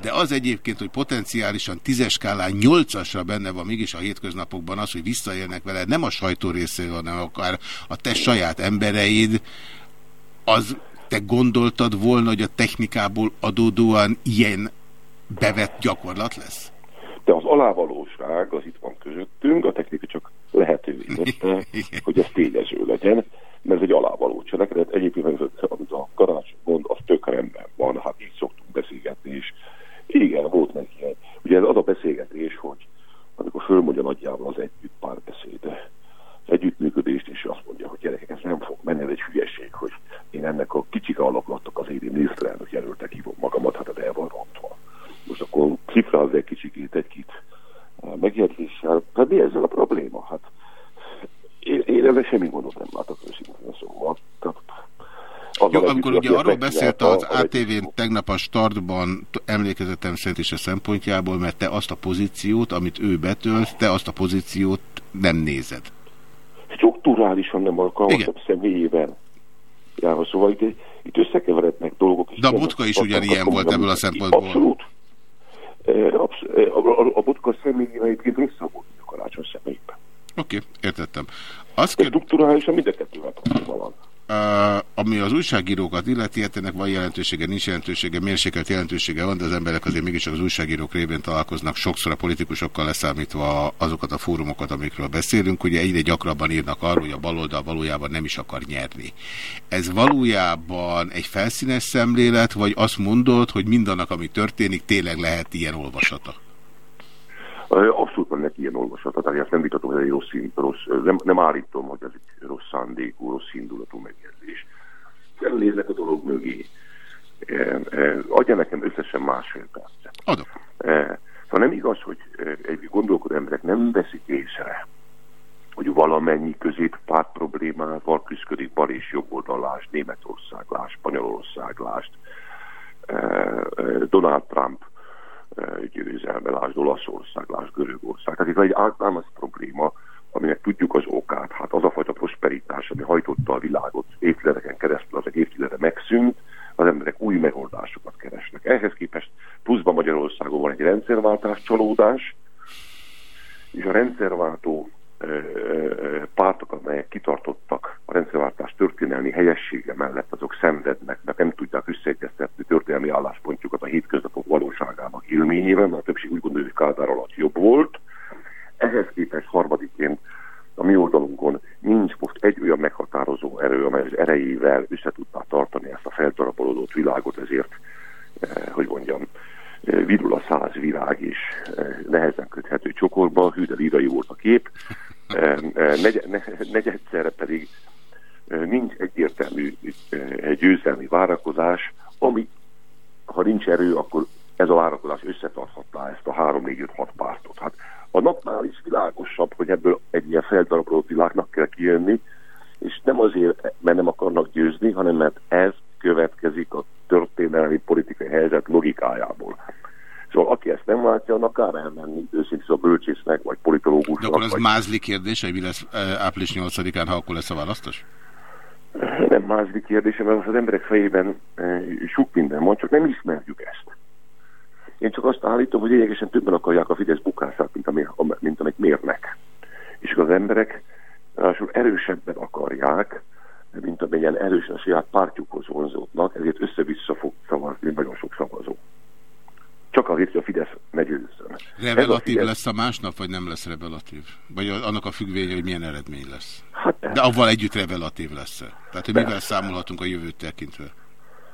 De az egyébként, hogy potenciálisan tízes skálán nyolcasra benne van mégis a hétköznapokban az, hogy visszaélnek vele, nem a sajtó részéről, hanem akár a te saját embereid, az te gondoltad volna, hogy a technikából adódóan ilyen bevett gyakorlat lesz? De az alávalóság az itt van közöttünk, a technika csak lehetővé tette, hogy ez tényező legyen, mert ez egy alávaló cselekedet. Egyébként, amit a karács mond, az tök rendben van, hát így szoktunk beszélgetni is. Igen, volt neki ilyen. Ugye ez az a beszélgetés, hogy amikor fölmondja nagyjából az együtt párbeszéd, az együttműködést, és azt mondja, hogy gyerekek, ez nem fog menni, ez egy hülyeség, hogy én ennek a kicsike alaklattak az éri miniszterelnök jelöltek hívom magamat, hát el van rontva. Most akkor cifráz egy kicsikét egy-kit megjegyzéssel. Hát mi ezzel a probléma? Hát én, én ezzel semmi gondot nem látok őszintén szóval. Tehát jó, amikor ugye arról beszélt az ATV-n tegnap a startban, emlékezetem szerint is a szempontjából, mert te azt a pozíciót, amit ő betölt, te azt a pozíciót nem nézed. Strukturálisan nem alkalmazott személyében. Ja, szóval itt, itt összekeverednek dolgok. De a Butka is ugyanilyen volt ebből a szempontból. Abszolút. A, a, a Butka személyében egyébként rosszabb volt, a karácsony személyében. Oké, okay, értettem. Azt kér... Strukturálisan mind a kettővel van. Uh, ami az újságírókat illeti, hát ennek van jelentősége, nincs jelentősége, mérsékelt jelentősége van, de az emberek azért mégis az újságírók révén találkoznak sokszor a politikusokkal leszámítva azokat a fórumokat, amikről beszélünk. Ugye egyre gyakrabban írnak arról, hogy a baloldal valójában nem is akar nyerni. Ez valójában egy felszínes szemlélet, vagy azt mondod, hogy mindannak, ami történik, tényleg lehet ilyen olvasata? Abszolút van neki ilyen olvasata, tehát ezt nem vitatom, hogy egy rossz, rossz nem, nem állítom, hogy ez egy rossz szándékú, rossz indulatú megjegyzés. Felnéznek a dolog mögé. E, e, adja nekem összesen másfél percet. Adok. E, szóval nem igaz, hogy egy gondolkodó emberek nem veszik észre, hogy valamennyi középpárt problémával küzdik bal és jobb oldalás, Németországlás, Spanyolországlást, Donald Trump győzelme, lásd Olaszország, lásd Görögország. Tehát itt egy általános probléma, aminek tudjuk az okát. Hát az a fajta prosperitás, ami hajtotta a világot évtizedeken keresztül, az egy évtizede megszűnt, az emberek új megoldásokat keresnek. Ehhez képest pluszban Magyarországon van egy rendszerváltás, csalódás, és a rendszerváltó pártok, amelyek kitartottak a rendszerváltás történelmi helyessége mellett, azok szenvednek, mert nem tudják összeegyeztetni történelmi álláspontjukat a hétköznapok valóságának élményében, mert a többség úgy gondolja, hogy Kádár alatt jobb volt. Ehhez képest harmadiként a mi oldalunkon nincs most egy olyan meghatározó erő, amely az erejével össze tartani ezt a feltarabolódott világot, ezért, eh, hogy mondjam, virul a száz virág is nehezen köthető csokorba, hű, de lírai volt a kép. Negyedszerre pedig nincs egyértelmű győzelmi várakozás, ami, ha nincs erő, akkor ez a várakozás összetarthatná ezt a 3-4-5-6 pártot. Hát a napnál is világosabb, hogy ebből egy ilyen feldarabolott világnak kell kijönni, és nem azért, mert nem akarnak győzni, hanem mert ez következik a történelmi politikai helyzet logikájából. Szóval aki ezt nem látja, annak kár elmenni őszintén a bölcsésznek, vagy politológusnak. De akkor az vagy... mázli kérdés, hogy mi lesz április 8-án, ha akkor lesz a választás? Nem mázli kérdése, mert az emberek fejében sok minden van, csak nem ismerjük ezt. Én csak azt állítom, hogy lényegesen többen akarják a Fidesz bukását, mint, ami, mint amit mérnek. És az emberek erősebben akarják, mint amennyien erősen a saját pártjukhoz vonzódnak, ezért össze-vissza fog szavazni nagyon sok szavazó. Csak azért, hogy a Fidesz ne győzzön. Revelatív a Fidesz... lesz a másnap, vagy nem lesz revelatív? Vagy annak a függvénye, hogy milyen eredmény lesz? Hát, De avval együtt revelatív lesz -e? Tehát, hogy persze. mivel számolhatunk a jövőt tekintve?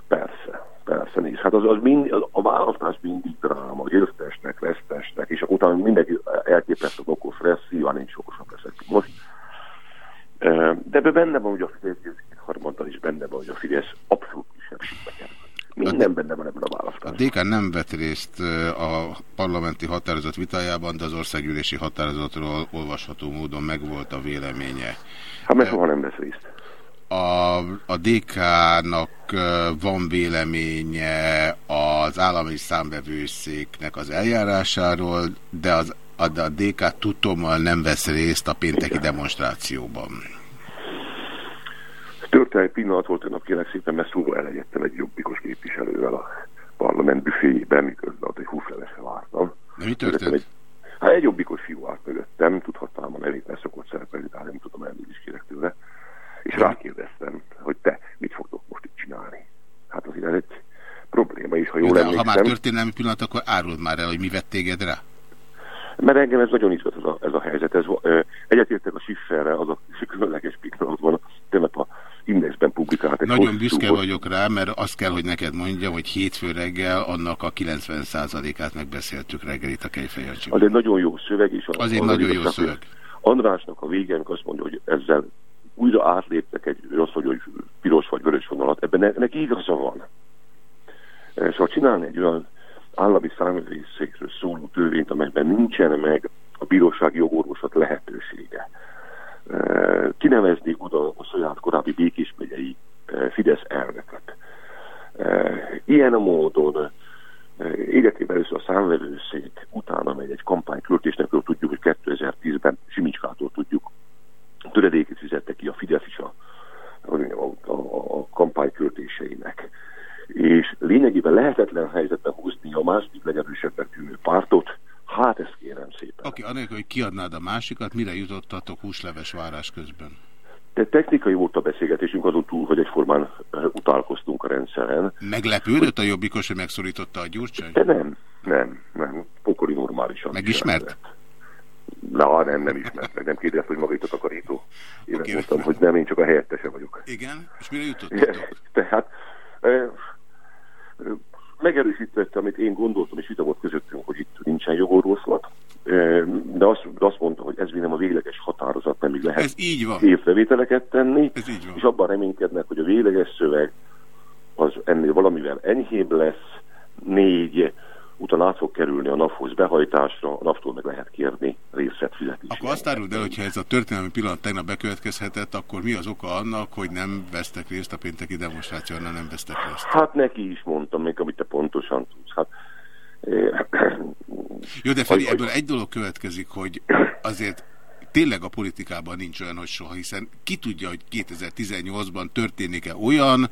Persze, persze, nézd. Hát az, az mind, a választás mindig dráma, győztesnek, vesztesnek, és utána mindenki elképesztő okos lesz, szíván nincs okosabb leszek. Most de ebben benne van, hogy a Fidesz harmaddal is benne van, hogy a Fidesz abszolút kisebbségbe kerül. Minden benne van ebben a választásban. A DK nem vett részt a parlamenti határozat vitájában, de az országgyűlési határozatról olvasható módon megvolt a véleménye. Hát mert soha nem vesz részt. A, a DK-nak van véleménye az állami számbevőszéknek az eljárásáról, de az a, a DK tudommal nem vesz részt a pénteki Igen. demonstrációban. Történelmi pillanat volt nap kérlek szépen, mert szóval elegyedtem egy jobbikos képviselővel a parlament büféjében, miközben ott egy húsfelesre vártam. De mi történt? Egy, hát egy jobbikos fiú állt mögöttem, tudhattam a nevét, mert szokott szerepelni, de nem tudom, elnézést kérek tőle. És rákérdeztem, hogy te mit fogtok most itt csinálni? téma is, ha Jó, jól de emlékszem. ha már történelmi pillanat, akkor áruld már el, hogy mi vett téged rá. Mert engem ez nagyon izgat ez a, ez a helyzet. Ez, ö, egyetértek a Schifferrel, az a különleges pillanatban, tegnap a Indexben publikált egy Nagyon büszke vagyok rá, mert azt kell, hogy neked mondjam, hogy hétfő reggel annak a 90%-át megbeszéltük reggelit a Kejfejancsiban. Az egy nagyon jó szöveg, és Az egy nagyon jó szöveg. Andrásnak a vége, amikor azt mondja, hogy ezzel újra átléptek egy rossz vagy hogy piros vagy vörös vonalat, ebben ne, neki igaza van. Eh, Szóval csinálni egy olyan állami számvevőszékről szóló törvényt, amelyben nincsen meg a bírósági jogorvoslat lehetősége. Eh, Kinevezni a saját korábbi Békés megyei eh, Fidesz elnököt. Eh, Ilyen módon Életében először a számvevőszék, utána megy egy kampányköltésnek, tudjuk, hogy 2010-ben Simicskától tudjuk, töredékét fizette ki a Fidesz is a, a, a, a kampányköltéseinek. És lényegében lehetetlen helyzetben húzni a második legerősebbnek tűnő pártot, hát ezt kérem szépen. Oké, anélkül, hogy kiadnád a másikat, mire jutottatok húsleves várás közben? De technikai volt a beszélgetésünk azon túl, hogy egyformán utálkoztunk a rendszeren. Meglepődött a jobbikos, hogy megszorította a gyurcsány? De nem, nem, nem, pokoli normálisan. Megismert? Na, nem, nem ismert meg, nem kérdezte, hogy maga itt a takarító. Én okay, mondtam, hogy nem, én csak a helyettese vagyok. Igen? És mire jutottatok? Tehát eh, megerősítette, amit én gondoltam, és vita volt közöttünk, hogy itt nincsen jogorvoslat, eh, de azt, de azt mondta, hogy ez még nem a végleges határozat, nem így lehet Ez így van. észrevételeket tenni, Ez így van. és abban reménykednek, hogy a végleges szöveg az ennél valamivel enyhébb lesz, négy, utána át fog kerülni a NAV-hoz behajtásra, a NAV-tól meg lehet kérni részletfizetést. Akkor azt áruld el, hogyha ez a történelmi pillanat tegnap bekövetkezhetett, akkor mi az oka annak, hogy nem vesztek részt a pénteki demonstráción, nem vesztek részt? Hát neki is mondtam még, amit te pontosan tudsz. Hát, eh, Jó, de Feri, ebből egy dolog következik, hogy azért tényleg a politikában nincs olyan, hogy soha, hiszen ki tudja, hogy 2018-ban történik-e olyan,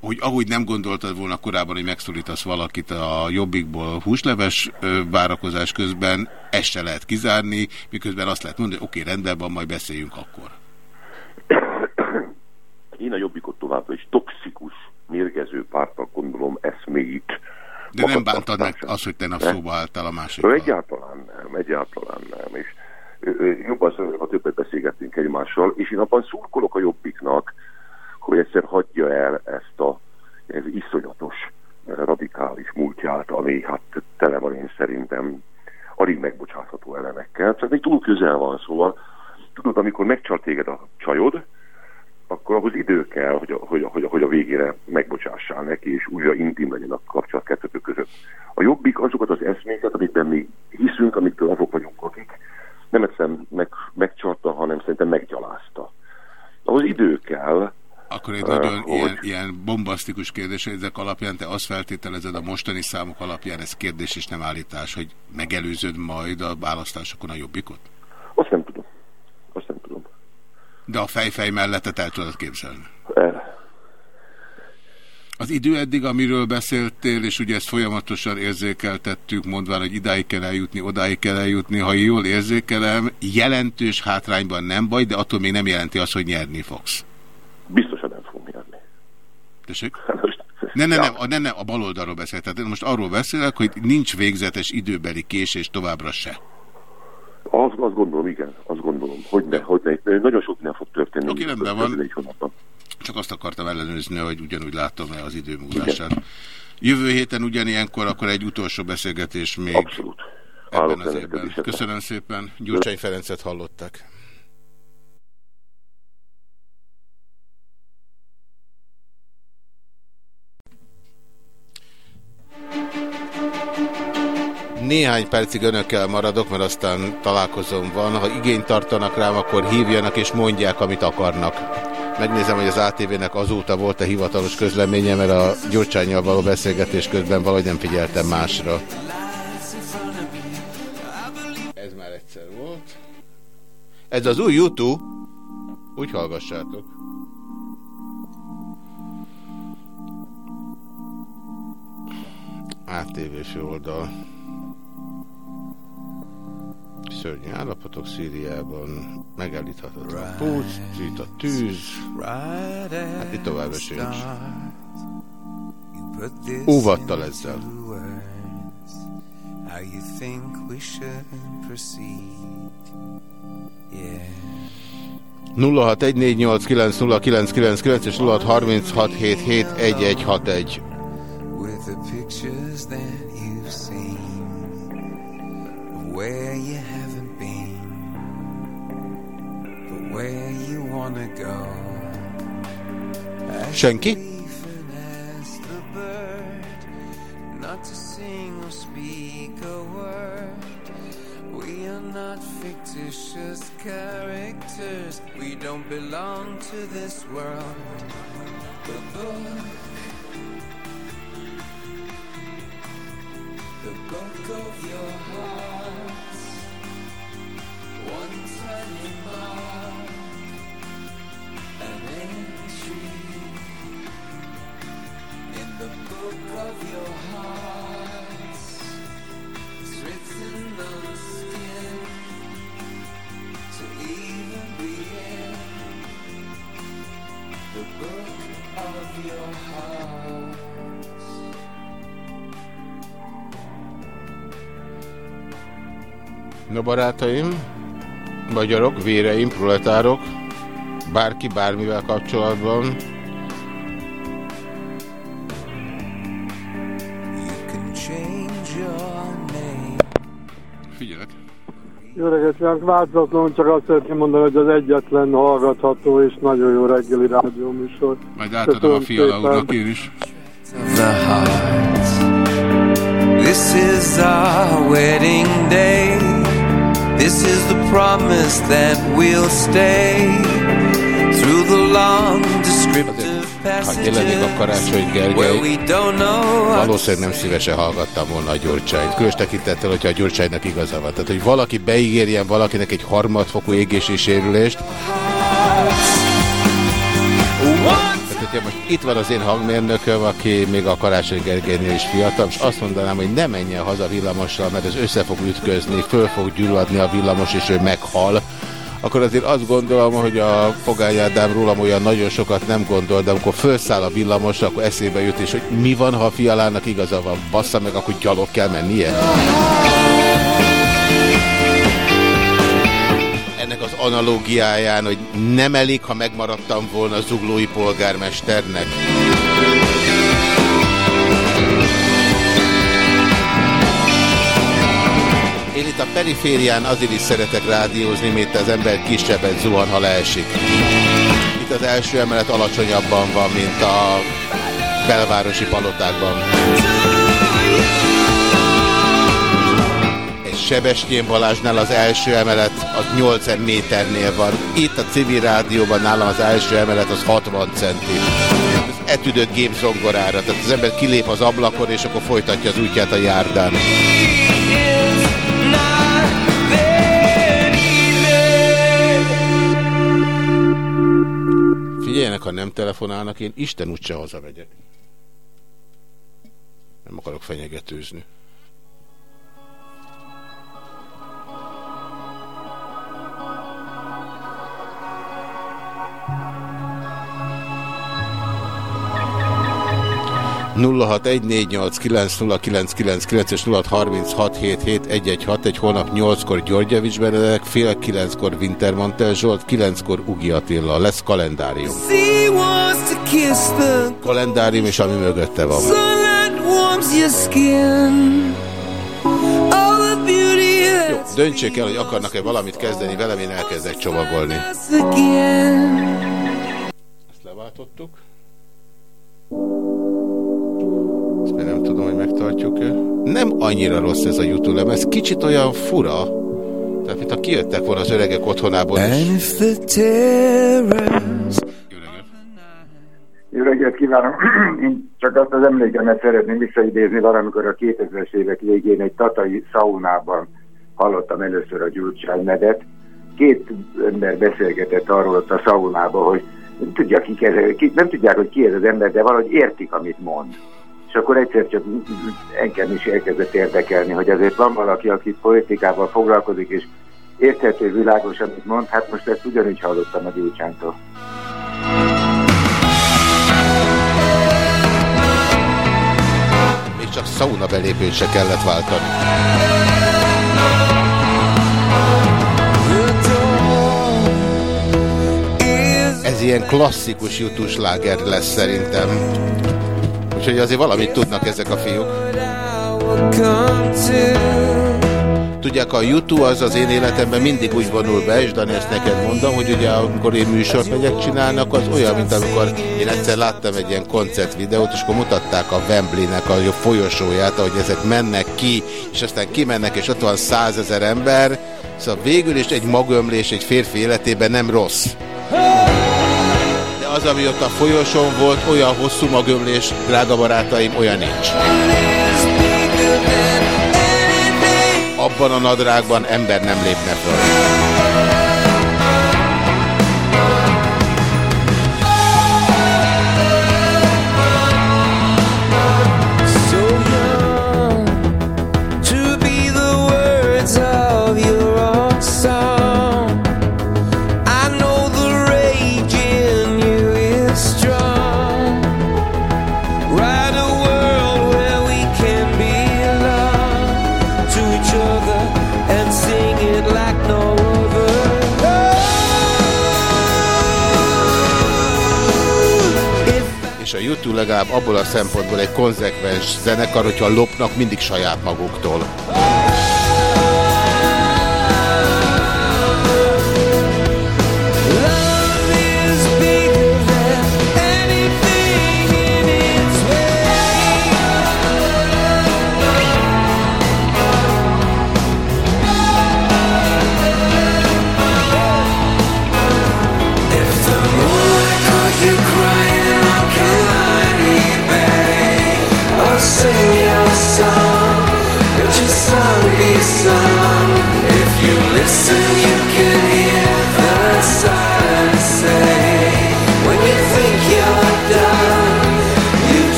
hogy ahogy nem gondoltad volna korábban, hogy megszólítasz valakit a jobbikból húsleves várakozás közben, ezt se lehet kizárni, miközben azt lehet mondani, hogy oké, rendben van, majd beszéljünk akkor. Én a jobbikot továbbra is toxikus, mérgező pártnak gondolom eszméit. De nem bántad meg azt, hogy te nap szóba álltál a másik. Ő egyáltalán nem, egyáltalán nem. És jobban szóval, ha többet beszélgettünk egymással, és én abban szurkolok a jobbiknak, hogy egyszer hagyja el ezt a ez iszonyatos, ö, radikális múltját, ami hát tele van én szerintem alig megbocsátható elemekkel. Tehát még túl közel van, szóval tudod, amikor megcsalt téged a csajod, akkor ahhoz idő kell, hogy a, hogy, a, hogy, a, hogy a végére megbocsássál neki, és újra intim legyen a kapcsolat kettőtök között. A jobbik azokat az eszméket, amikben mi hiszünk, amiktől azok vagyunk, akik nem egyszerűen meg, megcsalta, hanem szerintem meggyalázta. Ahhoz idő kell. Akkor egy nagyon hogy- ilyen, ilyen bombasztikus kérdés, ezek alapján te azt feltételezed a mostani számok alapján, ez kérdés és nem állítás, hogy megelőzöd majd a választásokon a jobbikot? Azt nem tudom. Azt nem tudom. De a fejfej mellettet el tudod képzelni. El. Az idő eddig, amiről beszéltél, és ugye ezt folyamatosan érzékeltettük, mondván, hogy idáig kell eljutni, odáig kell eljutni, ha jól érzékelem, jelentős hátrányban nem baj, de attól még nem jelenti azt, hogy nyerni fogsz. Biztosan nem fogom nyerni. Tessék? Ne, ne, ne, a, ne, ne, a baloldalról beszél. Tehát én most arról beszélek, hogy nincs végzetes időbeli késés továbbra se. Azt, azt gondolom, igen, azt gondolom, hogy ne, hogy ne. Nagyon sok nem fog történni. Oké, rendben van. Csak azt akartam ellenőrizni, hogy ugyanúgy látom-e az idő múlását. Jövő héten ugyanilyenkor akkor egy utolsó beszélgetés még. Abszolút. Ebben Állok az évben. Köszönöm szépen. Gyurcsány Ferencet hallották. Néhány percig önökkel maradok, mert aztán találkozom van. Ha igényt tartanak rám, akkor hívjanak és mondják, amit akarnak. Megnézem, hogy az ATV-nek azóta volt a hivatalos közleménye, mert a Gyurcsányjal való beszélgetés közben valahogy nem figyeltem másra. Ez már egyszer volt. Ez az új YouTube. Úgy hallgassátok. ATV-s oldal. Szörnyű állapotok Szíriában, megállíthatatlan pusz, itt a tűz, hát itt továbbra sincs. Óvattal ezzel. How you think we should proceed. Yeah. 0614890999 és 0636771161. world. The book. The book of your book of your hearts. It's written on skin to even begin. The book of your hearts. Na barátaim, magyarok, véreim, proletárok, bárki bármivel kapcsolatban, Jó reggelt kívánok! Változatlanul csak azt szeretném mondani, hogy az egyetlen hallgatható és nagyon jó reggeli rádióműsor. Majd átadom a fiala úrnak én is. of the heart. This is our wedding day. This is the promise that we'll stay through the long descriptive Ha jelenik a Karácsony Gergely, valószínűleg nem szívesen hallgattam volna a Gyurcsányt. Különös tekintettel, hogyha a Gyurcsánynak igaza van. Tehát, hogy valaki beígérjen valakinek egy harmadfokú égési sérülést, Tehát, hogyha most itt van az én hangmérnököm, aki még a Karácsony Gergelynél is fiatal, és azt mondanám, hogy ne menjen haza villamossal, mert ez össze fog ütközni, föl fog gyulladni a villamos, és ő meghal, akkor azért azt gondolom, hogy a Pogány Ádám rólam olyan nagyon sokat nem gondol, de amikor felszáll a villamos, akkor eszébe jut, és hogy mi van, ha a fialának igaza van, bassza meg, akkor gyalog kell mennie. Ennek az analógiáján, hogy nem elég, ha megmaradtam volna zuglói polgármesternek. Én itt a periférián azért is szeretek rádiózni, mint az ember kisebbet zuhan, ha leesik. Itt az első emelet alacsonyabban van, mint a belvárosi palotákban. Egy Sebestyén Balázsnál az első emelet az 80 méternél van. Itt a civil rádióban nálam az első emelet az 60 centi. Ez etüdött gép zongorára, tehát az ember kilép az ablakon, és akkor folytatja az útját a járdán. Figyeljenek, ha nem telefonálnak, én Isten úgyse hazamegyek. Nem akarok fenyegetőzni. ...0614890999 és 0636771161, holnap 8-kor György Javics Benedek, fél 9-kor Wintermantel Zsolt, 9-kor Ugi Attila. Lesz kalendárium. Kalendárium és ami mögötte van. Jó, döntsék el, hogy akarnak-e valamit kezdeni velem, én elkezdek csomagolni. Ezt leváltottuk. Ezt még nem tudom, hogy megtartjuk-e. Nem annyira rossz ez a YouTube lemez, kicsit olyan fura. Tehát, mintha kijöttek volna az öregek otthonából is. Jó reggelt kívánok! Én csak azt az emlékemet szeretném visszaidézni valamikor a 2000-es évek végén egy tatai szaunában hallottam először a Gyurcsány medet. Két ember beszélgetett arról ott a szaunában, hogy nem tudják, ki ez, ki, nem tudják, hogy ki ez az ember, de valahogy értik, amit mond. Akkor egyszer csak engem is elkezdett érdekelni, hogy azért van valaki, aki politikával foglalkozik, és érthető világos, amit mond, hát most ezt ugyanígy hallottam a Gyurcsánytól. csak szauna belépőt se kellett váltani. Ez ilyen klasszikus jutúsláger lesz szerintem. Úgyhogy azért valamit tudnak ezek a fiúk. Tudják, a YouTube az az én életemben mindig úgy vonul be, és Dani, ezt neked mondom, hogy ugye amikor én műsort megyek csinálnak, az olyan, mint amikor én egyszer láttam egy ilyen koncertvideót, és akkor mutatták a Wembley-nek a folyosóját, ahogy ezek mennek ki, és aztán kimennek, és ott van százezer ember, szóval végül is egy magömlés egy férfi életében nem rossz. Az, ami ott a folyosón volt, olyan hosszú magömlés, drága barátaim, olyan nincs. Abban a nadrágban ember nem lépne fel. YouTube legalább abból a szempontból egy konzekvens zenekar, hogyha lopnak mindig saját maguktól.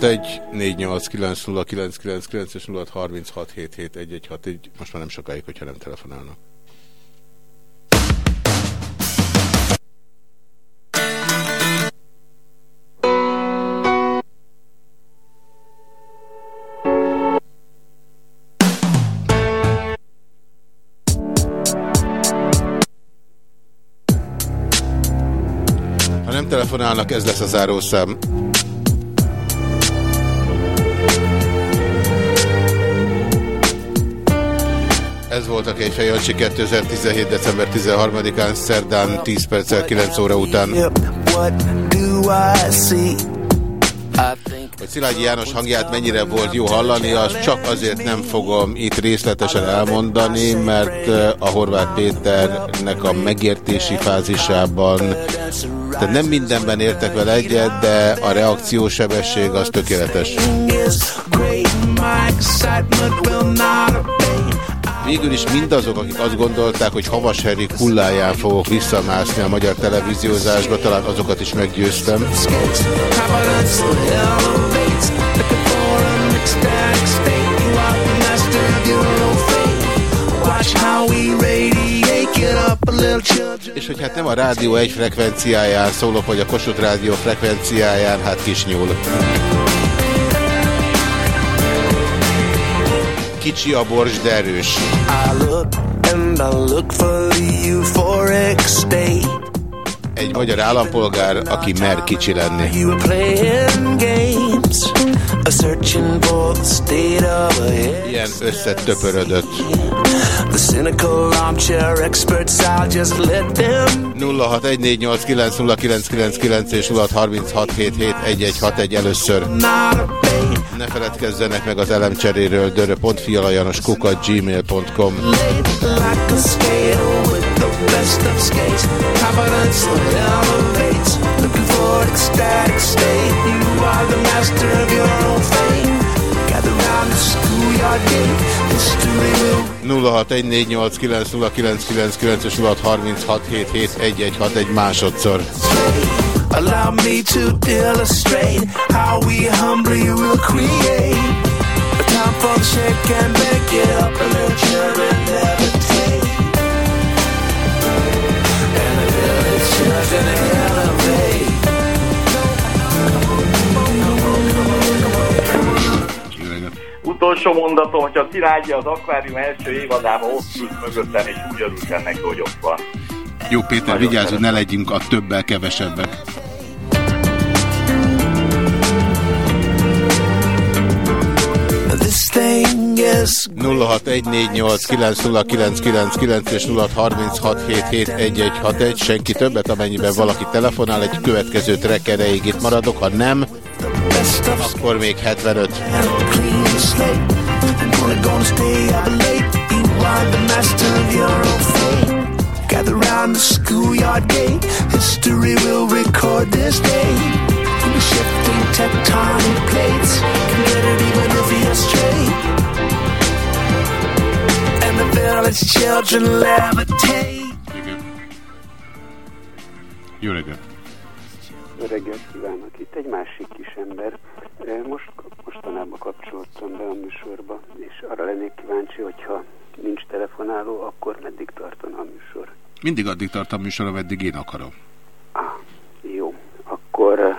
061 489 és 0636771161. Most már nem sokáig, hogyha nem telefonálnak. telefonálnak, ez lesz a zárószám. Ez volt a Kejfej Jancsi 2017. december 13-án, szerdán 10 perccel 9 óra után. Hogy Szilágyi János hangját mennyire volt jó hallani, azt csak azért nem fogom itt részletesen elmondani, mert eh, a Horváth Péternek a megértési fázisában, tehát nem mindenben értek vele egyet, de a reakciósebesség az tökéletes. Végül is mindazok, akik azt gondolták, hogy Havas Henrik hulláján fogok visszamászni a magyar televíziózásba, talán azokat is meggyőztem. És hogy hát nem a rádió egy frekvenciáján szólok, vagy a Kossuth rádió frekvenciáján, hát kis nyúl. Kicsi a bors, de erős. Egy magyar állampolgár, aki mer kicsi lenni. Ilyen összetöpörödött. The cynical armchair experts, I'll just let them 0614890999 és 0636771161 először. Ne feledkezzenek meg az elemcseréről dörö.fialajanoskukat gmail.com like a skater with the best of skates. Confidence elevates, looking for ecstatic state. You are the master of your own fate. Gather round the schoolyard gate, history will 0614890999 és 0636771161 másodszor. Allow me to illustrate how we humbly will create a time for the shake and bake it up a levitate. And church and elevate. Utolsó mondatom, hogyha Szilágyi az akvárium első évadában ott ült mögöttem, és úgy örült ennek, ott van. Jó Péter, vigyázz, hogy ne legyünk a többel kevesebbek. This thing is 0614890999 és 0636771161 senki többet, amennyiben valaki telefonál, egy következő track erejéig itt maradok, ha nem, akkor még 75. clean slate. I'm only gonna stay up late. You are the master of your own fate. Gather round the schoolyard gate. History will record this day. The shifting tectonic plates can get it even if you're straight. And the village children levitate. Jó reggelt! Jó reggelt kívánok! Itt egy másik kis ember. Most, mostanában kapcsoltam be a műsorba, és arra lennék kíváncsi, hogyha nincs telefonáló, akkor meddig tartana a műsor. Mindig addig tart a műsor, ameddig én akarom. Jó, akkor eh,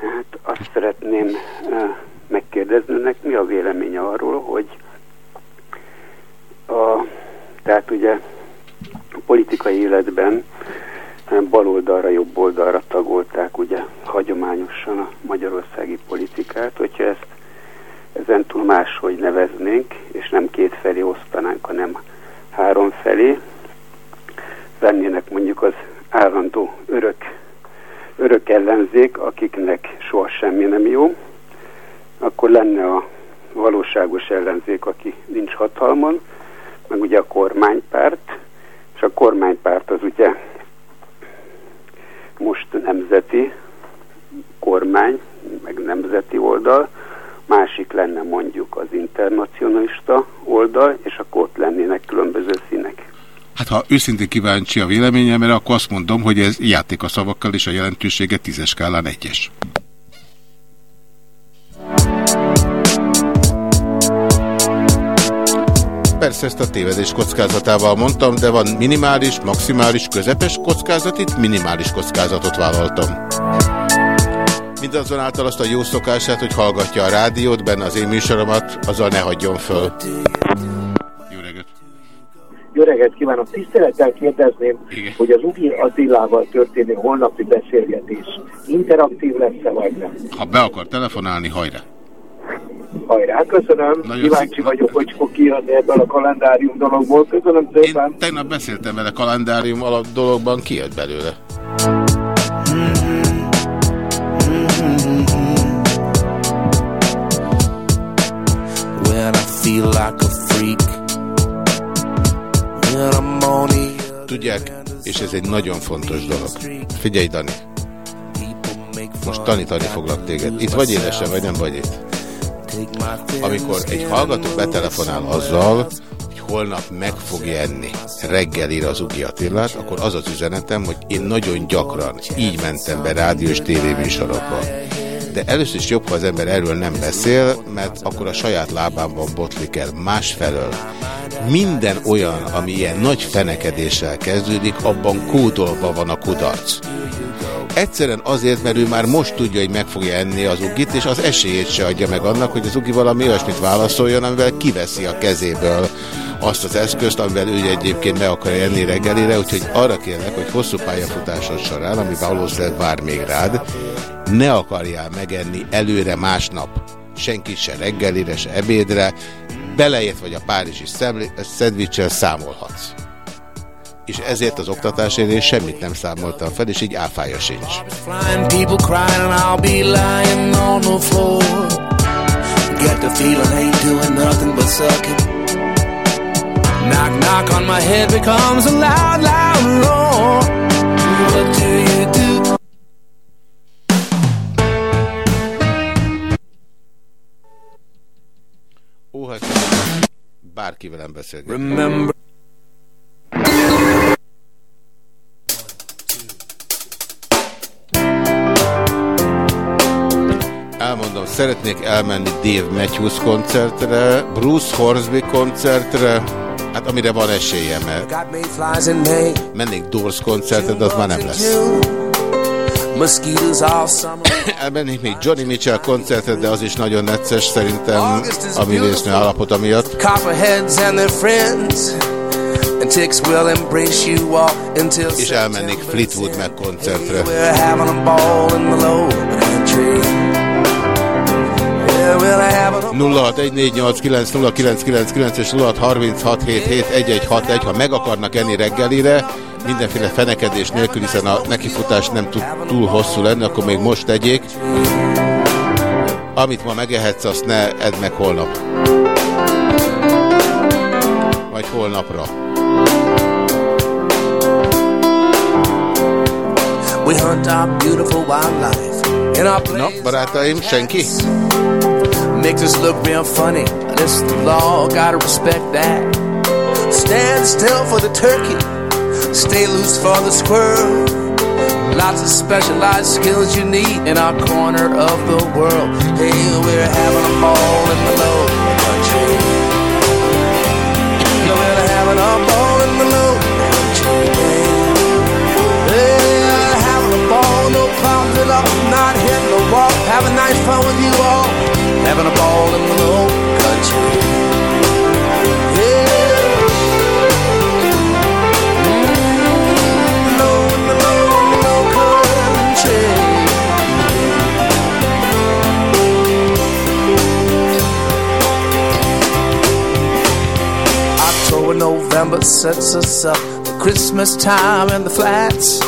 hát azt szeretném eh, megkérdezni önnek, mi a véleménye arról, hogy a, tehát ugye a politikai életben eh, baloldalra, jobb oldalra tagolták ugye hagyományosan a magyarországi politikát, hogyha ezt ezen túl máshogy neveznénk, és nem két felé osztanánk, hanem három felé, lennének mondjuk az állandó örök, örök ellenzék, akiknek soha semmi nem jó, akkor lenne a valóságos ellenzék, aki nincs hatalmon, meg ugye a kormánypárt, és a kormánypárt az ugye most nemzeti kormány, meg nemzeti oldal, másik lenne mondjuk az internacionalista oldal, és akkor ott lennének különböző színek. Hát ha őszintén kíváncsi a véleményemre, akkor azt mondom, hogy ez játék a szavakkal, és a jelentősége tízes skálán egyes. Persze ezt a tévedés kockázatával mondtam, de van minimális, maximális, közepes kockázat, itt minimális kockázatot vállaltam. Mindazonáltal azt a jó szokását, hogy hallgatja a rádiót, benne az én műsoromat, azzal ne hagyjon föl. Jó reggelt kívánok! Tisztelettel kérdezném, Igen. hogy az Ugi Attilával történő holnapi beszélgetés interaktív lesz-e vagy nem? Ha be akar telefonálni, hajrá! Hajrá, köszönöm! Nagyon Kíváncsi vagyok, hogy fog kijönni ebből a kalendárium dologból. Köszönöm szépen! Én tegnap beszéltem vele kalendárium alap dologban, kijött belőle. When I feel like a freak. Tudják, és ez egy nagyon fontos dolog. Figyelj, Dani! Most tanítani foglak téged. Itt vagy édesem, vagy nem vagy itt? Amikor egy hallgató betelefonál azzal, holnap meg fog enni reggelire az Ugi Attilát, akkor az az üzenetem, hogy én nagyon gyakran így mentem be rádió és tévéműsorokba. De először is jobb, ha az ember erről nem beszél, mert akkor a saját lábában botlik el. Másfelől minden olyan, ami ilyen nagy fenekedéssel kezdődik, abban kódolva van a kudarc. Egyszerűen azért, mert ő már most tudja, hogy meg fogja enni az ugit, és az esélyét se adja meg annak, hogy az ugi valami olyasmit válaszoljon, amivel kiveszi a kezéből azt az eszközt, amivel ő egyébként meg akar enni reggelire, úgyhogy arra kérlek, hogy hosszú pályafutásod során, ami valószínűleg vár még rád, ne akarjál megenni előre másnap senki se reggelire, se ebédre, beleért vagy a párizsi szedvicsel számolhatsz. És ezért az oktatásért semmit nem számoltam fel, és így áfája sincs. Knock, knock on my head becomes a loud, loud roar. What do? Óhat, bárki velem beszélget. Remember. Elmondom, szeretnék elmenni Dave Matthews koncertre, Bruce Horsby koncertre, hát amire van esélyem, mert mennék Doors koncertre, de az már nem lesz. Elmennék még Johnny Mitchell koncertre, de az is nagyon necces szerintem a művésznő állapota miatt. És elmennék Fleetwood meg koncertre. 0614890999 és 0636771161, ha meg akarnak enni reggelire, mindenféle fenekedés nélkül, hiszen a nekifutás nem tud túl hosszú lenni, akkor még most tegyék. Amit ma megehetsz, azt ne edd meg holnap. Vagy holnapra. We hunt our beautiful wildlife in our Na, barátaim, senki? Makes us look real funny. This the law, gotta respect that. Stand still for the turkey. Stay loose for the squirrel. Lots of specialized skills you need in our corner of the world. Hey, we're having a ball in the low country. Yeah, we're having a ball in the low country. We're having a ball, no clouds at all. Not hitting the wall. Having nice fun with you all. Having a ball in the low country. November sets us up for Christmas time in the flats.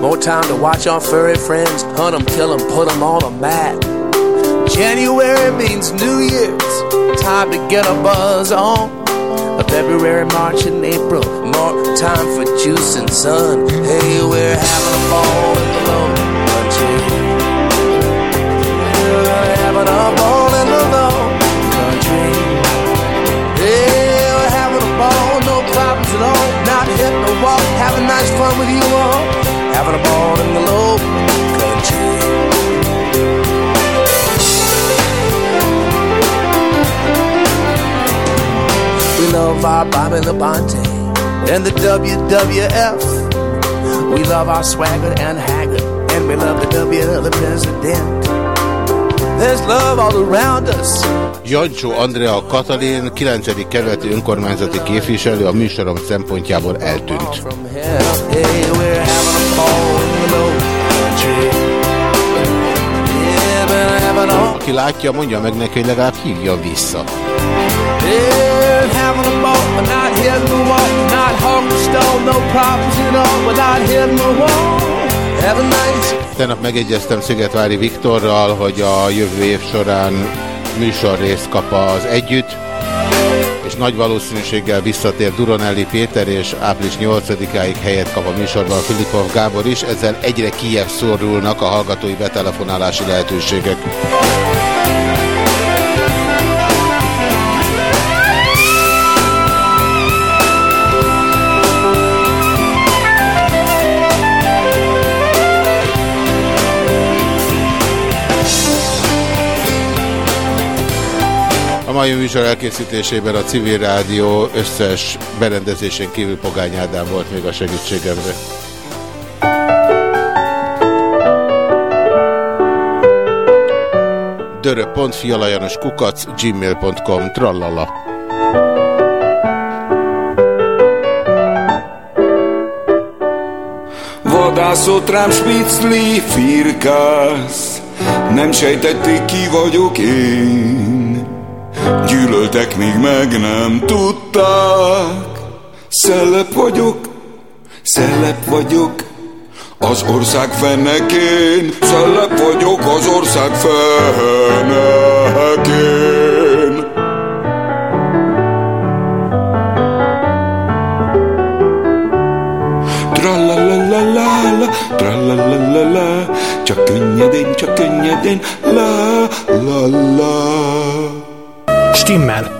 More time to watch our furry friends hunt them, kill them, put them on a mat. January means New Year's, time to get a buzz on. February, March, and April, more time for juice and sun. Hey, we're having a ball in the low country. We're having a ball in the low country. Hey, we're having a ball, no problems at all. Not hitting the wall, having nice fun with you all. Having a ball in the low love our Bobby Labonte and the WWF. We love our swagger and haggard, and we love the W, the president. There's love all around us. Jancsó Andrea Katalin, 9. kerületi önkormányzati képviselő a műsorom szempontjából eltűnt. Aki látja, mondja meg neki, hogy legalább hívja vissza. Yeah but not hitting the wall. Not hungry stone, no problems at all, but not hitting the wall. Tegnap megegyeztem Szigetvári Viktorral, hogy a jövő év során műsorrészt kap az együtt, és nagy valószínűséggel visszatér Duronelli Péter, és április 8-áig helyet kap a műsorban Filipov Gábor is, ezzel egyre kijebb szorulnak a hallgatói betelefonálási lehetőségek. mai műsor elkészítésében a Civil Rádió összes berendezésén kívül Pogány Ádám volt még a segítségemre. dörö.fialajanos kukac gmail.com trallala Vadászott rám spicli firkász Nem sejtették ki vagyok én Gyűlöltek, még meg nem tudták Szellep vagyok, szellep vagyok az ország fennekén, szellep vagyok az ország fennekén. Tralalalala, tralalalala, csak könnyedén, csak könnyedén, la la la. Stimmel